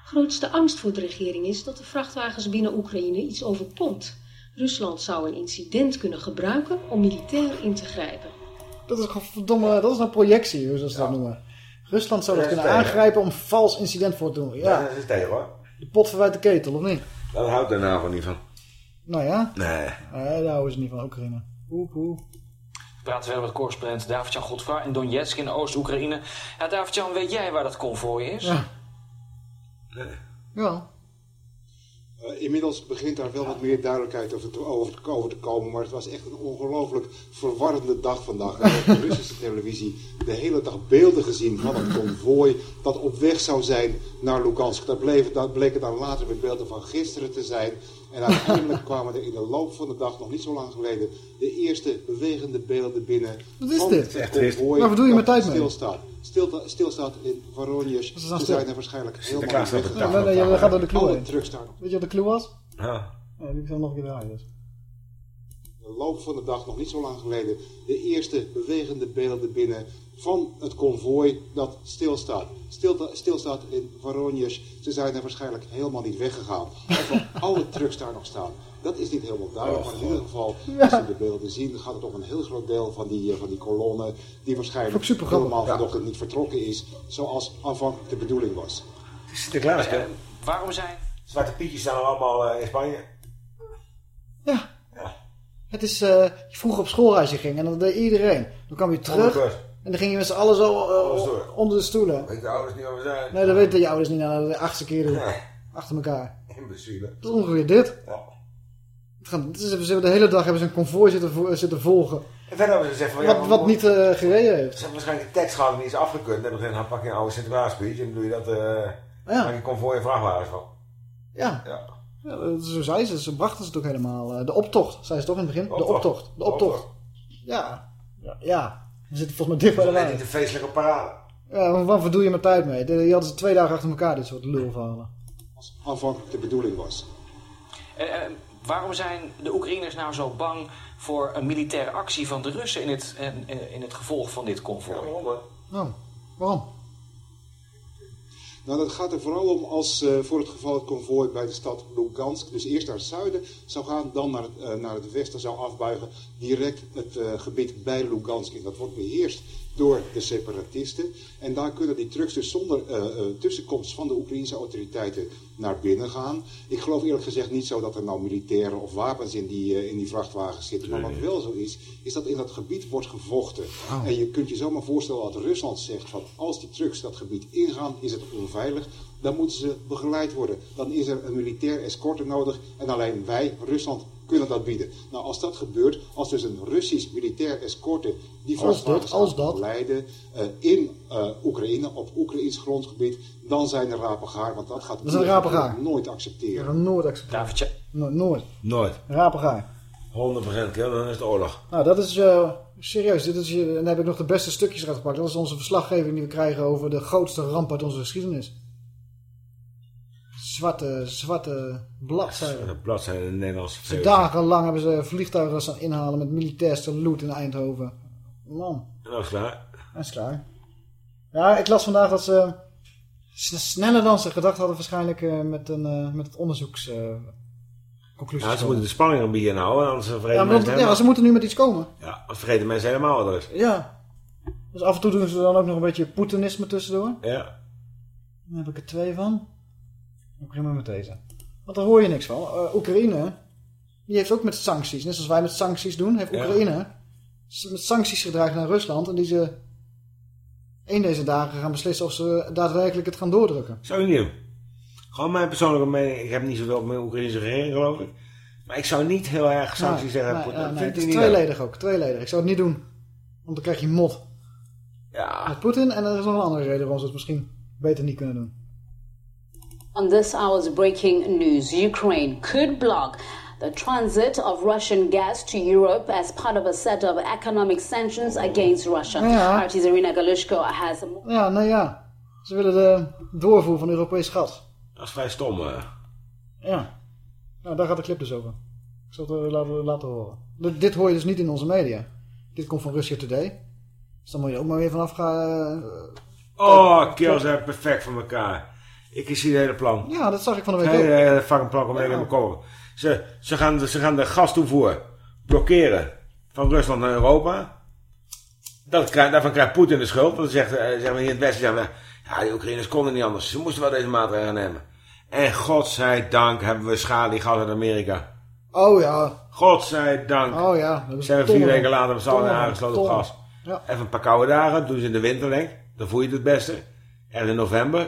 Grootste angst voor de regering is dat de vrachtwagens binnen Oekraïne iets overkomt. Rusland zou een incident kunnen gebruiken om militair in te grijpen. Dat is gewoon verdomme, dat is een projectie, hoe ze dat noemen. Rusland zou dat Ja, kunnen tegen. aangrijpen om vals incident voor te doen. Ja, Ja, dat is tegen hoor. de pot verwijt de ketel, of niet? Daar houdt de NAVO niet van. Nou ja, Nee. eh, daar houden ze niet van Oekraïne. Oep, oep. We praten verder met correspondent David-Jan Godfra in Donetsk in Oost-Oekraïne. Ja, David-Jan, weet jij waar dat konvooi is? Ja. Ja. Eh, inmiddels begint daar wel wat meer duidelijkheid over te, over, te- over te komen. Maar het was echt een ongelooflijk verwarrende dag vandaag. We hebben op de Russische televisie de hele dag beelden gezien van het konvooi dat op weg zou zijn naar Lugansk. Dat bleken dan later weer beelden van gisteren te zijn. En uiteindelijk [LAUGHS] kwamen er in de loop van de dag, nog niet zo lang geleden, de eerste bewegende beelden binnen. Wat is van dit? het Echt Waar bedoel je met tijd mee? Stilstaat. Stilta, stilstaat in Voronezh. is Ze zijn er waarschijnlijk helemaal op Ja, nee, nee, gaat door de clue heen. Weet je wat de clue was? Ja. Ja, die zal nog een keer draaien dus. de loop van de dag, nog niet zo lang geleden, de eerste bewegende beelden binnen van het konvooi dat stilstaat. Stilta, stilstaat in Voronezh. Ze zijn er waarschijnlijk helemaal niet weggegaan. Of alle [LAUGHS] trucks daar nog staan. Dat is niet helemaal duidelijk, maar in ieder geval, als we de beelden zien, dan gaat het om een heel groot deel van die, eh, van die kolonne, die waarschijnlijk helemaal Ja. vanochtend niet vertrokken is, zoals aanvankelijk de bedoeling was. Sinterklaas, hè? Waarom zijn... Zwarte pietjes staan allemaal eh, in Spanje. Het is, eh, vroeger op schoolreisje ging en dat deed iedereen. Dan kwam je terug. En dan ging je met z'n allen zo eh, onder de stoelen. Weet de ouders niet waar we zijn? Nee, dat weten je ouders niet na de achtste keer doen. Nee. Achter elkaar. Imbecielen. Dat is ongeveer dit. Ja. Het gaan- de hele dag hebben ze een konvooi zitten, vo- zitten volgen. En verder hebben ze gezegd van... ja, Wat, niet eh, gereden heeft. Ze hebben waarschijnlijk de tekst gehad en die is afgekund. Dan hebben ze gezegd, nou, pak je een oude Sinterklaas speech en dan doe je dat... eh Ja. maak je konvooi en vrachtwagens van. Ja. Ja. Ja, zo zei ze. Ze brachten ze het ook helemaal. De optocht, zei ze toch in het begin? De Optocht. De optocht. optocht. Ja. Ja. We zitten volgens mij dicht bij de Dat lijn. niet de feestelijke parade. Ja, maar wat verdoe je met tijd mee? Die hadden ze twee dagen achter elkaar, dit soort lulverhalen. Aanvankelijk de bedoeling was. Eh, eh, waarom zijn de Oekraïners nou zo bang voor een militaire actie van de Russen in het, eh, in het gevolg van dit konvooi? Oh, waarom? Nou, dat gaat er vooral om als eh, voor het geval het konvooi bij de stad Lugansk, dus eerst naar het zuiden zou gaan, dan naar het, eh, naar het westen zou afbuigen, direct het eh, gebied bij Lugansk. En dat wordt beheerst door de separatisten. En daar kunnen die trucks dus zonder eh, eh, tussenkomst van de Oekraïnse autoriteiten naar binnen gaan. Ik geloof eerlijk gezegd niet zo dat er nou militairen of wapens in die, eh, in die vrachtwagens zitten. Maar wat wel zo is, is dat in dat gebied wordt gevochten. En je kunt je zomaar voorstellen dat Rusland zegt van als die trucks dat gebied ingaan, is het onveilig. Dan moeten ze begeleid worden. Dan is er een militair escorte nodig. En alleen wij, Rusland, kunnen dat bieden. Nou, als dat gebeurt, als dus een Russisch militair escorte die Als dit, als dat. begeleiden eh, in eh, Oekraïne, op Oekraïns grondgebied, dan zijn er rapengaar. Want dat gaat Dat is een rapengaar. nooit accepteren. Ja, nooit accepteren. No- nooit. Nooit. Rapengaar. 100% kill, dan is het oorlog. Nou, dat is eh, serieus. Dit is, eh, dan heb ik nog de beste stukjes eruit gepakt. Dat is onze verslaggeving die we krijgen over de grootste ramp uit onze geschiedenis. Zwarte, zwarte bladzijden. De bladzijde in Ze VOC. dagenlang hebben ze vliegtuigen staan inhalen met militair saluut in Eindhoven. Man, dat is klaar. dat is klaar. Ja, ik las vandaag dat ze sneller dan ze gedacht hadden waarschijnlijk eh, met, een, eh, met het onderzoeks... eh, Ja, ze moeten de spanning een beetje houden, anders vergeten Ja, mensen want, ja, helemaal. ze moeten nu met iets komen. Ja, vergeten mensen helemaal wat er is. Ja. Dus af en toe doen ze dan ook nog een beetje poetinisme tussendoor. Ja. Dan heb ik er twee van. Ik begin maar met deze. Want daar hoor je niks van. Eh, Oekraïne, die heeft ook met sancties, net zoals wij met sancties doen, heeft. Oekraïne met sancties gedragen naar Rusland. En die ze een deze dagen gaan beslissen of ze daadwerkelijk het gaan doordrukken. Zou ik niet doen. Gewoon mijn persoonlijke mening. Ik heb niet zoveel met Oekraïnse regering, geloof ik. Maar ik zou niet heel erg sancties Nee, zeggen. nee, vind het is tweeledig ook, tweeledig. Ik zou het niet doen. Want dan krijg je mot. Ja. Met Poetin en er is nog een andere reden waarom ze het misschien beter niet kunnen doen. On this hour's breaking news, Ukraine could block the transit of Russian gas to Europe as part of a set of economic sanctions against Russia. Ja. RT's Irina Galushko has Ja, nou ja. Ze willen de doorvoer van Europees gas. Dat is vrij stom. eh. Ja. Nou, daar gaat de clip dus over. Ik zal het eh, laten, laten horen. Dit, dit hoor je dus niet in onze media. Dit komt van Russia Today. Dus dan moet je ook maar weer vanaf gaan. eh, Oh, kills zijn perfect voor elkaar. Ik zie het hele plan. Ja, dat zag ik van de week ook. hele fucking plan komt kop. Ze, ze, gaan, ze gaan de gastoevoer blokkeren van Rusland naar Europa. Dat, krijgt- daarvan krijgt Poetin de schuld. Want dan zegt, eh, zeggen we hier in het Westen, zeggen we, ja, die Oekraïners konden niet anders. Ze moesten wel deze maatregelen nemen. En godzijdank hebben we schaliegas uit Amerika. Oh ja. Godzijdank. Oh ja. Zijn we vier tonnen. weken later met aangesloten op gas. Ja. Even een paar koude dagen, doen ze in de winter denk. Dan voel je het het beste. Ergens in november.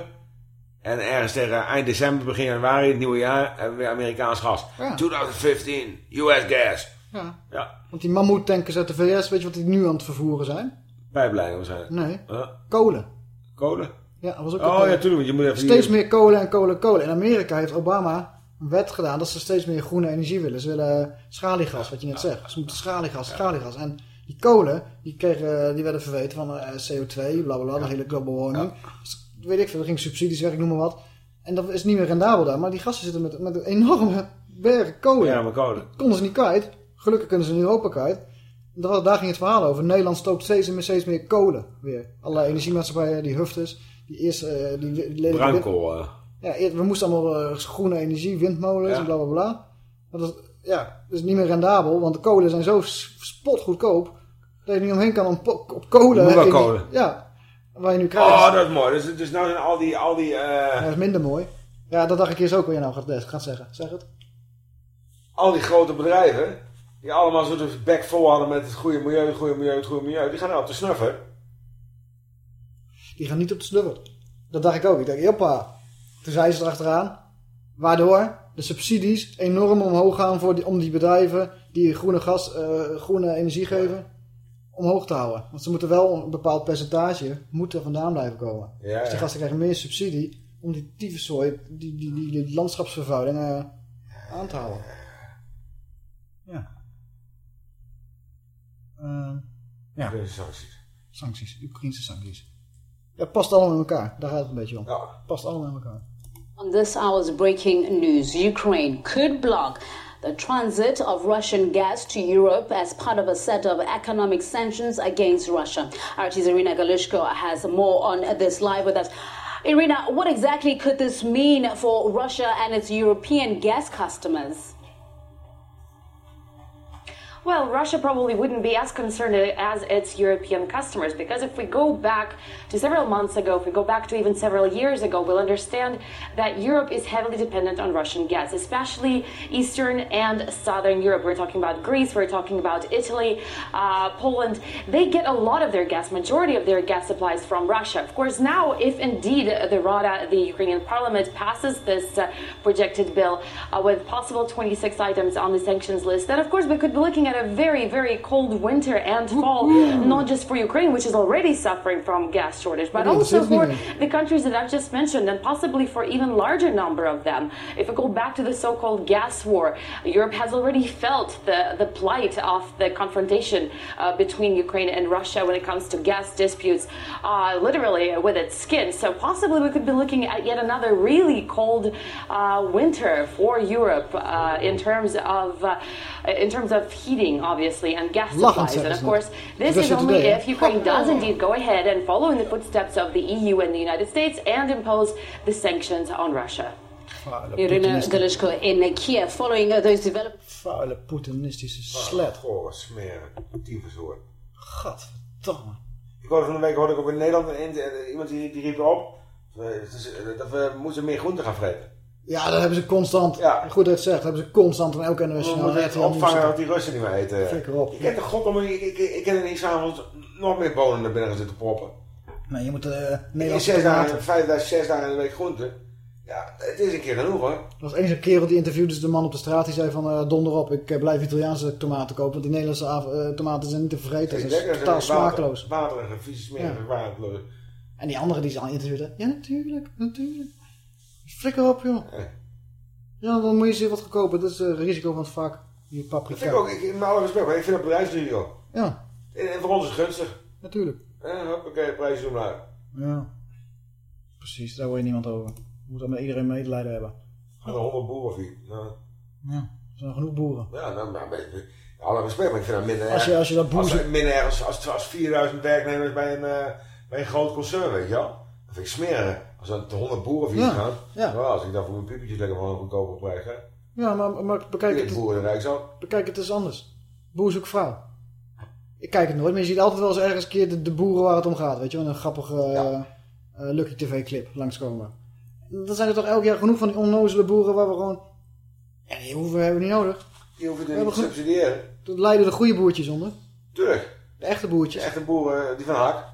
En ergens tegen eind december, begin januari, het nieuwe jaar, hebben we weer Amerikaans gas. Ja. 2015, US gas. Ja. Ja. Want die mammoetankers uit de VS, weet je wat die nu aan het vervoeren zijn? Pijplijnen waarschijnlijk. Nee. Huh? Kolen. Kolen? Ja, dat was ook Oh ja, tuurlijk, want je moet even... Steeds meer kolen en kolen en kolen. In Amerika heeft Obama een wet gedaan dat ze steeds meer groene energie willen. Ze willen schaliegas, wat je net zegt. Ze moeten schaliegas, schaliegas. En die kolen, die, kregen, die werden verweten van eh, CO2, bla bla bla, de hele global warming. Dus, weet ik veel, er ging subsidies weg, ik noem maar wat. En dat is niet meer rendabel daar. Maar die gasten zitten met, met een enorme [LAUGHS] bergen kolen. Ja, maar kolen. Konden ze niet kwijt. Gelukkig kunnen ze in Europa kwijt. Daar, daar ging het verhaal over. Nederland stookt steeds meer, steeds meer kolen weer. Allerlei energiemaatschappijen, die Huftes, die eerst... eh, die, die lelijke Bruinkool. eh. ja, we moesten allemaal eh, groene energie, windmolens Ja. en bla bla bla. Maar dat, is- ja, dat is niet meer rendabel, want de kolen zijn zo spotgoedkoop dat je niet omheen kan om op kolen. Moet wel die- kolen. Ja, waar je nu krijgt. Oh, dat is mooi. Dus, dus nou zijn al die... Al die eh, dat is minder mooi. Ja, dat dacht ik eerst ook wat je nou gaat, gaat zeggen. Zeg het. al die grote bedrijven, die allemaal zo de bek vol hadden met het goede milieu, het goede milieu, het goede milieu, die gaan nou op de snuffen. Die gaan niet op de snuffer. Dat dacht ik ook. Ik dacht, joppa. Toen zei ze erachteraan. Waardoor de subsidies enorm omhoog gaan voor die, om die bedrijven die groene gas, eh, groene energie geven, omhoog te houden. Want ze moeten wel een bepaald percentage moeten vandaan blijven komen. Ja, dus die ja. gasten krijgen meer subsidie om die tyfuszooi, die, die, die, die landschapsvervuiling eh, aan te houden. Ja. Eh, ja. sancties. Sancties, Oekraïnse sancties. Ja, past allemaal in elkaar. Daar gaat het een beetje om. Past allemaal in elkaar. On this hour's breaking news, Ukraine could block the transit of Russian gas to Europe as part of a set of economic sanctions against Russia. RT's Irina Galushko has more on this live with us. Irina, what exactly could this mean for Russia and its European gas customers? Well, Russia probably wouldn't be as concerned as its European customers because if we go back to several months ago, if we go back to even several years ago, we'll understand that Europe is heavily dependent on Russian gas, especially Eastern and Southern Europe. We're talking about Greece, we're talking about Italy, uh, Poland. They get a lot of their gas, majority of their gas supplies from Russia. Of course, now, if indeed the Rada, the Ukrainian parliament, passes this uh, projected bill uh, with possible 26 items on the sanctions list, then of course we could be looking at a very, very cold winter and fall, not just for Ukraine, which is already suffering from gas shortage, but also for the countries that I've just mentioned, and possibly for even larger number of them. If we go back to the so-called gas war, Europe has already felt the, the plight of the confrontation uh, between Ukraine and Russia when it comes to gas disputes, uh, literally with its skin. So possibly we could be looking at yet another really cold uh, winter for Europe uh, in terms of uh, in terms of heating, obviously, and gas Lachen supplies. And of course, this is only if Ukraine [LAUGHS] does indeed go ahead and follow in the footsteps of the EU and the United States and impose the sanctions on Russia. Irina Galishko in Kiev, following uh, those developments. Vuile poetistische slet. Goh, smeren. Tyfushoor. Gadverdamme. Ik hoorde van de week hoorde ik ook in Nederland een- iemand die, die riep erop eh, eh, dat we moeten meer groenten gaan vreten. Ja, dat hebben ze constant. Goed dat het zegt. Dat hebben ze constant in elke RTL nieuws opvangen dat die Russen niet meer eten. Flikker op. Ik ken de god om, ik, ik, ik ken er niet s'avonds nog meer bonen naar binnen zitten proppen. Nee, je moet uh, Nederlandse zes dagen, vijf dagen, zes dagen in de week groenten. Ja, het is een keer genoeg hoor. Er was eens een kerel die interviewde dus de man op de straat. Die zei van eh, donder op, ik eh, blijf Italiaanse tomaten kopen. Want die Nederlandse eh, tomaten zijn niet te vreten. Ze Dat is lekker, totaal zijn water-. Waterige, vieze, smerige, Ja. waterloos. En die andere die ze al interviewde. Ja, natuurlijk, natuurlijk. Flikker op, joh. Ja, dan moet je zien wat kopen. Dat is het risico van het vak. Die Dat paprika. vind ik ook, ik, met alle respect, maar ik vind dat bedrijfsrisico. Ja. En, en voor ons is het gunstig. Natuurlijk. Eh, hoppakee, prijzen omlaag. Ja. Precies, daar hoor je niemand over. Je moet dan met iedereen medelijden hebben. Gaan er honderd boeren of. Nou, Ja, er zijn genoeg boeren. ja, nou, met alle respect, maar ik vind dat minder Als je- als je dat als, minder erg als, als, als 4000 werknemers bij een, eh, bij een groot concern, weet je wel. Dat vind ik smerig. Als er 100 boeren iets Ja, gaan. ja. Nou, als ik dan voor mijn pupetjes lekker van een goedkope prijs ga. Ja, maar, maar bekijk, het, boeren rijk zo. bekijk het eens anders. Boer zoekt vrouw. Ik kijk het nooit, maar je ziet altijd wel eens ergens een keer de, de boeren waar het om gaat. Weet je wel, een grappige eh, eh, Lucky TV clip langskomen. Dan zijn er toch elk jaar genoeg van die onnozele boeren waar we gewoon... Ja, die hoeven we hebben we niet nodig. Die hoeven We niet te subsidiëren. Dat leiden de goede boertjes onder. Tuurlijk. De echte boertjes. De echte boeren, die van Hak.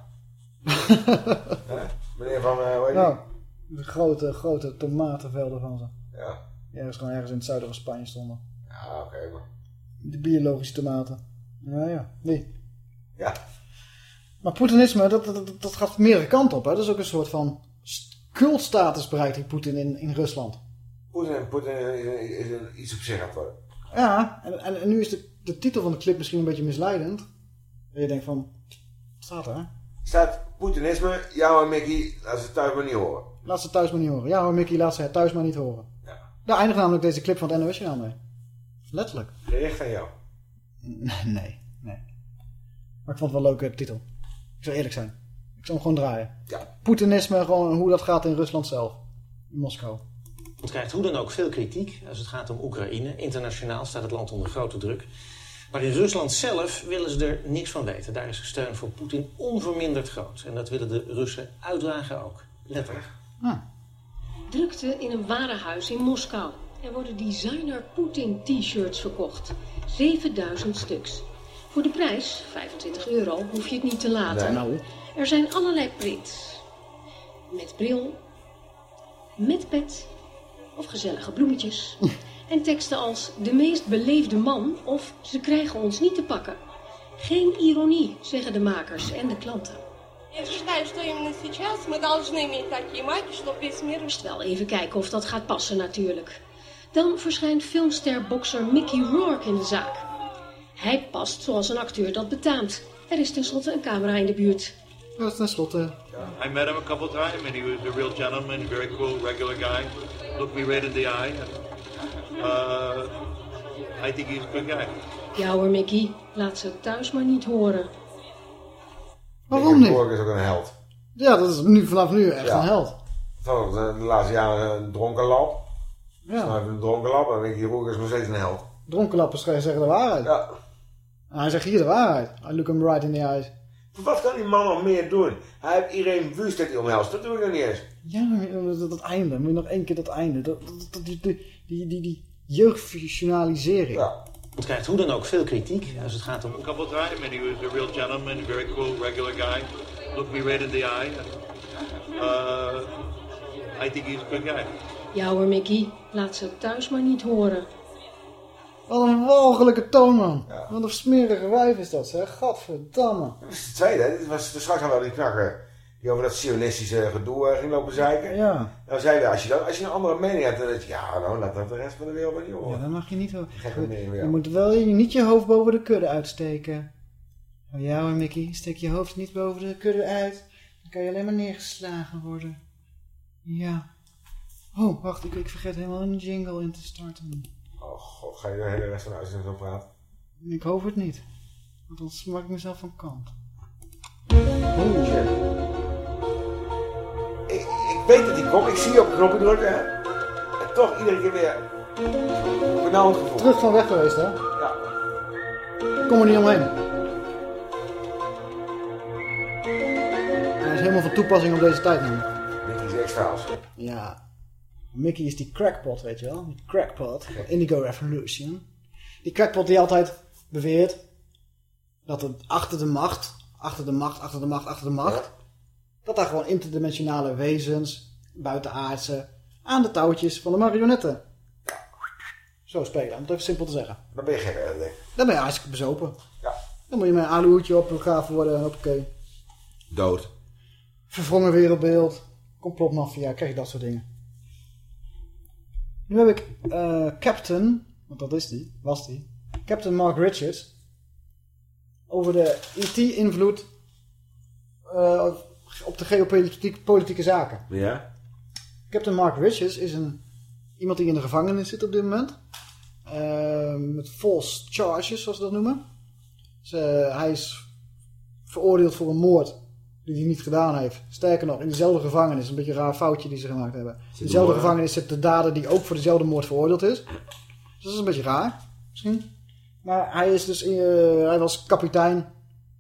Hè? [LAUGHS] Meneer van, eh hoe heet die? Nou, de grote, grote tomatenvelden van ze. Ja. Die ergens gewoon ergens in het zuiden van Spanje stonden. Ja, oké, maar. De biologische tomaten. Ja, ja. Nee. Ja. Maar Poetinisme, dat, dat, dat, gaat meerdere kanten op. Hè. Dat is ook een soort van st- cultstatus bereikt die Poetin in, in Rusland. Poetin, Poetin is, een- iets op zich aan het worden. Ja, en, en, en nu is de, de titel van de clip misschien een beetje misleidend. En je denkt van, wat staat er? hè? Staat Poetinisme, jou en Mickey, laat ze thuis maar niet horen. Laat ze thuis maar niet horen. Ja hoor, Mickey, laat ze het thuis maar niet horen. Ja. Daar eindigt namelijk deze clip van het NOS journaal mee. Letterlijk. Gericht aan jou. Nee, nee. Maar ik vond het wel een leuke titel. Ik zal eerlijk zijn. Ik zal hem gewoon draaien. Ja. Poetinisme, gewoon hoe dat gaat in Rusland zelf. In Moskou. Het krijgt hoe dan ook veel kritiek als het gaat om Oekraïne. Internationaal staat het land onder grote druk. Maar in Rusland zelf willen ze er niks van weten. Daar is de steun voor Poetin onverminderd groot. En dat willen de Russen uitdragen ook. Letterlijk. Drukte in een warenhuis in Moskou. Er worden designer Poetin t-shirts verkocht. 7000 stuks. Voor de prijs, 25 euro, hoef je het niet te laten. Nee, nou. Er zijn allerlei prints. Met bril, met pet of gezellige bloemetjes. [LAUGHS] en teksten als de meest beleefde man of ze krijgen ons niet te pakken. Geen ironie, zeggen de makers en de klanten. Я считаю, что именно сейчас мы должны иметь такие майки, чтобы весь мир... Eerst wel even kijken of dat gaat passen natuurlijk. Dan verschijnt filmster-bokser Mickey Rourke in de zaak. Hij past zoals een acteur dat betaamt. Er is tenslotte een camera in de buurt. Dat is tenslotte. I met him a couple times, and he was a real gentleman, very cool, regular guy. Looked me right in the eye. Uh, I think he's a good guy. Ja hoor, Mickey. Laat ze het thuis maar niet horen. Waarom niet? Borg is ook een held. Ja, dat is nu vanaf nu echt Ja. een held. Van de, de laatste jaren een dronken lap. Ja. Je een dronken lap en die Roeger is nog steeds een held. Dronkenlappers zeggen de waarheid. Ja. En hij zegt hier de waarheid. I look him right in the eyes. Wat kan die man nog meer doen? Hij heeft iedereen Wust heeft hij omhelst. Dat doe ik nog niet eens. Ja, maar dat, dat einde. Moet je nog één keer dat einde. Dat, dat, dat- die, die, die, die, die jeugdfictionalisering. Het krijgt hoe dan ook veel kritiek als het gaat om... A couple times, and he was a real gentleman, a very cool, regular guy. Looked me right in the eye. Uh, I think he's a good guy. Ja hoor, Mickey. Laat ze thuis maar niet horen. Wat een walgelijke toon, man. Wat een smerige wijf is dat, zeg. Gadverdamme. Dat is de tweede. hè. Dit was straks al wel die knakker. Die over dat sionistische gedoe ging lopen zeiken. Ja. Nou zei hij, als je, dat, als je een andere mening hebt, dan denk je, ja, nou, laat dat de rest van de wereld maar niet Ja, horen. dat mag je niet weer. Je moet wel niet je hoofd boven de kudde uitsteken. Oh ja hoor, Mickey. Steek je hoofd niet boven de kudde uit. Dan kan je alleen maar neergeslagen worden. Ja. Oh, wacht. Ik, ik vergeet helemaal een jingle in te starten. Oh god, ga je de hele rest van de uitzending zo praten? Ik hoop het niet. Want dan smak ik mezelf van kant. Oh shit. Weet dat die komt, ik zie je op een knopje drukken, hè. En toch iedere keer weer benauwd gevoel. Terug van weg geweest, hè? Ja. Kom er niet omheen. Hij is helemaal van toepassing op deze tijd nu. Mickey's extra's. Ja. Mickey is die crackpot, weet je wel? Die crackpot. Indigo Revolution. Die crackpot die altijd beweert dat het achter de macht, achter de macht, achter de macht, achter de macht, dat daar gewoon interdimensionale wezens, buitenaardse, aan de touwtjes van de marionetten zo spelen. Om het even simpel te zeggen. Dan ben je gek, ik. Dan ben je hartstikke bezopen. Ja. Dan moet je met een aluhoedje op begraven worden en oké. Dood. Verwrongen wereldbeeld, complotmafia, krijg je dat soort dingen. Nu heb ik eh, Captain, want dat is die, was die, Captain Mark Richards, over de IT-invloed eh, op de geopolitieke politieke zaken. Ja? Captain Mark Richards is een, iemand die in de gevangenis zit op dit moment. Eh, met false charges, zoals ze dat noemen. Dus, hij is veroordeeld voor een moord die hij niet gedaan heeft. Sterker nog, in dezelfde gevangenis, een beetje een raar foutje die ze gemaakt hebben. In dezelfde gevangenis zit de dader die ook voor dezelfde moord veroordeeld is. Dus dat is een beetje raar, misschien. Maar hij, is dus, eh, hij was kapitein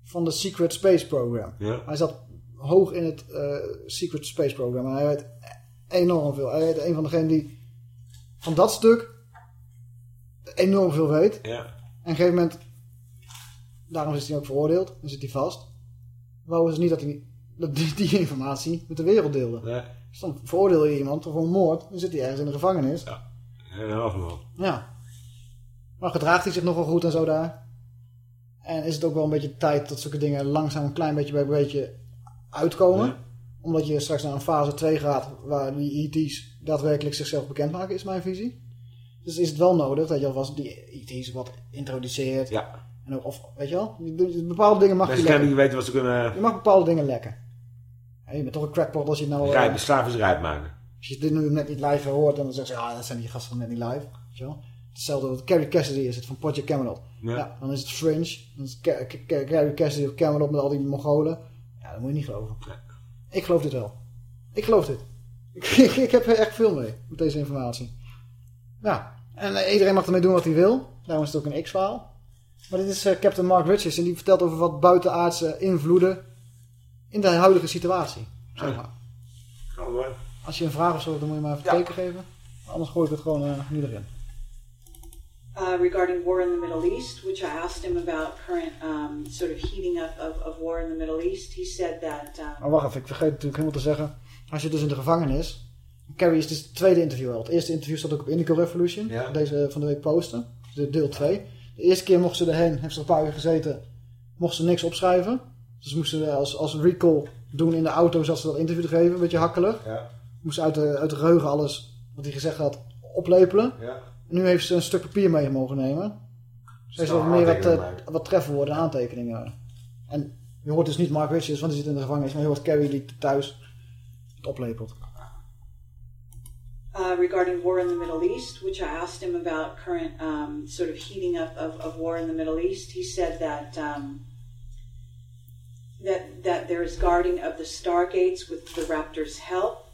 van de Secret Space Program. Ja. Hij zat hoog in het eh, Secret Space Program. En hij weet enorm veel. Hij weet een van degenen die van dat stuk enorm veel weet. Ja. En op een gegeven moment, daarom is hij ook veroordeeld. Dan zit hij vast. Wou ze niet dat hij dat die, die informatie met de wereld deelde. Nee. Dus dan veroordeel je iemand voor een moord. Dan zit hij ergens in de gevangenis. Ja. En wel. Ja. Maar gedraagt hij zich nogal goed en zo daar. En is het ook wel een beetje tijd dat zulke dingen langzaam een klein beetje bij beetje uitkomen. Ja. Omdat je straks naar een fase 2 gaat waar die ET's daadwerkelijk zichzelf bekendmaken, is mijn visie. Dus is het wel nodig dat je alvast die ET's wat introduceert. Ja. En ook, of, weet je wel, je bepaalde dingen mag je Mensen lekken. niet weten wat ze kunnen... Je mag bepaalde dingen lekken. En je bent toch een crackpot als je nou... eh, Rijp, slavingsrijp maken. als je dit nu net niet live hoort, dan zeggen ze, ja, dat zijn die gasten net niet live. Weet je wel? Hetzelfde wat Carrie Cassidy is, het van Project Camelot. Ja. Ja. dan is het Fringe. Dan is Carrie Cassidy op Camelot met al die Mongolen. Dat moet je niet geloven. Ik geloof dit wel. Ik geloof dit. [LAUGHS] Ik, ik, ik heb er echt veel mee, met deze informatie. Ja, en eh, iedereen mag ermee doen wat hij wil. Daarom is het ook een X-verhaal. Maar dit is eh, Captain Mark Richards en die vertelt over wat buitenaardse invloeden in de huidige situatie. Zeg maar. Als je een vraag of zo hebt, dan moet je maar even teken geven. Anders gooi ik het gewoon eh, nu erin. Uh, regarding war in the Middle East, which I asked him about current um, sort of heating up of, of war in the Middle East. He said that. Um, Maar wacht even, ik vergeet natuurlijk helemaal te zeggen. Hij zit dus in de gevangenis. Carrie is dus het tweede interview al. Het eerste interview zat ook op Indigo Revolution. Ja. Deze van de week posten. De deel 2. De eerste keer mocht ze erheen, heeft ze er een paar uur gezeten. Mocht ze niks opschrijven. Dus moest ze als, als recall doen in de auto, zat ze dat interview te geven. Een beetje hakkelig. Ja. Moest ze uit de, uit de geheugen alles wat hij gezegd had oplepelen. Ja. Nu heeft ze een stuk papier mee mogen nemen. Ze heeft wat meer wat, eh, wat trefwoorden en aantekeningen. En je hoort dus niet Mark Richards, want hij zit in de gevangenis. Maar je hoort Carrie die thuis het oplepelt. uh, regarding war in the Middle East, which I asked him about current um, sort of heating up of, of war in the Middle East. He said that um, that that there is guarding of the stargates with the Raptors' help.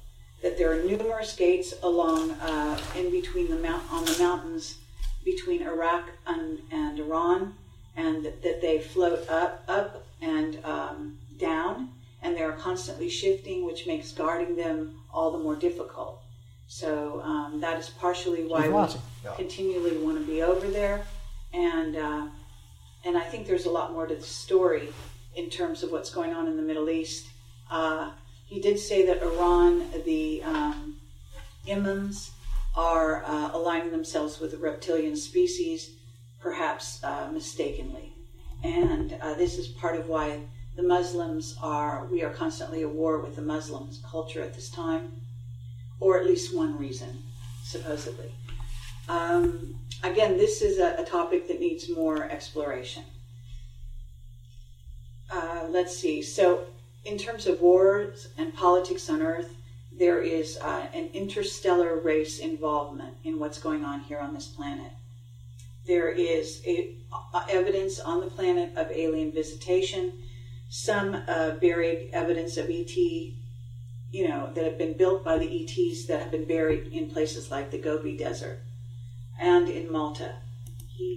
That there are numerous gates along uh, in between the mount on the mountains between Iraq and, and Iran, and that, that they float up up and um, down, and they are constantly shifting, which makes guarding them all the more difficult. So um, that is partially why Informatie. we continually want to be over there, and uh, and I think there's a lot more to the story in terms of what's going on in the Middle East. Uh, he did say that Iran, the um, imams, are uh, aligning themselves with the reptilian species, perhaps uh, mistakenly. And uh, this is part of why the Muslims are, we are constantly at war with the Muslims culture at this time, or at least one reason, supposedly. Um, again, this is a, a topic that needs more exploration. Uh, let's see. So, in terms of wars and politics on Earth, there is uh, an interstellar race involvement in what's going on here on this planet. There is a, uh, evidence on the planet of alien visitation, some uh, buried evidence of ET, you know, that have been built by the ETs that have been buried in places like the Gobi Desert and in Malta.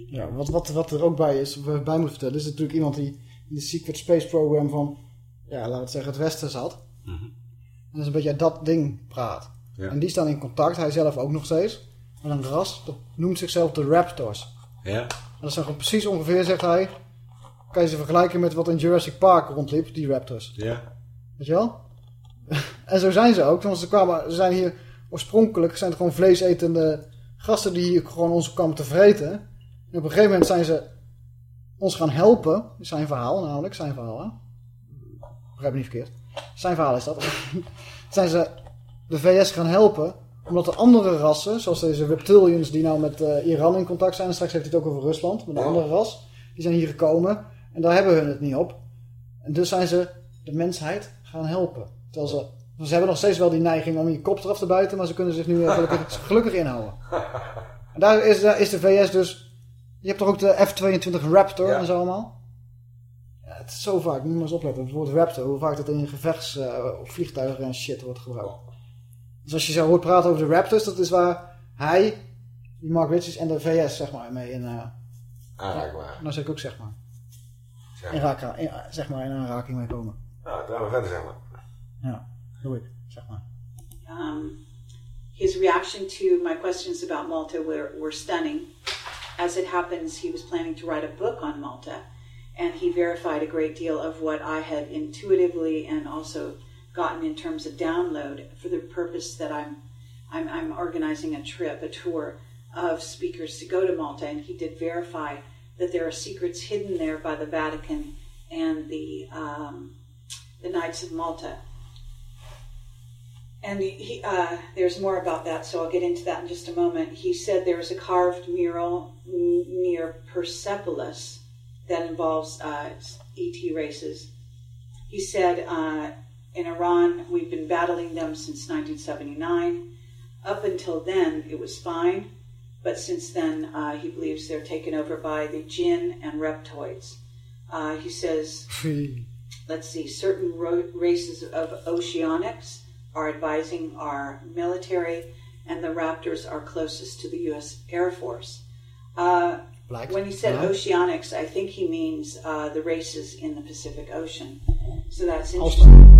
Ja, wat, wat, wat er ook bij is, wat bij moet vertellen, is natuurlijk iemand die in de Secret Space Program van, ja, laten we het zeggen, het Westen zat. Mhm. En dus een beetje dat ding praat. Ja. En die staan in contact, hij zelf ook nog steeds, met een ras, dat noemt zichzelf de Raptors. Ja. En dat zijn gewoon precies ongeveer, zegt hij, kan je ze vergelijken met wat in Jurassic Park rondliep, die Raptors. Ja. Weet je wel? [LAUGHS] en zo zijn ze ook, want ze, kwamen, ze zijn hier oorspronkelijk, zijn het gewoon vleesetende gasten die hier gewoon ons kwamen te vreten. En op een gegeven moment zijn ze ons gaan helpen, zijn verhaal namelijk, zijn verhaal hè. Begrijp me niet verkeerd. Zijn verhaal is dat. [LAUGHS] zijn ze de VS gaan helpen, omdat de andere rassen, zoals deze reptilians die nou met eh, Iran in contact zijn, en straks heeft hij het ook over Rusland, met een andere ras, die zijn hier gekomen en daar hebben hun het niet op. En dus zijn ze de mensheid gaan helpen. Terwijl ze, ze hebben nog steeds wel die neiging om je kop eraf te buiten, maar ze kunnen zich nu eh, gelukkig, [LAUGHS] gelukkig inhouden. En daar is, daar is de VS dus... Je hebt toch ook de F-22 Raptor en zo allemaal? Het is zo vaak, moet je maar eens opletten. Het woord Raptor, hoe vaak dat in gevechts eh, op vliegtuigen en shit wordt gebruikt. Dus als je zo hoort praten over de Raptors, dat is waar hij, die Mark Richards en de VS zeg maar mee in... eh Aanraking waren. Nou zeg ik ook zeg maar. In, raak- in, zeg maar in aanraking mee komen. Nou, dan gaan we verder, zeg maar. Ja, doe ik, zeg maar. um, his reaction to my questions about Malta were, were stunning. As it happens, he was planning to write a book on Malta, and he verified a great deal of what I had intuitively and also gotten in terms of download for the purpose that I'm, I'm, I'm organizing a trip, a tour of speakers to go to Malta, and he did verify that there are secrets hidden there by the Vatican and the, um, the Knights of Malta. And he, uh, there's more about that, so I'll get into that in just a moment. He said there was a carved mural near Persepolis that involves uh, ET races. He said uh, in Iran, we've been battling them since 1979. Up until then, it was fine, but since then, uh, he believes they're taken over by the jinn and reptoids. Uh, he says [LAUGHS] let's see, certain ro- races of oceanics are advising our military, and the Raptors are closest to the U.S. Air Force. Uh, Black. when he said oceanics, I think he means uh, the races in the Pacific Ocean. So that's interesting.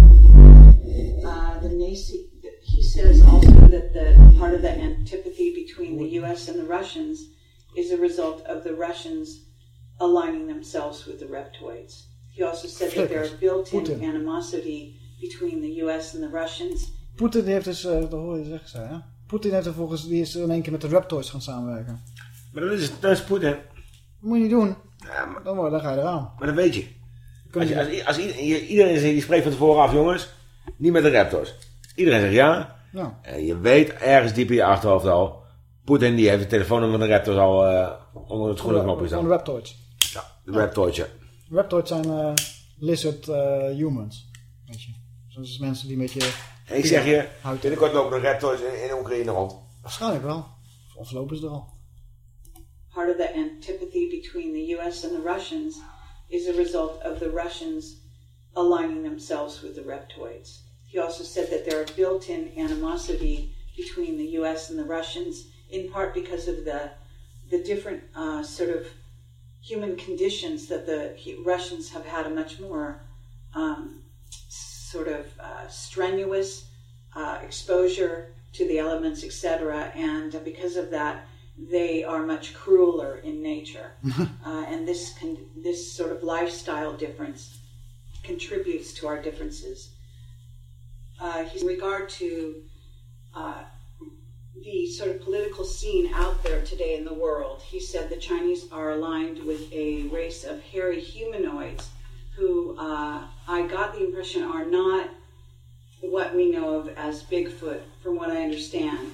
Uh, the Nazi, he says also that the part of the antipathy between the U.S. and the Russians is a result of the Russians aligning themselves with the reptoids. He also said that there are built-in Putin. animosity between the U.S. and the Russians. Poetin heeft dus, eh dat hoor je zeggen ze, hè? Poetin heeft er volgens, die is in één keer met de Raptors gaan samenwerken. Maar dat is, dat is Poetin. Dat moet je niet doen. dan, dan ga je eraan. Maar dat weet je. Als, je- je, als, iedereen zegt, die spreekt van tevoren af, jongens, niet met de Raptors. Iedereen zegt ja. Ja. En je weet ergens diep in je achterhoofd al, Poetin die heeft de telefoonnummer van de Raptors al eh, onder het schoenenknopje Van de staan. Raptoids. Ja, de Raptortje. Raptoids zijn eh, lizard eh, humans. Weet je. Zoals mensen die beetje... En ik zeg je, binnenkort lopen de Raptors in, in Oekraïne rond. Waarschijnlijk wel. Of lopen ze er al. Part of the antipathy between the U.S. and the Russians is a result of the Russians aligning themselves with the reptoids. he also said that there are built-in animosity between the U.S. and the Russians, in part because of the the different uh, sort of human conditions that the Russians have had a much more um, sort of uh, strenuous uh, exposure to the elements, etc. And because of that, they are much crueler in nature. [LAUGHS] uh, and this con- this sort of lifestyle difference contributes to our differences. Uh, in regard to uh, the sort of political scene out there today in the world. He said the Chinese are aligned with a race of hairy humanoids who uh, I got the impression are not what we know of as Bigfoot, from what I understand.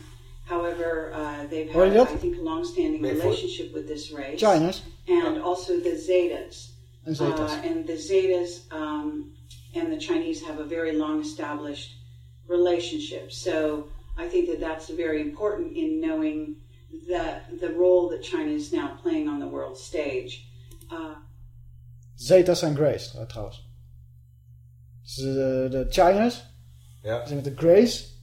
However, uh, they've had. I think, a long-standing relationship with this race. Chinese. And also the Zetas. En Zetas. Uh, and the Zetas um, and the Chinese have a very long-established relationship. So I think that that's very important in knowing that the role that China is now playing on the world stage. Uh, Zetas zijn Grays, eh, trouwens. Dus de, de Chinese. Ja. zijn met de Grays.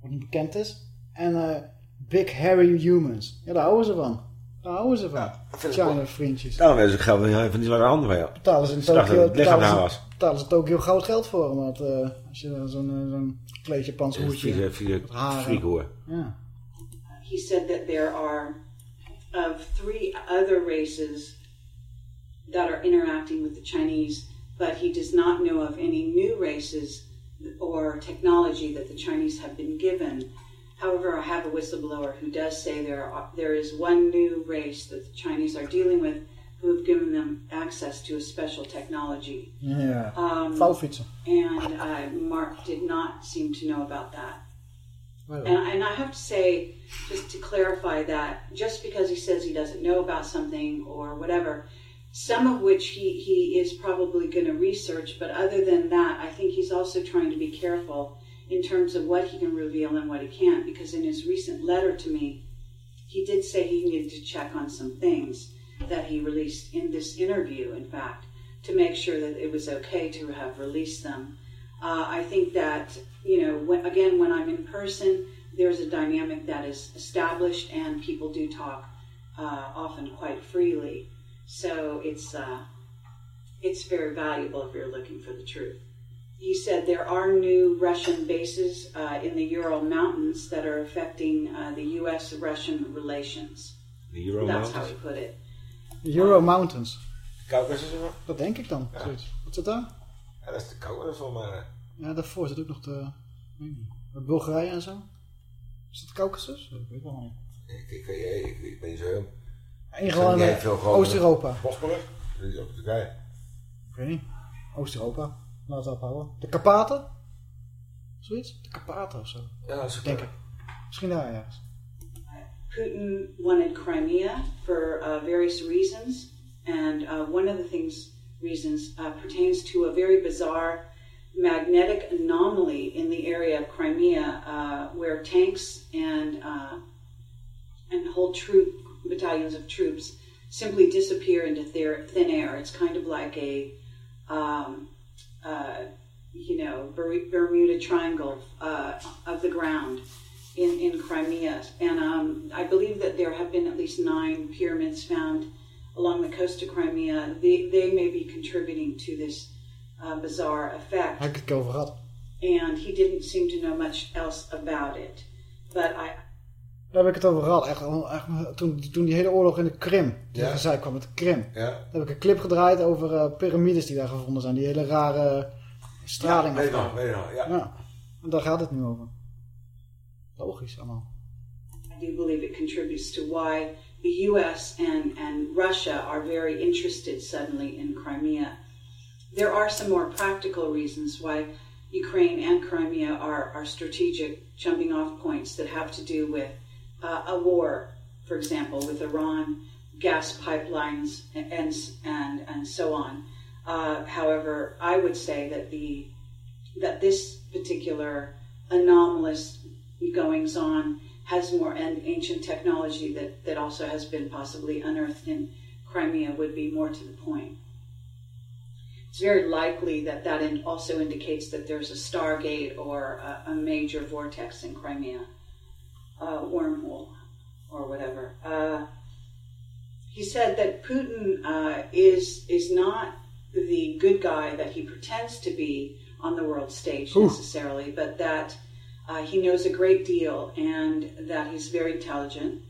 Wat niet bekend is. En eh, Big Hairy Humans. Ja, daar houden ze van. Daar houden ze van. China vriendjes. Daarom hebben ze geld van die lange handen van jou. Betalen ze in Ze dachten Tokio, dat het lichaam betalen, daar ze, was. betalen ze Tokio goud geld voor. Omdat, eh, als je dan zo'n eh, zo'n kleedje Japans Ja, hoedje. vieze- vieze met haren. freakhoer. Ja. he said that there are of three other races that are interacting with the Chinese, but he does not know of any new races or technology that the Chinese have been given. However, I have a whistleblower who does say there are, there is one new race that the Chinese are dealing with who have given them access to a special technology. Ja. Um, and uh, Mark did not seem to know about that. Well. And, and I have to say, just to clarify that, just because he says he doesn't know about something or whatever, some of which he, he is probably going to research, but other than that, I think he's also trying to be careful in terms of what he can reveal and what he can't, because in his recent letter to me, he did say he needed to check on some things that he released in this interview, in fact, to make sure that it was okay to have released them. Uh, I think that, you know, when, again, when I'm in person, there's a dynamic that is established and people do talk uh, often quite freely. So it's, uh, it's very valuable if you're looking for the truth. He said there are new Russian bases uh, in the Ural Mountains that are affecting uh, the U.S. Russian relations. De Euro That's how Mountains. he put it. De Euro Mountains. Caucasus is? Dat denk ik dan. Ja. Wat zit daar? Ja, dat is de Caucasus voor mij. Ja, daarvoor zit ook nog de... weet ik niet, Bulgarije en zo. Is dat Caucasus? Dat weet ik wel niet. Ik, ik, ik, ik, ik ben niet zo heel... En gewoon Ik eh. Oost-Europa. Bosporus? Dat is ook Turkije. Ik weet niet. Oost-Europa. Laten we ophouden. De Karpaten? Zoiets? De Karpaten of zo. Ja, dat is Denk ik. Misschien daar ergens. Putin wanted Crimea for uh, various reasons, and uh, one of the things reasons uh, pertains to a very bizarre magnetic anomaly in the area of Crimea, uh, where tanks and uh, and whole troop battalions of troops simply disappear into thin air. It's kind of like a um, uh, you know Bermuda Triangle uh, of the ground in, in Crimea. And um, I believe that there have been at least nine pyramids found along the coast of Crimea. They, they may be contributing to this uh, bizarre effect. Had ik het over. And he didn't seem to know much else about it. But I, Daar heb ik het over gehad. Echt, echt, toen, toen die hele oorlog in de Krim. Ja. gezeik kwam met de Krim. Ja. Daar heb ik een clip gedraaid over eh, piramides die daar gevonden zijn. Die hele rare straling. Ja, weet nog, weet nog, ja. En daar gaat het nu over. Logisch allemaal. I do believe it contributes to why the U.S. and, and Russia are very interested suddenly in Crimea. There are some more practical reasons why Ukraine and Crimea are, are strategic jumping off points that have to do with uh, a war, for example, with Iran, gas pipelines, and, and, and, so on. Uh, however, I would say that the that this particular anomalous goings on has more and ancient technology that, that also has been possibly unearthed in Crimea would be more to the point. it's very likely that that also indicates that there's a Stargate or a, a major vortex in Crimea, uh, wormhole or whatever. Uh, he said that Putin uh, is is not the good guy that he pretends to be on the world stage Ooh. necessarily, but that uh, he knows a great deal and that he's very intelligent.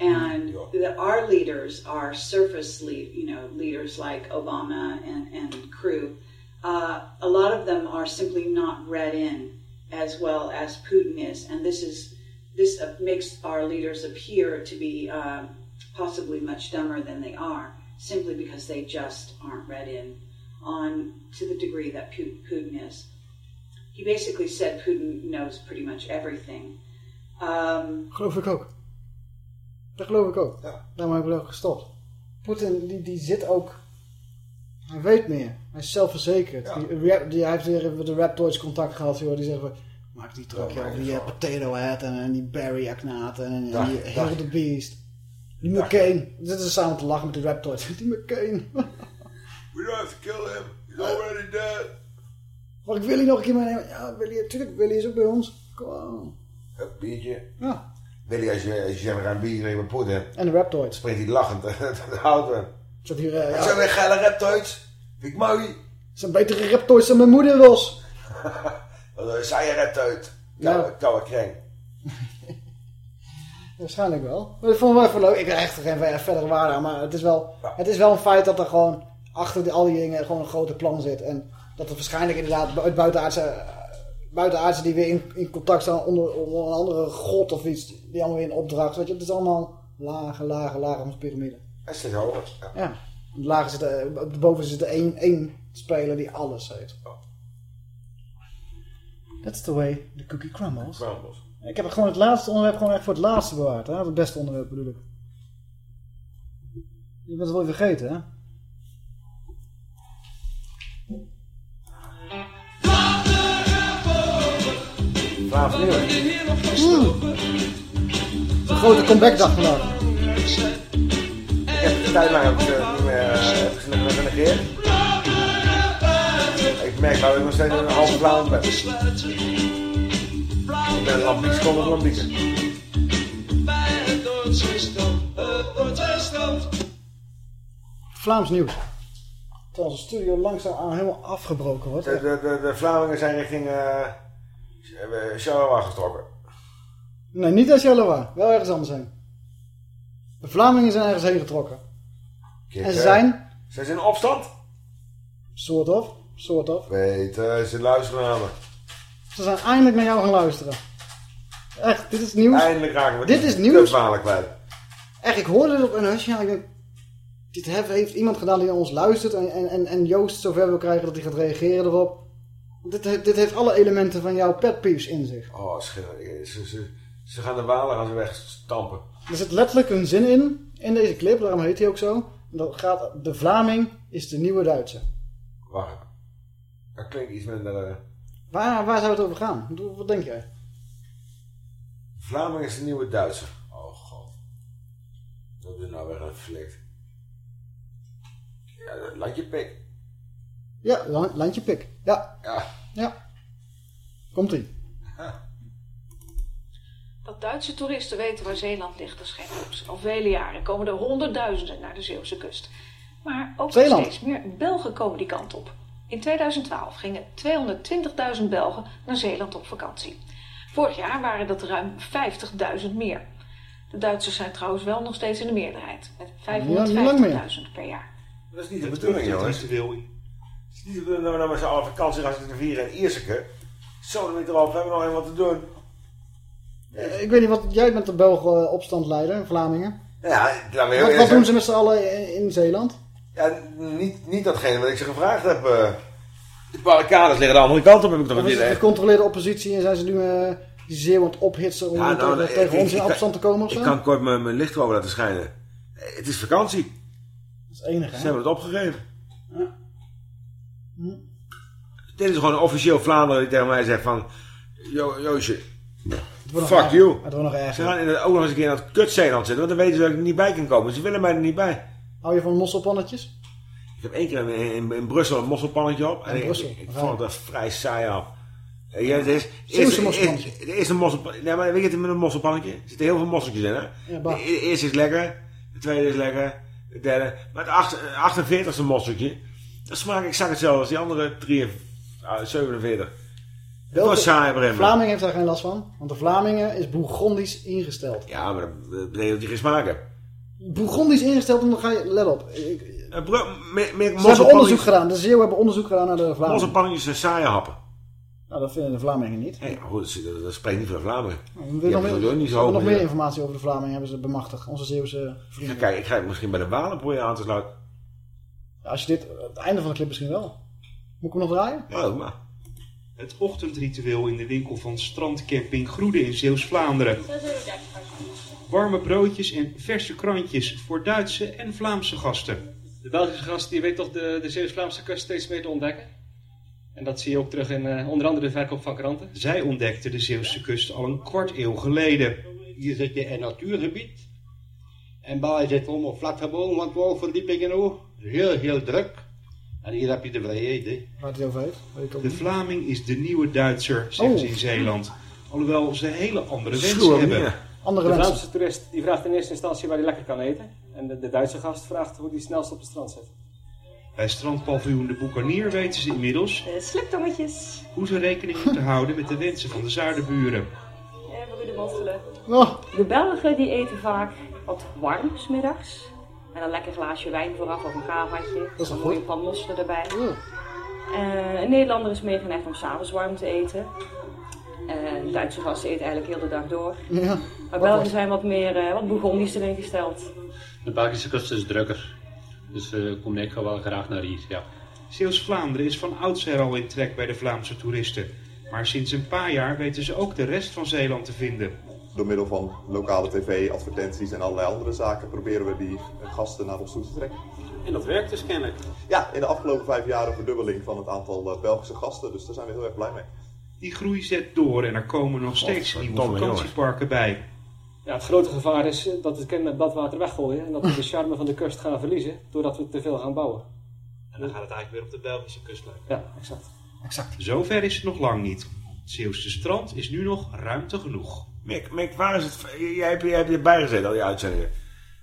And that our leaders are surface lead, you know, leaders like Obama and, and crew. Uh, a lot of them are simply not read in as well as Putin is, and this is this uh, makes our leaders appear to be uh, possibly much dumber than they are, simply because they just aren't read in on to the degree that Putin is. He basically said Putin knows pretty much everything. Um, Geloof ik ook. Dat geloof ik ook. Daarom heb ik ook gestopt. Poetin, die, die zit ook... Hij weet meer. Hij is zelfverzekerd. Die, die, hij heeft weer de Raptoids contact gehad. Joh, die zeggen, maak die truc, joh, die uh, potato head en, en die Barry en, Dag, die dag. Hill the Beast. Die McCain. We zitten samen te lachen met die Raptoids. [LAUGHS] Die McCain. We don't have to kill him. He's already dead. Mag ik Willy nog een keer meenemen? Ja, Willy, tuurlijk. Willy is ook bij ons. Kom on. Een biertje. Ja. Willy, als je, als je een bier drinkt met Poetin, En de Raptoids. springt hij lachend uit de auto. Zat hier, Het ja. zijn weer geile Raptoids. Vind ik mooi. Het zijn betere Raptoids dan mijn moeder was. [LAUGHS] Een saaie Raptoid. Ja. Koude, koude kreng. [LAUGHS] Waarschijnlijk wel. Maar dat vonden wij voor leuk. Ik krijg er geen ver- verdere waarde aan. Maar het is, wel, het is wel een feit dat er gewoon achter die, al die dingen gewoon een grote plan zit. En dat er waarschijnlijk inderdaad buitenaardse, eh, buitenaardse die weer in, in contact staan onder, onder een andere god of iets. Die allemaal weer in opdracht. Weet je, het is allemaal lage, lage, lage van de piramide. Het zit hoger. Ja. Ja. Op de lage zit, boven zit er één, één speler die alles heeft. That's the way the cookie crumbles. Crumbles. Ik heb gewoon het laatste onderwerp gewoon echt voor het laatste bewaard. Hè? Het beste onderwerp bedoel ik. Je bent het wel vergeten, hè? Nieuws. Het is een grote comebackdag vandaag. Ik heb de tijd lang heb ik, eh, niet meer eh, genegeerd. Merk dat ik nog steeds een halve Vlaam ben. Ik ben lambiek, kom een lambieken. Vlaams nieuws. Terwijl onze studio langzaam aan helemaal afgebroken wordt. De, de, de, de Vlamingen zijn richting uh, Charleroi getrokken. Nee, niet naar Charleroi. Wel ergens anders heen. De Vlamingen zijn ergens heen getrokken. Kijk, en ze eh, zijn... Zijn ze in opstand? Soort of. Soort of. Weet, eh, ze luisteren naar me. Ze zijn eindelijk naar jou gaan luisteren. Echt, dit is nieuws. Eindelijk raken we Dit is nieuws. kwijt. Echt, ik hoorde dit op een husje. Ik denk, dit heeft, iemand gedaan die naar ons luistert. En, en, en, en Joost zover wil krijgen dat hij gaat reageren erop. Dit, dit heeft alle elementen van jouw pet peeves in zich. Oh, schitterend. Ze, ze, ze gaan de walen gaan ze wegstampen. Er zit letterlijk een zin in, in deze clip. Daarom heet hij ook zo. En dat gaat, de Vlaming is de nieuwe Duitse. Wacht. Dat klinkt iets minder... eh Waar, waar zou het over gaan? Wat- denk jij? Vlaming is de nieuwe Duitser. Oh god. Dat is nou weer een flikt. Ja, landje pik. Ja, la- landje pik. Ja. Ja. Ja. Komt-ie. [LAUGHS] Dat Duitse toeristen weten waar Zeeland ligt, dat is geen nieuws. Al vele jaren komen er honderdduizenden naar de Zeeuwse kust. Maar ook Zeeland. steeds meer Belgen komen die kant op. In 2012 gingen 220.000 Belgen naar Zeeland op vakantie. Vorig jaar waren dat ruim 50.000 meer. De Duitsers zijn trouwens wel nog steeds in de meerderheid, met Ja, niet lang meer. 550.000 per jaar. Dat is niet de bedoeling, jongens. Het is niet de bedoeling dat we nou met z'n allen vakantie gaan zitten vieren in Ierseke. Zo, dan erop, we hebben nog even wat te doen. Eh, Ik weet niet wat... Jij bent de Belgen opstandleider in Vlamingen. Ja, laat me heel Wat, wat doen zijn. ze met z'n allen in Zeeland? Ja, niet, niet datgene wat ik ze gevraagd heb. eh. de barricades liggen de andere kant op, heb ik nog een idee. gecontroleerde oppositie en zijn ze nu eh aan het ophitsen om Ja, nou, tegen, ik- tegen ik- ons in afstand te komen of zo? Ik kan kort mijn, mijn licht erover laten schijnen. Het is vakantie. Dat is het enige, Ze hè? hebben het opgegeven. Ja. Hm. Dit is gewoon officieel Vlaanderen die tegen mij zegt van... Jo, Joosje, fuck erger. you. Het wordt nog erger. Ze gaan ook nog eens een keer in dat kut Zeeland zitten, want dan weten ze dat ik er niet bij kan komen. Ze willen mij er niet bij. Hou je van mosselpannetjes? Ik heb één keer in, in, in Brussel een mosselpannetje op. En In ik, Brussel, ik, ik waar? vond het vrij saai af. Eh, Ja, het is, mosselpannetje. eerst, eerst een mosselpannetje. Nee, maar weet je het met een mosselpannetje? Er zitten heel veel mosseltjes in, hè? Ja, bah. de, de eerste is lekker. De tweede is lekker. De derde. Maar het acht- 48e mosseltje. Dat smaakt exact hetzelfde als die andere 43, ah, 47. Het was saai moment. Vlamingen heeft daar geen last van. Want de Vlamingen is Bourgondisch ingesteld. Ja, maar dat betekent dat je geen smaak hebt. Bourgondisch ingesteld, en dan ga je... Let op. Ik, Uh, bro, meer, meer ze hebben onderzoek gedaan. De Zeeuwen hebben onderzoek gedaan naar de Vlamingen. Mosselpannetjes zijn saaie happen. Nou, dat vinden de Vlamingen niet. Hey, goed, dat, dat spreekt niet voor de Vlamingen. We Die willen nog, meer, er niet we zo nog meer informatie over de Vlamingen hebben ze bemachtigd. Onze Zeeuwse Ja, vrienden. kijk, ik ga misschien bij de Walen proberen aan te sluiten. Als je dit, het einde van de clip misschien wel. Moet ik hem nog draaien? Ja, doe maar. Het ochtendritueel in de winkel van strandcamping Groede in Zeeuws-Vlaanderen. Warme broodjes en verse krantjes voor Duitse en Vlaamse gasten. De Belgische gast die weet toch de, de Zeeuws-Vlaamse kust steeds meer te ontdekken. En dat zie je ook terug in eh, onder andere de verkoop van kranten. Zij ontdekten de Zeeuwse kust al een kwart eeuw geleden. Hier zit je in natuurgebied. En bij zit allemaal flat gebogen, want 12 verdiepingen hoog. Heel, heel druk. En hier heb je de vrijheid, hè. Het ook De. Vlaming is de nieuwe Duitser, zeggen ze Oh. in Zeeland. Alhoewel ze hele andere wensen hebben. ja. Andere de wensen. Vlaamse toerist die vraagt in eerste instantie waar hij lekker kan eten. En de, de Duitse gast vraagt hoe hij snelst op het strand zit. Bij strandpaviljoen De Boekanier weten ze inmiddels De sliptongetjes. hoe ze rekening moeten houden met de wensen van de zuidenburen. En we de wortelen. Oh. De Belgen die eten vaak wat warm 's middags. En een lekker glaasje wijn vooraf of een kavaatje. Dat is een mooie pan mosselen erbij. Eh, een Nederlander is meer geneigd om s'avonds warm te eten. En Duitse gasten eten eigenlijk heel de dag door. Ja. Maar Belgen zijn wat meer, eh, wat Bourgondisch erin gesteld. De Belgische kust is drukker. Dus eh kom ik wel graag naar hier, ja. Zeeuws-Vlaanderen is van oudsher al in trek bij de Vlaamse toeristen. Maar sinds een paar jaar weten ze ook de rest van Zeeland te vinden. Door middel van lokale tv, advertenties en allerlei andere zaken proberen we die gasten naar ons toe te trekken. En dat werkt dus kennelijk. Ja, in de afgelopen vijf jaar een verdubbeling van het aantal eh, Belgische gasten, dus daar zijn we heel erg blij mee. Die groei zet door en er komen nog steeds nieuwe vakantieparken bij. Ja, het grote gevaar is eh, dat we het badwater weggooien. En dat we de charme van de kust gaan verliezen doordat we te veel gaan bouwen. En dan gaat het eigenlijk weer op de Belgische kust lijken. Ja, exact. Exact. Zover is het nog lang niet. Het Zeeuwse strand is nu nog ruimte genoeg. Mick, Mick, waar is het... Jij hebt, jij hebt gezeten, al die uitzendingen.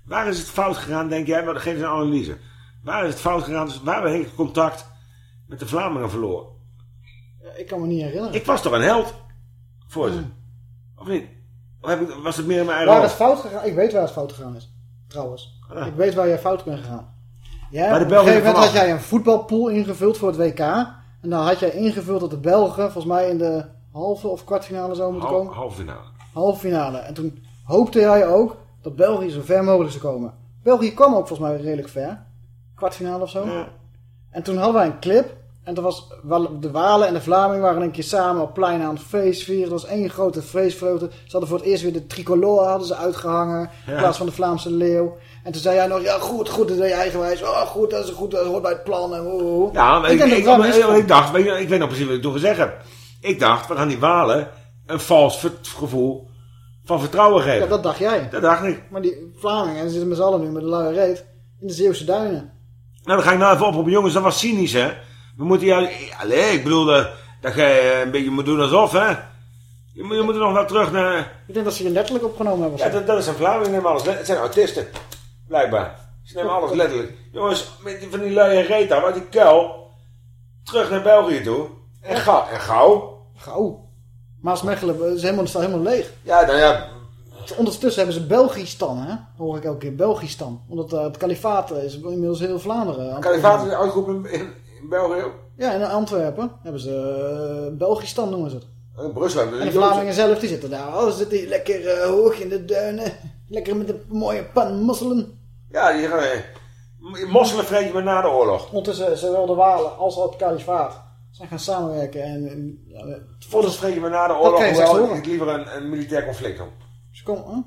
Waar is het fout gegaan, denk jij? Maar geef eens een analyse. Waar is het fout gegaan? Dus waar hebben we geen contact met de Vlamingen verloren? Ja, ik kan me niet herinneren. Ik was toch een held voor ze? Of niet? Of heb ik, was het meer in mijn eigen Waar het fout gegaan... Ik weet waar het fout gegaan is. Trouwens. Ah. Ik weet waar jij fout bent gegaan. Ja, op een gegeven moment had jij een voetbalpool ingevuld voor het WK. En dan had jij ingevuld dat de Belgen volgens mij in de halve of kwartfinale zo moeten komen. halve finale. Halve finale. En toen hoopte jij ook dat België zo ver mogelijk zou komen. België kwam ook volgens mij redelijk ver. Kwartfinale of zo. En toen hadden wij een clip. En toen was wel- de Walen en de Vlamingen waren een keer samen op plein aan het feest vieren. Het was één grote feestvreugde. Ze hadden voor het eerst weer de tricolore hadden ze uitgehangen. Ja. In plaats van de Vlaamse leeuw. En toen zei jij nog, ja goed, goed, dat deed je eigenwijs. Oh goed, dat is goed, dat hoort bij het plan. En oh, oh. Ja, maar ik, dat ik, dacht, weet je, ik weet nog precies wat ik toen gezegd heb. Ik dacht, we gaan die Walen een vals gevoel van vertrouwen geven. Ja, dat dacht jij. Dat dacht ik. Maar die Vlamingen zitten met z'n allen nu met de luie reet in de Zeeuwse duinen. Nou, dan ga ik nou even oproepen. Jongens, dat was cynisch, hè. We moeten juist... Allee, ik bedoel dat, dat jij een beetje moet doen alsof, hè. Je, moet- je moet er nog wel terug naar... Ik denk dat ze je letterlijk opgenomen hebben. Ja, dat, dat is een Vlaming, nemen alles. Het zijn autisten. Blijkbaar. Ze nemen alles letterlijk. Jongens, met van die luie reet uit die kuil. Terug naar België toe. En, ga, en gauw. Gauw. Maasmechelen is helemaal, staat helemaal leeg. Ja, nou ja. Ondertussen hebben ze Belgistan, hè? Hoor ik elke keer Belgistan. Omdat eh, het kalifaat is inmiddels heel Vlaanderen. aan- Kalifaat is uitgeroepen in, in België ook. Ja, in Antwerpen hebben ze eh, Belgistan noemen ze het. In Brussel hebben ze En de Vlamingen zelf, die zitten daar. Oh, ze zitten hier lekker eh, hoog in de duinen. Lekker met een mooie pan mosselen. Ja, die gaan... eh, Mosselen vreet je maar na de oorlog. Ondertussen, zowel de Walen als het kalifaat zijn gaan samenwerken. En, en ja, Mosselen vreet maar na de oorlog. Hoewel ik liever een, een militair conflict heb. Ze komen, hè?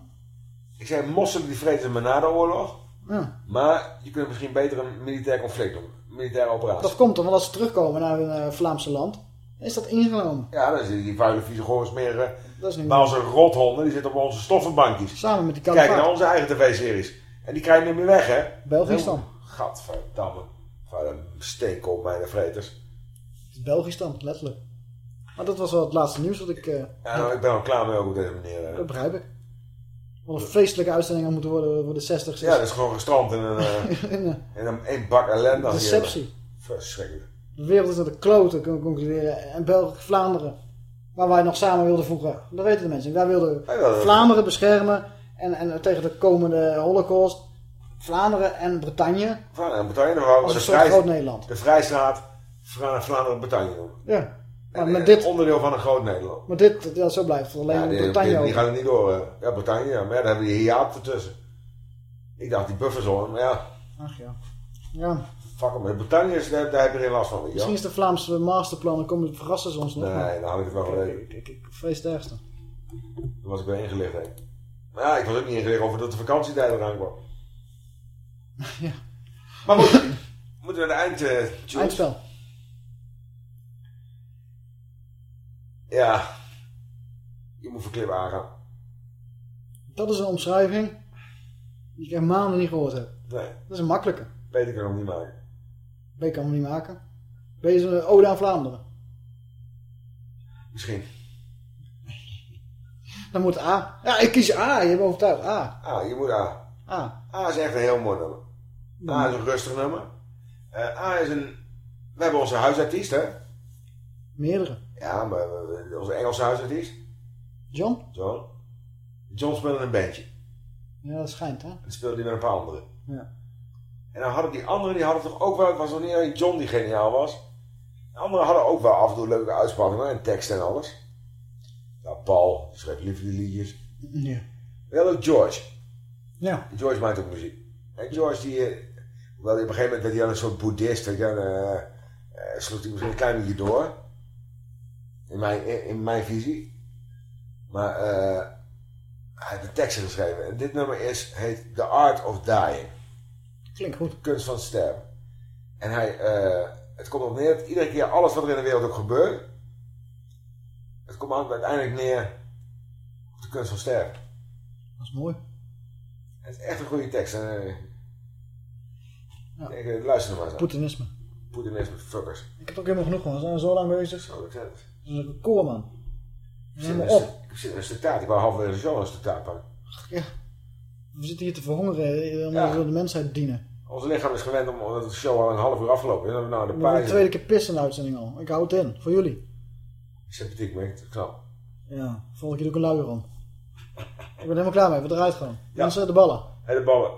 Ik zei, mosselen die vreten ze maar na de oorlog. Ja. Maar je kunt misschien beter een militair conflict doen. Militaire operatie. Dat komt dan, want als ze terugkomen naar hun eh, Vlaamse land, is dat ingenomen. Ja, dan zitten die vuile vieze goors meer... Dat is niet Maar onze rothonden, die zitten op onze stoffenbankjes. Samen met die Kijken kalifaat. naar onze eigen tv-series. En die krijgen niet meer weg, hè? Belgistan. Oh, Gadverdamme. Van een steenkool mijne vreters. Het is Belgisch dan, letterlijk. Maar dat was wel het laatste nieuws wat ik... eh, Ja, nou, ik ben wel klaar mee ook op deze manier. hè. Dat begrijp ik. Wat een feestelijke uitzending had moeten worden voor de 60 Ja, dat is gewoon gestrand in een, eh, [LAUGHS] in een één bak ellende. deceptie. Verschrikkelijk. De wereld is naar de kloten, kunnen we concluderen. En België, Vlaanderen, waar wij nog samen wilden voegen. Dat weten de mensen. Wij wilden Vlaanderen beschermen en, en tegen de komende holocaust. Vlaanderen en Bretagne. Vlaanderen en Bretagne, Als een soort groot Nederland. de Vrijstraat Vla- Vlaanderen-Bretagne noemen. Ja. Maar met en dit, onderdeel van een groot Nederland. maar dit, ja, zo blijft het alleen Ja, die, Bretagne die, die gaan er niet door. hè. Ja, Bretagne, ja. Maar ja, daar hebben we hier Jaap ertussen. Ik dacht die bufferzone, maar ja, Ach ja. Ja, fuck hem. Bretagne, is, daar, daar heb je geen last van. misschien wel. is de Vlaamse masterplan, dan komen verrassen ze ons nog. Nee, maar dan had ik het wel geweten. ik, ik, ik vrees het ergste. Toen was ik bij ingelicht. Hè. Maar ja, ik was ook niet ingelicht over dat de vakantietijd eraan kwam. [LAUGHS] Ja. Maar goed, moeten we de eind... eh? Eindspel. Ja. Je moet aangaan. Dat is een omschrijving die ik echt maanden niet gehoord heb. Nee, Dat is een makkelijke. beter kan ik hem niet maken. B kan hem niet maken. B is een ode aan Vlaanderen. Misschien. Dan moet A. Ja, ik kies A. Je hebt me overtuigd. A. Ah, je moet A. A. A is echt een heel mooi nummer. A is een rustig nummer. Eh, A is een... We hebben onze huisartiest, hè? Meerdere. Ja, maar onze Engelse huisartiest. John? John. John speelde in een bandje. Ja, dat schijnt, hè? En speelde die met een paar anderen. Ja. En dan hadden die anderen, die hadden toch ook wel... Het was nog niet alleen John die geniaal was. De anderen hadden ook wel af en toe leuke uitspattingen en teksten en alles. Ja, Paul, die schreef lieve die liedjes. Ja. We hadden ook George. Ja. George maakt ook muziek. En George, die, eh, hoewel hij op een gegeven moment werd hij al een soort boeddhist, weet je, en, eh, eh, sloeg hij misschien een klein beetje door. In mijn, in, mijn visie. Maar eh, hij heeft de teksten geschreven. En dit nummer is, heet The Art of Dying. Klinkt goed. Kunst van sterven. En hij, eh, het komt op neer dat iedere keer alles wat er in de wereld ook gebeurt, het komt uiteindelijk neer op de kunst van sterven. Dat is mooi. Het is echt een goede tekst. En, eh, Ja. ik, luister er maar eens. Poetinisme. Poetinisme, fuckers. Ik heb ook helemaal genoeg van. We zijn zo lang bezig. Zo. Dat een koorman. Helemaal op. Ik zit in een stuk taart. Ik wou halverwege de show een stuk taart pakken. Ja. We zitten hier te verhongeren. Omdat Ja. we de mensheid dienen. Ons lichaam is gewend om, omdat de show al een half uur afgelopen is. En nou de pijn. tweede keer pissen in de uitzending al. Ik hou het in. Voor jullie. Sympathiek, maar ik snap. Ja. Volgende keer doe ik een luier om. ik ben helemaal klaar mee. We eruit gewoon. Mensen, de ballen. Hé, de ballen.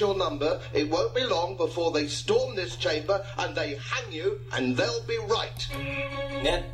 Your number, it won't be long before they storm this chamber and they hang you and they'll be right. Net.